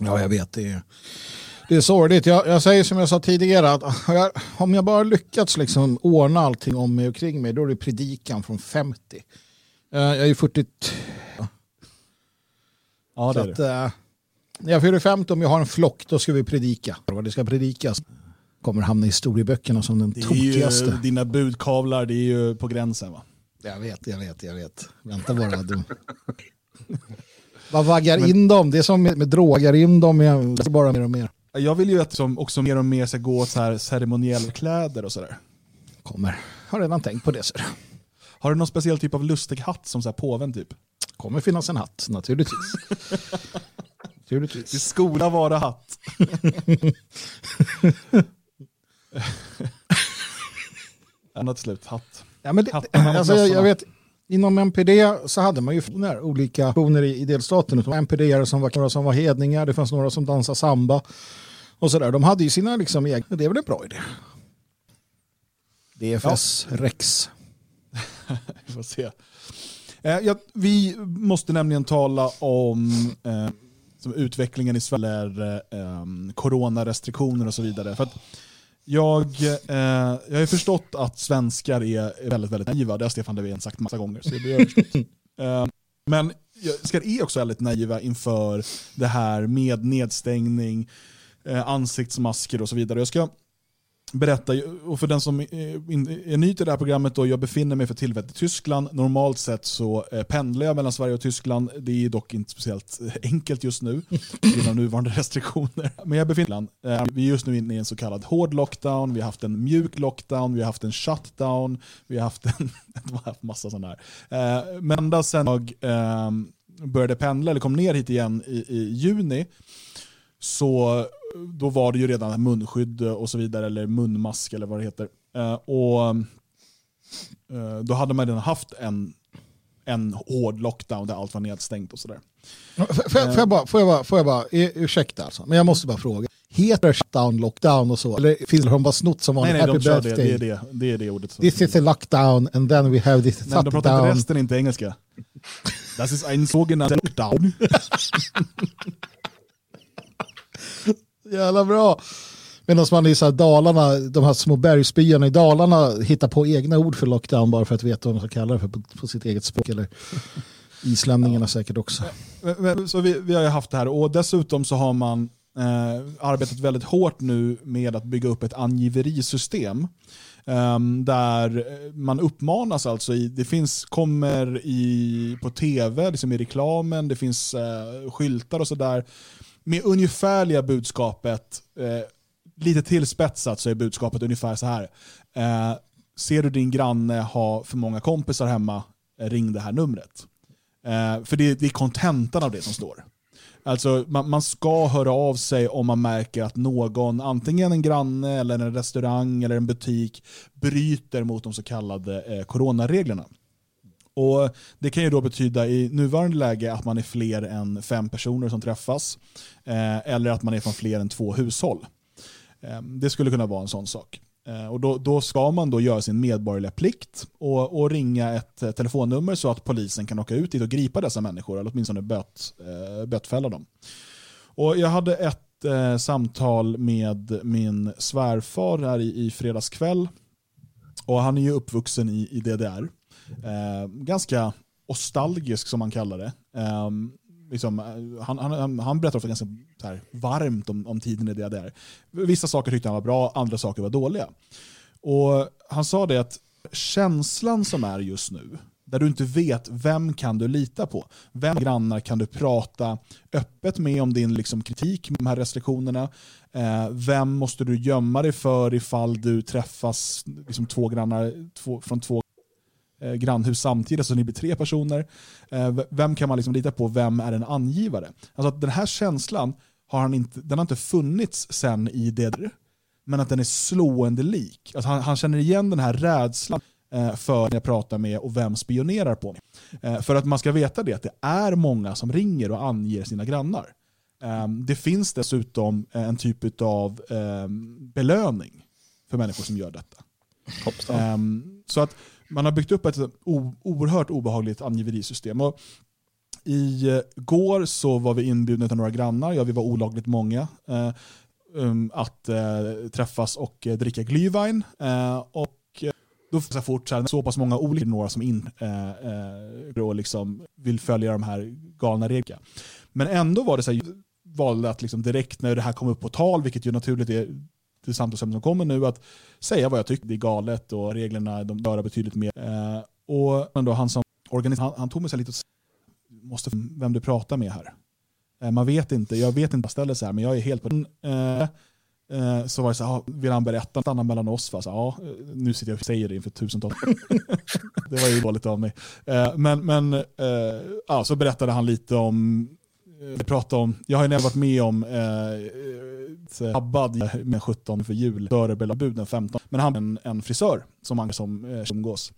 Ja, jag vet. Det är, det är sorgligt. Jag, jag säger som jag sa tidigare att (laughs) jag, om jag bara lyckats liksom ordna allting om mig och kring mig då är det predikan från 50. Eh, jag är ju 40... Ja, det är att, det. eh, när jag fyller 50 om jag har en flock då ska vi predika. Det ska predikas kommer hamna i historieböckerna som den tokigaste. dina budkavlar, det är ju på gränsen va? Jag vet, jag vet, jag vet. Vänta bara. Du. (laughs) Vad vaggar in dem? Det är som med, med droger in dem igen. Bara mer och mer. Jag vill ju att som också mer och mer ska gå åt så här ceremoniella kläder och sådär. Kommer. Har redan tänkt på det. Så. Har du någon speciell typ av lustig hatt som så här påven typ? Kommer finnas en hatt, naturligtvis. (laughs) naturligtvis. Det skola vara hatt. (laughs) Till slut, hatt. Ja, men det, alltså, jag, jag vet, inom MPD så hade man ju funktioner, olika funktioner i, i delstaten. MPD som var, några som var hedningar, det fanns några som dansade samba. Och sådär. De hade ju sina liksom, egna, det är väl en bra idé. DFS Rex. (laughs) Vi får se. Eh, ja, vi måste nämligen tala om eh, som utvecklingen i Sverige, eller, eh, coronarestriktioner och så vidare. För att jag, eh, jag har ju förstått att svenskar är väldigt, väldigt naiva. Det har Stefan Löfven sagt massa gånger. Så det har jag förstått. (laughs) eh, men svenskar är också väldigt naiva inför det här med nedstängning, eh, ansiktsmasker och så vidare. Jag ska berätta, och för den som är ny till det här programmet, då, jag befinner mig för tillfället i Tyskland. Normalt sett så eh, pendlar jag mellan Sverige och Tyskland. Det är dock inte speciellt eh, enkelt just nu, genom nuvarande restriktioner. Men jag befinner mig i Tyskland. Eh, vi är just nu inne i en så kallad hård lockdown, vi har haft en mjuk lockdown, vi har haft en shutdown, vi har haft en (laughs) har haft massa sådana här. Men ända sedan jag ehm, började pendla, eller kom ner hit igen i, i juni, så då var det ju redan munskydd och så vidare, eller munmask eller vad det heter. Eh, och eh, Då hade man redan haft en, en hård lockdown där allt var nedstängt och sådär. Får, får, jag- får jag bara, får jag bara, får jag bara eh, ursäkta alltså, men jag måste bara fråga. Heter det shutdown, lockdown och så? Eller finns det, de bara snott som Nej, vanligt? nej, de kör det. birthday? Det är det, det är det ordet. som- This is a lockdown and then we have this Nej, de pratar inte shutdown. resten inte engelska. (laughs) Das ist ein sogenannter lockdown. (laughs) Jävla bra. Medan man i så här Dalarna, de här små bergsbyarna i Dalarna hittar på egna ord för lockdown bara för att veta vad man ska kalla det för på, på sitt eget språk. Eller islänningarna säkert också. Men- men- Så vi, vi har ju haft det här och dessutom så har man eh, arbetat väldigt hårt nu med att bygga upp ett angiverisystem. ehm, där eh, man uppmanas alltså, i, det finns, kommer i, på tv, liksom i reklamen, det finns eh, skyltar och sådär med ungefärliga budskapet, eh, lite tillspetsat så är budskapet ungefär så här. Eh, ser du din granne ha för många kompisar hemma, eh, ring det här numret. Eh, för det, det är kontentan av det som står. Alltså man, man ska höra av sig om man märker att någon, antingen en granne, eller en restaurang eller en butik, bryter mot de så kallade eh, coronareglerna. Och Det kan ju då betyda i nuvarande läge att man är fler än fem personer som träffas, eh, eller att man är från fler än två hushåll. Eh, det skulle kunna vara en sån sak. Eh, och då, då ska man då göra sin medborgerliga plikt och, och ringa ett eh, telefonnummer så att polisen kan åka ut dit och gripa dessa människor, eller åtminstone böt, eh, bötfälla dem. Och jag hade ett eh, samtal med min svärfar här i, i fredags kväll. Och han är ju uppvuxen i, i DDR. Eh, ganska nostalgisk som man kallar det. Ehm, liksom, eh, liksom, han, han, han berättar ofta ganska så här, varmt om, om tiden i DDR. Vissa saker tyckte han var bra, andra saker var dåliga. Och Han sa det att känslan som är just nu, där du inte vet vem kan du lita på. Vem grannar kan du prata öppet med om din liksom, kritik med de här restriktionerna? Eh, vem måste du gömma dig för ifall du träffas liksom, två grannar två, från två eh, grannhus samtidigt, så ni blir tre personer. Eh, vem kan man liksom lita på? Vem är en angivare? Alltså att den här känslan har han inte, den har inte funnits sen i DDR, men att den är slående lik. Alltså han, han känner igen den här rädslan eh, för när jag pratar med och vem spionerar på mig. För att man ska veta det, att det är många som ringer och anger sina grannar. Ehm, det finns dessutom en typ av ehm, belöning för människor som gör detta. Ehm, så att man har byggt upp ett o- oerhört obehagligt angiverisystem. Och Igår eh, så var vi inbjudna av några grannar, ja vi var olagligt många, eh, um, att eh, träffas och eh, dricka glühwein. Eh, och eh, då så fort så, här, så pass många olika några som in och liksom vill följa de här galna reglerna. Men ändå var det så här, valde att liksom direkt när det här kom upp på tal, vilket ju naturligt är till samtalsämne som kommer nu, att säga vad jag tycker det är galet och reglerna de bör betydligt mer. Eh, och men då han som organisator, han, han tog mig så lite och måste vem du pratar med här. Eh, man vet inte, jag vet inte vad jag ställer så här, men jag är helt på den. Eh, så var det så här, vill han berätta, stanna mellan oss? Va? Så, ja, eh, nu sitter jag och säger det inför tusentals. (laughs) det var ju dåligt av mig. Eh, men men ja, så berättade han lite om Eh, vi pratade om, jag har ju nämligen varit med om eh, eh, eh Abbad med 17 för jul, Dörebelabud den 15. Men han är en, en frisör som han som eh, umgås.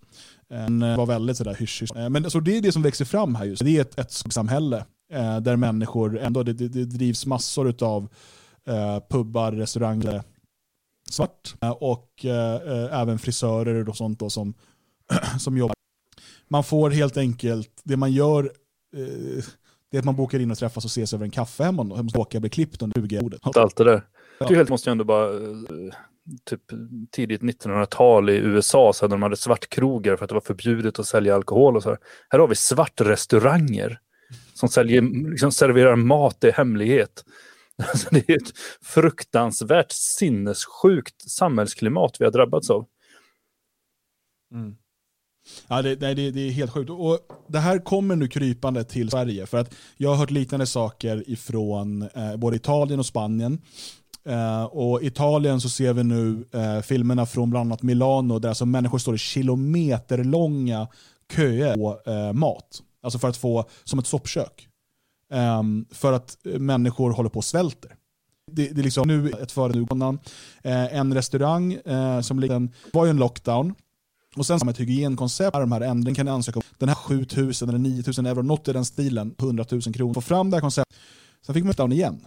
En, var väldigt sådär hysch, hysch. Men så det är det som växer fram här just. Det är ett, ett samhälle eh, där människor, ändå det, det, det drivs massor av eh, pubbar, restauranger, svart och eh, även frisörer och sånt då som, (clears throat) som jobbar. Man får helt enkelt, det man gör eh, det är att man bokar in och träffas och ses över en kaffe hemma och hemma åka bli klippt under 20 ordet. Allt det där. Det helt måste ju ändå bara eh, typ tidigt 1900-tal i USA så hade de hade svartkrogar för att det var förbjudet att sälja alkohol och så här. Här har vi svartrestauranger som säljer, liksom serverar mat i hemlighet. (laughs) Alltså det är ett fruktansvärt sinnessjukt samhällsklimat vi har drabbats av. Mm. Ja, det, nej, det, det är helt sjukt. Och det här kommer nu krypande till Sverige. För att jag har hört liknande saker ifrån eh, både Italien och Spanien. Eh, och Italien så ser vi nu eh, filmerna från bland annat Milano där alltså människor står i kilometerlånga köer på eh, mat. Alltså för att få, som ett soppkök. Ehm, för att eh, människor håller på och svälter. Det, det är liksom nu ett före eh, en restaurang eh, som ligger, var ju en lockdown. Och sen som ett hygienkoncept, de här ändringen kan ni ansöka om den här 7000 eller 9000 euro, något i den stilen, 100 000 kronor. Få fram det här konceptet. Sen fick man down igen.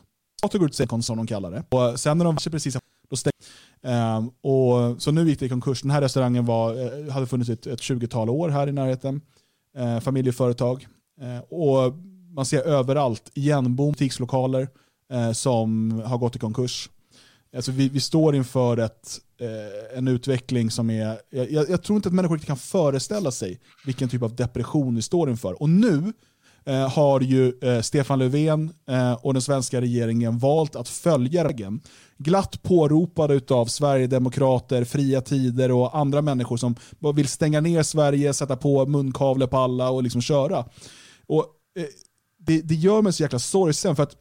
Tog ut sig som de kallar det. Och sen när de var precis då stängde um, och Så nu gick det i konkurs. Den här restaurangen var, eh, hade funnits ett, ett 20-tal år här i närheten. Eh, familjeföretag. Eh, och man ser överallt igenbom, butikslokaler eh, som har gått i konkurs. Alltså vi, vi står inför ett, eh, en utveckling som är... Jag, jag, tror inte att människor kan föreställa sig vilken typ av depression vi står inför. Och nu eh, har ju eh, Stefan Löfven eh, och den svenska regeringen valt att följa regeln. Glatt påropade av Sverigedemokrater, Fria Tider och andra människor som vill stänga ner Sverige, sätta på munkavle på alla och liksom köra. Och, eh, det, det gör mig så jäkla sorgsen för att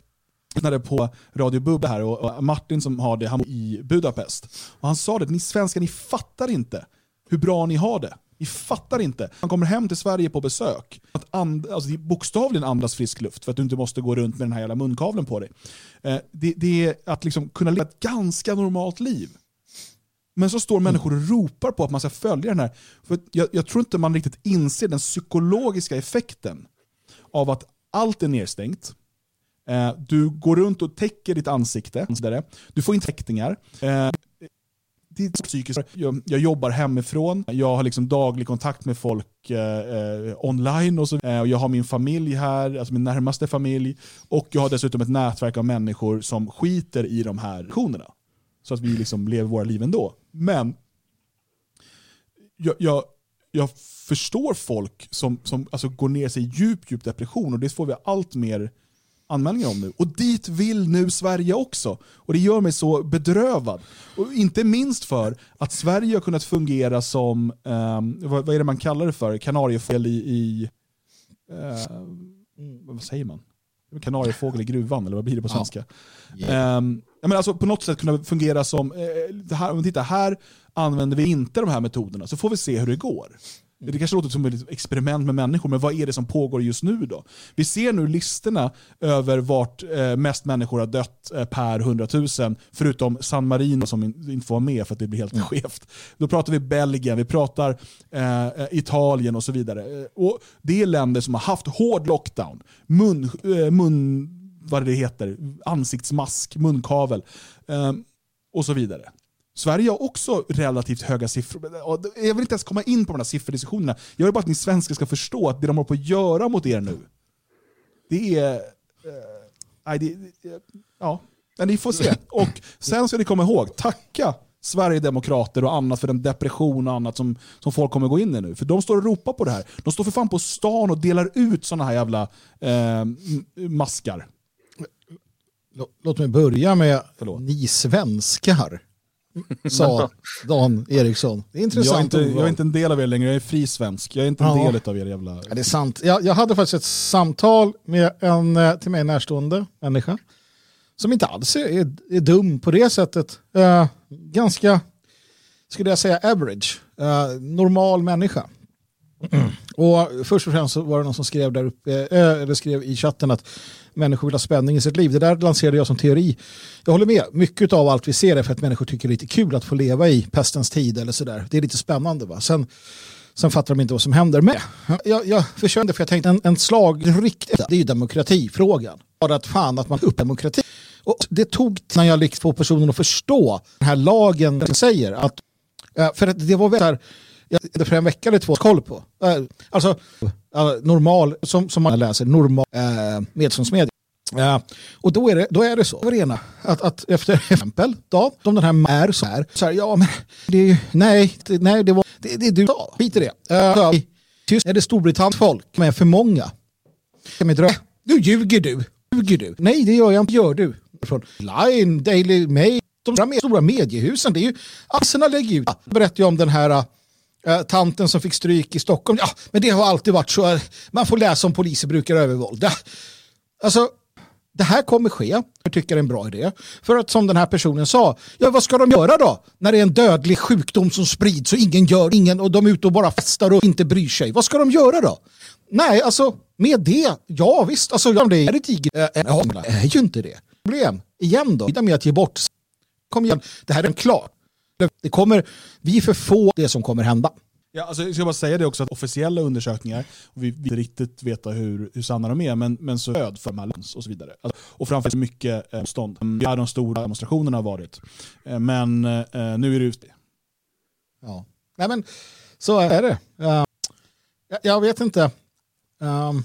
lyssnade på Radio Bubbla här och, Martin som har det, han bor i Budapest. Och han sa det, ni svenskar ni fattar inte hur bra ni har det. Ni fattar inte. Man kommer hem till Sverige på besök. Att and, alltså, det är bokstavligen andas frisk luft för att du inte måste gå runt med den här jävla munkavlen på dig. Eh, det, det är att liksom kunna leva ett ganska normalt liv. Men så står människor och ropar på att man ska följa den här. För jag, jag tror inte man riktigt inser den psykologiska effekten av att allt är nedstängt. Eh, du går runt och täcker ditt ansikte. vidare. Du får inte täckningar. Eh, det är psykiskt. Jag, jobbar hemifrån. Jag har liksom daglig kontakt med folk eh, eh, online. Och, så, eh, Jag har min familj här, alltså min närmaste familj. Och jag har dessutom ett nätverk av människor som skiter i de här aktionerna. Så att vi liksom lever våra liv ändå. Men jag, jag, jag förstår folk som, som alltså går ner sig i djup, djup depression och det får vi allt mer anmälningar om nu. Och dit vill nu Sverige också. Och det gör mig så bedrövad. Och inte minst för att Sverige har kunnat fungera som, ehm, vad, vad är det man kallar det för, kanariefågel i, i eh, vad säger man? Kanariefågel i gruvan, eller vad blir det på Ja. svenska? Yeah. Ehm, jag menar alltså på något sätt kunna fungera som, eh, här, om vi tittar här använder vi inte de här metoderna, så får vi se hur det går. Det kanske låter som ett experiment med människor, men vad är det som pågår just nu då? Vi ser nu listorna över vart eh, mest människor har dött eh, per 100 000, förutom San Marino som in, inte får vara med för att det blir helt skevt. Då pratar vi Belgien, vi pratar eh, eh, Italien och så vidare. Och Det är länder som har haft hård lockdown, mun, eh, mun vad det heter, ansiktsmask, munkavel eh, och så vidare. Sverige har också relativt höga siffror. Jag vill inte ens komma in på de här sifferdiskussionerna. Jag vill bara att ni svenskar ska förstå att det de håller på att göra mot er nu, det är... Eh, det, ja, men ni får se. Och sen ska ni komma ihåg, tacka Sverigedemokrater och annat för den depression och annat som, som folk kommer gå in i nu. För de står och ropar på det här. De står för fan på stan och delar ut sådana här jävla eh, maskar. Lå- Låt mig börja med ni svenskar, sa Dan Eriksson. Det är Jag är, intressant inte, jag är inte en del av er längre, jag är fri svensk. Jag är inte en Ja. del av er jävla... Ja, det är sant. Jag, jag hade faktiskt ett samtal med en eh, till mig närstående människa som inte alls är, är, är dum på det sättet. Eh, ganska, skulle jag säga, average. Eh, normal människa. (clears throat) Och först och främst så var det någon som skrev, där uppe, eh, eller skrev i chatten att människor vill ha spänning i sitt liv. Det där lanserade jag som teori. Jag håller med. Mycket av allt vi ser är för att människor tycker det är lite kul att få leva i pestens tid eller sådär. Det är lite spännande. Va? Sen, sen fattar de inte vad som händer med. Jag, jag försökte för jag tänkte en, en slag riktigt, det är ju demokratifrågan. Bara att fan att man upp demokrati. Och det tog när jag lyckades få personen att förstå den här lagen som säger att eh, för att det var väl så här, jag för en vecka eller två koll på. Eh, alltså eh, normal, som, som man läser, normal eh, medståndsmedia. Ja, och då är det, då är det så, det att, att efter (laughs) exempel, då, om den här är så här, så här, ja men det är ju, nej, det, nej det var, det, det är du sa, skit i det. Eh, uh, tyst är det Storbritanniens folk Men för många. Nu ljuger du, ljuger du. Nej det gör jag inte, gör du. Från Line, Daily Mail, de stora, stora mediehusen, det är ju, Arsenal lägger ut. Jag ju om den här Eh, tanten som fick stryk i Stockholm. Ja, men det har alltid varit så. Eh, man får läsa om poliser brukar övervålda. Alltså, det här kommer ske. Jag tycker det är en bra idé. För att som den här personen sa, ja vad ska de göra då? När det är en dödlig sjukdom som sprids och ingen gör ingen och de är ute och bara festar och inte bryr sig. Vad ska de göra då? Nej, alltså med det, ja visst, alltså om det är ett tiger, äh, eh, äh, det är ju inte det. Problem, igen då, med att ge bort. Kom igen, det här är en klart. Det kommer, vi är för få det som kommer hända. Ja, alltså, jag ska bara säga det också, att officiella undersökningar, och vi vill inte riktigt veta hur, hur sanna de är, men, men så stöd för Malens och så vidare. Alltså, och framförallt mycket eh, motstånd. Det är de stora demonstrationerna har varit. Eh, men eh, nu är det ute. Ja. Nej men så är det. Uh, jag, jag vet inte. Um,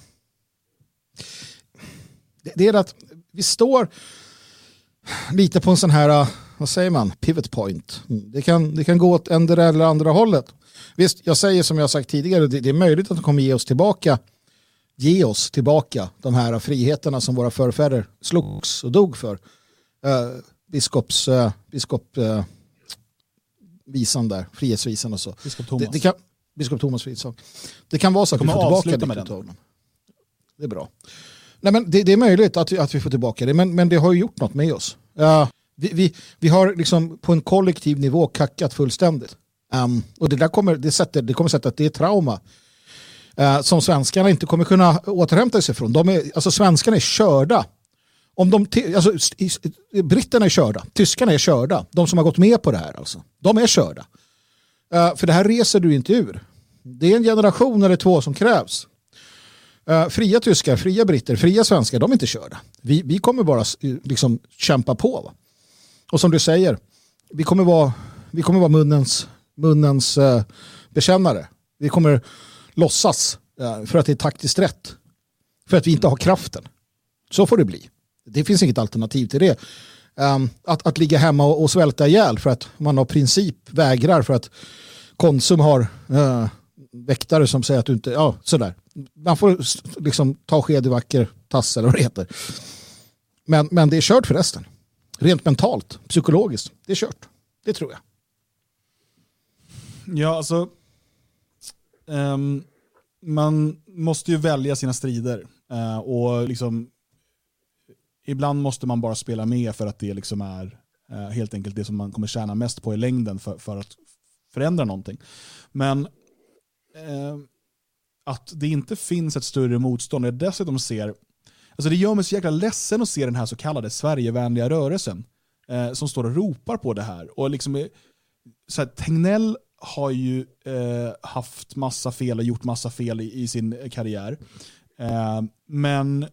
det, det är att vi står lite på en sån här, uh, vad säger man, pivot point. Det kan, det kan gå åt ändra eller andra hållet. Visst, jag säger som jag sagt tidigare, det, det är möjligt att de kommer ge oss tillbaka ge oss tillbaka de här friheterna som våra förfäder slogs och dog för. Uh, biskops, uh, biskop, uh, visan där, frihetsvisan och så. Biskop Thomas. Det, det kan, biskop Thomas Fridsson. Det kan vara så att vi får tillbaka med mycket den. Det är bra. Nej, men det, det är möjligt att, vi- att vi får tillbaka det, men, men det har ju gjort något med oss. Ja, vi, vi, vi har liksom på en kollektiv nivå kackat fullständigt. Um, och det där kommer, det sätter, det kommer sätta att det är trauma uh, som svenskarna inte kommer kunna återhämta sig från. De är, alltså svenskarna är körda. Om de, alltså, britterna är körda, tyskarna är körda. De som har gått med på det här alltså. De är körda. Uh, för det här reser du inte ur. Det är en generation eller två som krävs. Uh, fria tyskar, fria britter, fria svenskar, de är inte körda. Vi, vi kommer bara liksom kämpa på. Va? Och som du säger, vi kommer vara, vi kommer vara munnens, munnens eh, bekännare. Vi kommer låtsas eh, för att det är taktiskt rätt. För att vi inte har kraften. Så får det bli. Det finns inget alternativ till det. Um, att, att ligga hemma och, och svälta ihjäl för att man av princip vägrar för att Konsum har uh, väktare som säger att du inte, ja sådär. Man får liksom ta sked i vacker tass eller vad det heter. Men, men det är kört för resten. Rent mentalt, psykologiskt, det är kört. Det tror jag. Ja, alltså. Um, man måste ju välja sina strider. Uh, och liksom. Ibland måste man bara spela med för att det liksom är uh, helt enkelt det som man kommer tjäna mest på i längden för, för att förändra någonting. Men uh, att det inte finns ett större motstånd, jag dessutom ser, alltså det gör mig så jäkla ledsen att se den här så kallade Sverigevänliga rörelsen eh, som står och ropar på det här. Och liksom, eh, så här, Tegnell har ju eh, haft massa fel och gjort massa fel i, i sin karriär. Eh, men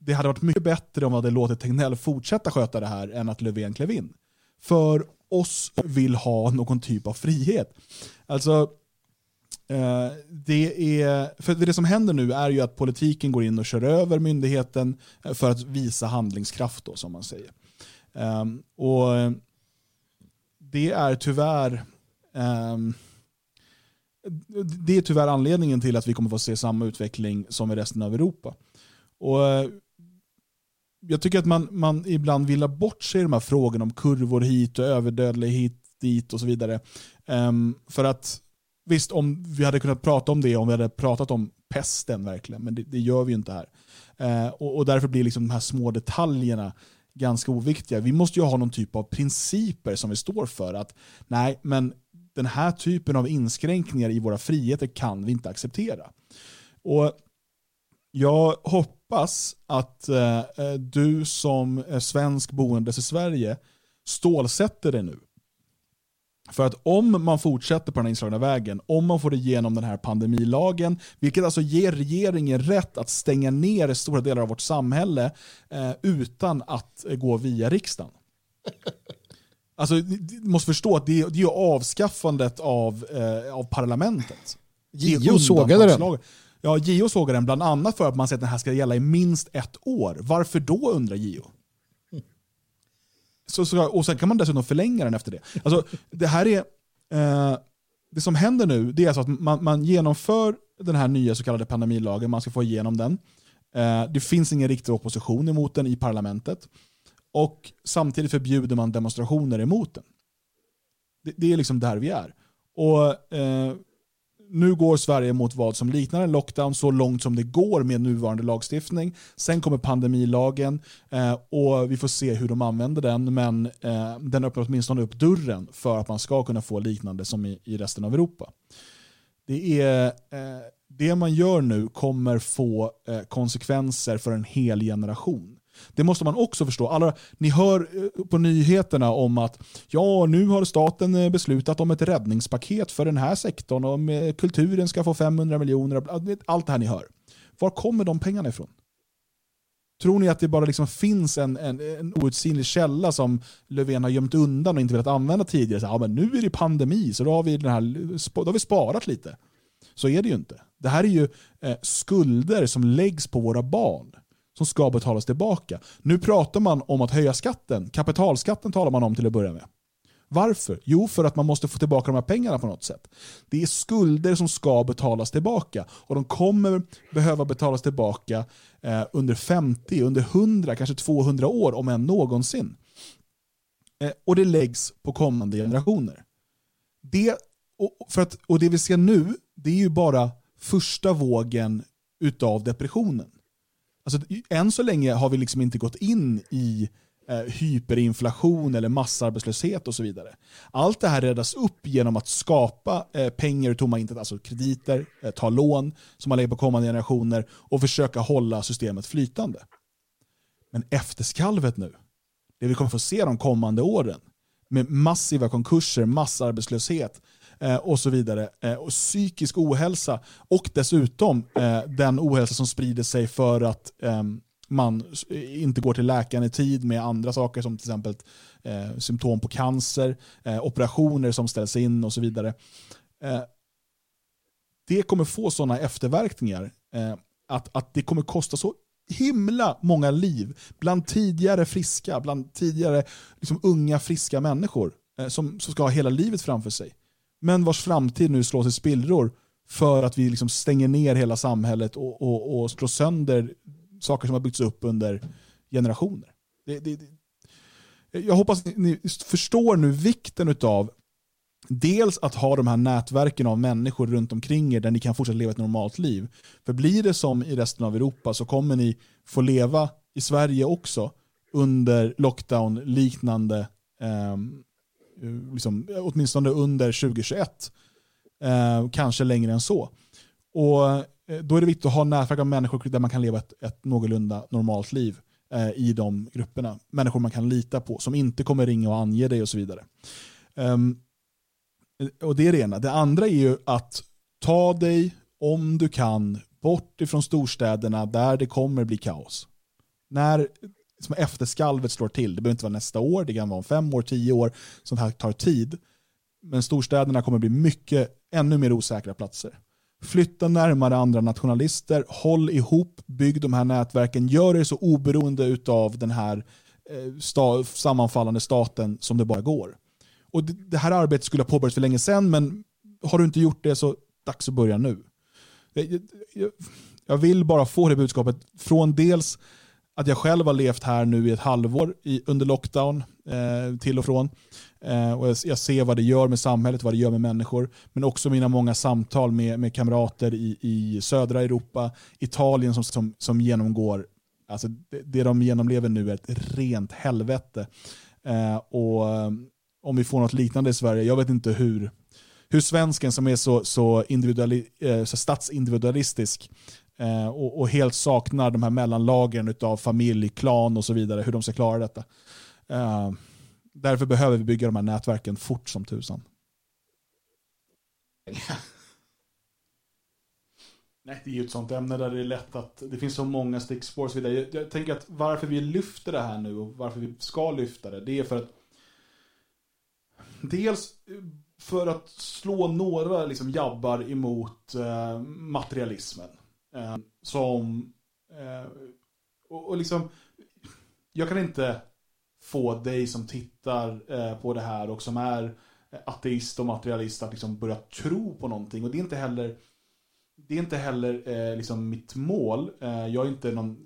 det hade varit mycket bättre om vi hade låtit Tegnell fortsätta sköta det här än att Löfven klev in. För oss vill ha någon typ av frihet. Alltså, Eh, det, är, för det som händer nu är ju att politiken går in och kör över myndigheten eh, för att visa handlingskraft då, som man säger. Ehm, och det är tyvärr ehm, det är tyvärr anledningen till att vi kommer få se samma utveckling som i resten av Europa. Och eh, jag tycker att man, man ibland vill bort sig i de här frågorna om kurvor hit och överdödlighet dit och så vidare. Ehm, för att visst, om vi hade kunnat prata om det, om vi hade pratat om pesten verkligen, men det, det gör vi ju inte här. Eh, och, och därför blir liksom de här små detaljerna ganska oviktiga. Vi måste ju ha någon typ av principer som vi står för. att Nej, men den här typen av inskränkningar i våra friheter kan vi inte acceptera. Och jag hoppas att eh, eh du som är svensk boendes i Sverige stålsätter dig nu. För att om man fortsätter på den inslagna vägen, om man får igenom den här pandemilagen, vilket alltså ger regeringen rätt att stänga ner stora delar av vårt samhälle eh, utan att eh, gå via riksdagen. (laughs) Alltså, ni måste förstå att det är, det är avskaffandet av, eh, av parlamentet. JO sågade den. Ja, JO sågade den bland annat för att man säger att den här ska gälla i minst ett år. Varför då undrar JO? Så, så, och sen kan man dessutom förlänga den efter det. Alltså, det här är... Eh, det som händer nu det är alltså att man, man genomför den här nya så kallade pandemilagen, man ska få igenom den. Eh, det finns ingen riktig opposition emot den i parlamentet. Och samtidigt förbjuder man demonstrationer emot den. Det, det är liksom där vi är. Och eh, nu går Sverige mot vad som liknar en lockdown så långt som det går med nuvarande lagstiftning. Sen kommer pandemilagen eh, och vi får se hur de använder den, men eh, den öppnar åtminstone upp dörren för att man ska kunna få liknande som i, i resten av Europa. Det, är, eh, det man gör nu kommer få eh, konsekvenser för en hel generation. Det måste man också förstå. Alla, ni hör eh, på nyheterna om att ja, nu har staten eh, beslutat om ett räddningspaket för den här sektorn och eh, kulturen ska få 500 miljoner. Allt det här ni hör. Var kommer de pengarna ifrån? Tror ni att det bara liksom finns en, en, en outsinlig källa som Löfven har gömt undan och inte velat använda tidigare? Så, ja, men nu är det pandemi, så då har, vi den här, då har vi sparat lite. Så är det ju inte. Det här är ju eh, skulder som läggs på våra barn som ska betalas tillbaka. Nu pratar man om att höja skatten. Kapitalskatten talar man om till att börja med. Varför? Jo, för att man måste få tillbaka de här pengarna på något sätt. Det är skulder som ska betalas tillbaka och de kommer behöva betalas tillbaka eh, under 50, under 100, kanske 200 år om än någonsin. Eh, och det läggs på kommande generationer. Det, och, för att, och det vi ser nu, det är ju bara första vågen utav depressionen. Alltså, än så länge har vi liksom inte gått in i eh, hyperinflation eller massarbetslöshet och så vidare. Allt det här räddas upp genom att skapa eh, pengar ur tomma intet, alltså krediter, eh, ta lån som man lägger på kommande generationer och försöka hålla systemet flytande. Men efterskalvet nu, det vi kommer få se de kommande åren, med massiva konkurser, massarbetslöshet, eh, Eh, och så vidare. Eh, och psykisk ohälsa och dessutom eh, den ohälsa som sprider sig för att eh, man eh, inte går till läkaren i tid med andra saker som till exempel eh, symptom på cancer, eh, operationer som ställs in och så vidare. Eh, det kommer få sådana efterverkningar att, att det kommer kosta så himla många liv bland tidigare friska, bland tidigare liksom unga friska människor som, som ska ha hela livet framför sig men vars framtid nu slås i spillror för att vi liksom stänger ner hela samhället och, och, och slår sönder saker som har byggts upp under generationer. Det, det, det. Jag hoppas ni, ni förstår nu vikten av dels att ha de här nätverken av människor runt omkring er där ni kan fortsätta leva ett normalt liv. För blir det som i resten av Europa så kommer ni få leva i Sverige också under lockdown-liknande um, ehm, Eh, Eh, liksom, åtminstone under 2021. Eh, kanske längre än så. Och eh, Då är det viktigt att ha nätverk av människor där man kan leva ett, ett någorlunda normalt liv eh, i de grupperna. Människor man kan lita på, som inte kommer ringa och ange dig och så vidare. Um, och Det är det ena. Det andra är ju att ta dig, om du kan, bort ifrån storstäderna där det kommer bli kaos. När som efterskalvet slår till. Det behöver inte vara nästa år, det kan vara om fem år, tio år. Sånt här tar tid. Men storstäderna kommer bli mycket, ännu mer osäkra platser. Flytta närmare andra nationalister, håll ihop, bygg de här nätverken, gör er så oberoende av den här eh, sta, sammanfallande staten som det bara går. Och det, det här arbetet skulle ha påbörjats för länge sedan, men har du inte gjort det så dags att börja nu. Jag, jag, jag vill bara få det budskapet från dels att jag själv har levt här nu i ett halvår i, under lockdown eh, till och från. Eh, och jag, jag, ser vad det gör med samhället, vad det gör med människor. Men också mina många samtal med, med kamrater i, i södra Europa, Italien som, som, som genomgår, alltså det, det de genomlever nu är ett rent helvete. Eh, och eh, om vi får något liknande i Sverige, jag vet inte hur, hur svensken som är så, så, individuali, eh, så statsindividualistisk eh, och, och, helt saknar de här mellanlagren av familj, klan och så vidare, hur de ska klara detta. Eh, därför behöver vi bygga de här nätverken fort som tusan. (laughs) Nej, det är ju ett sånt ämne där det är lätt att det finns så många stickspår och så vidare. Jag, jag tänker att varför vi lyfter det här nu och varför vi ska lyfta det, det är för att dels för att slå några liksom, jabbar emot eh, materialismen. Eh, som, eh, och, och, liksom, jag kan inte få dig som tittar eh, på det här och som är ateist och materialist att liksom börja tro på någonting. Och det är inte heller, det är inte heller eh, liksom mitt mål. Eh, jag är inte någon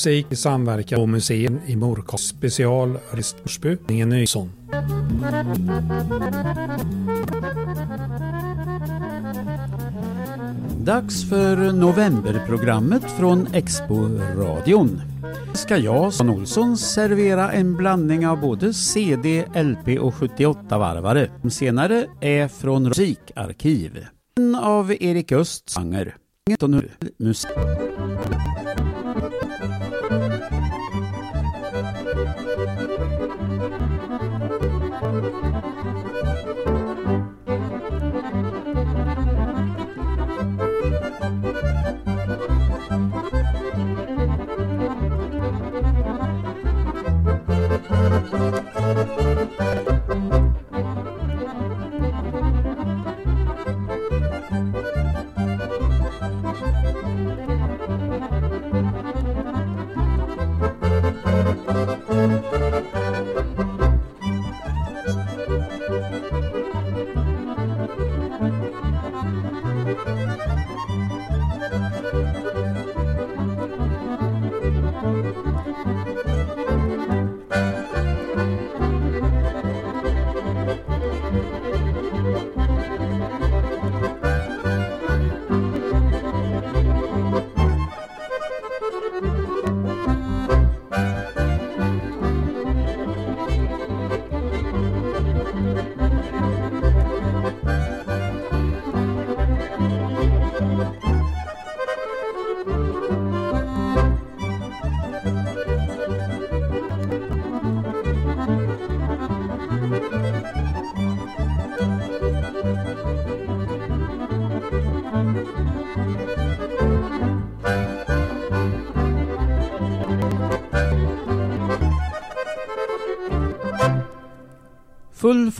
musik i samverkan på museet i Morkos special Ristmorsby, Ingen Nysson. Dags för novemberprogrammet från Expo-radion. Ska jag, Sven Olsson, servera en blandning av både CD, LP och 78-varvare. De senare är från Musikarkiv. En av Erik Östs sånger. Musik.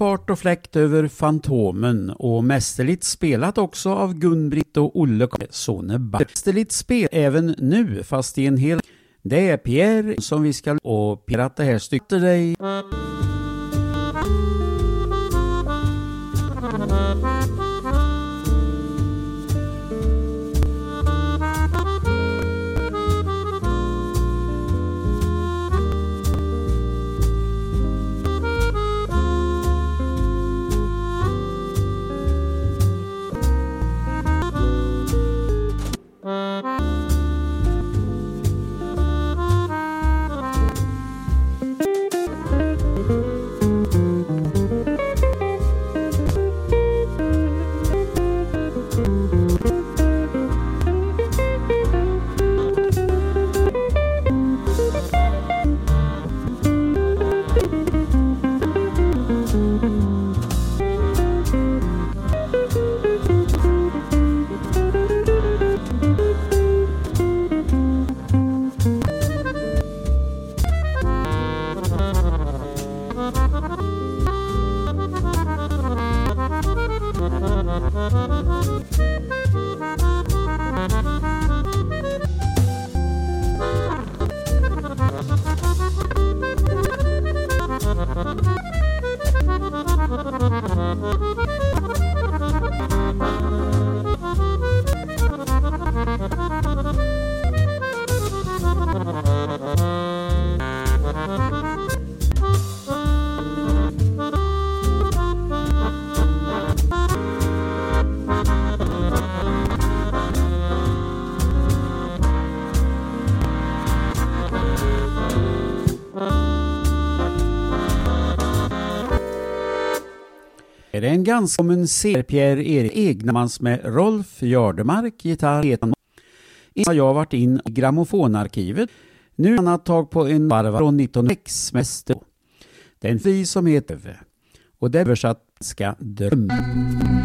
Fart och fläkt över Fantomen och mästerligt spelat också av Gun-Britt och Olle Sone Mästerligt spel även nu fast i en hel... Det är Pierre som vi ska... Och Pierre att det här stycket till dig... är en ganska om Pierre Erik Egnamans med Rolf Jardemark, gitarr. Etan. har jag varit in i grammofonarkivet. Nu har han tag på en varva från 1906 mäster. Det är en fi som heter och det översatt ska drömma.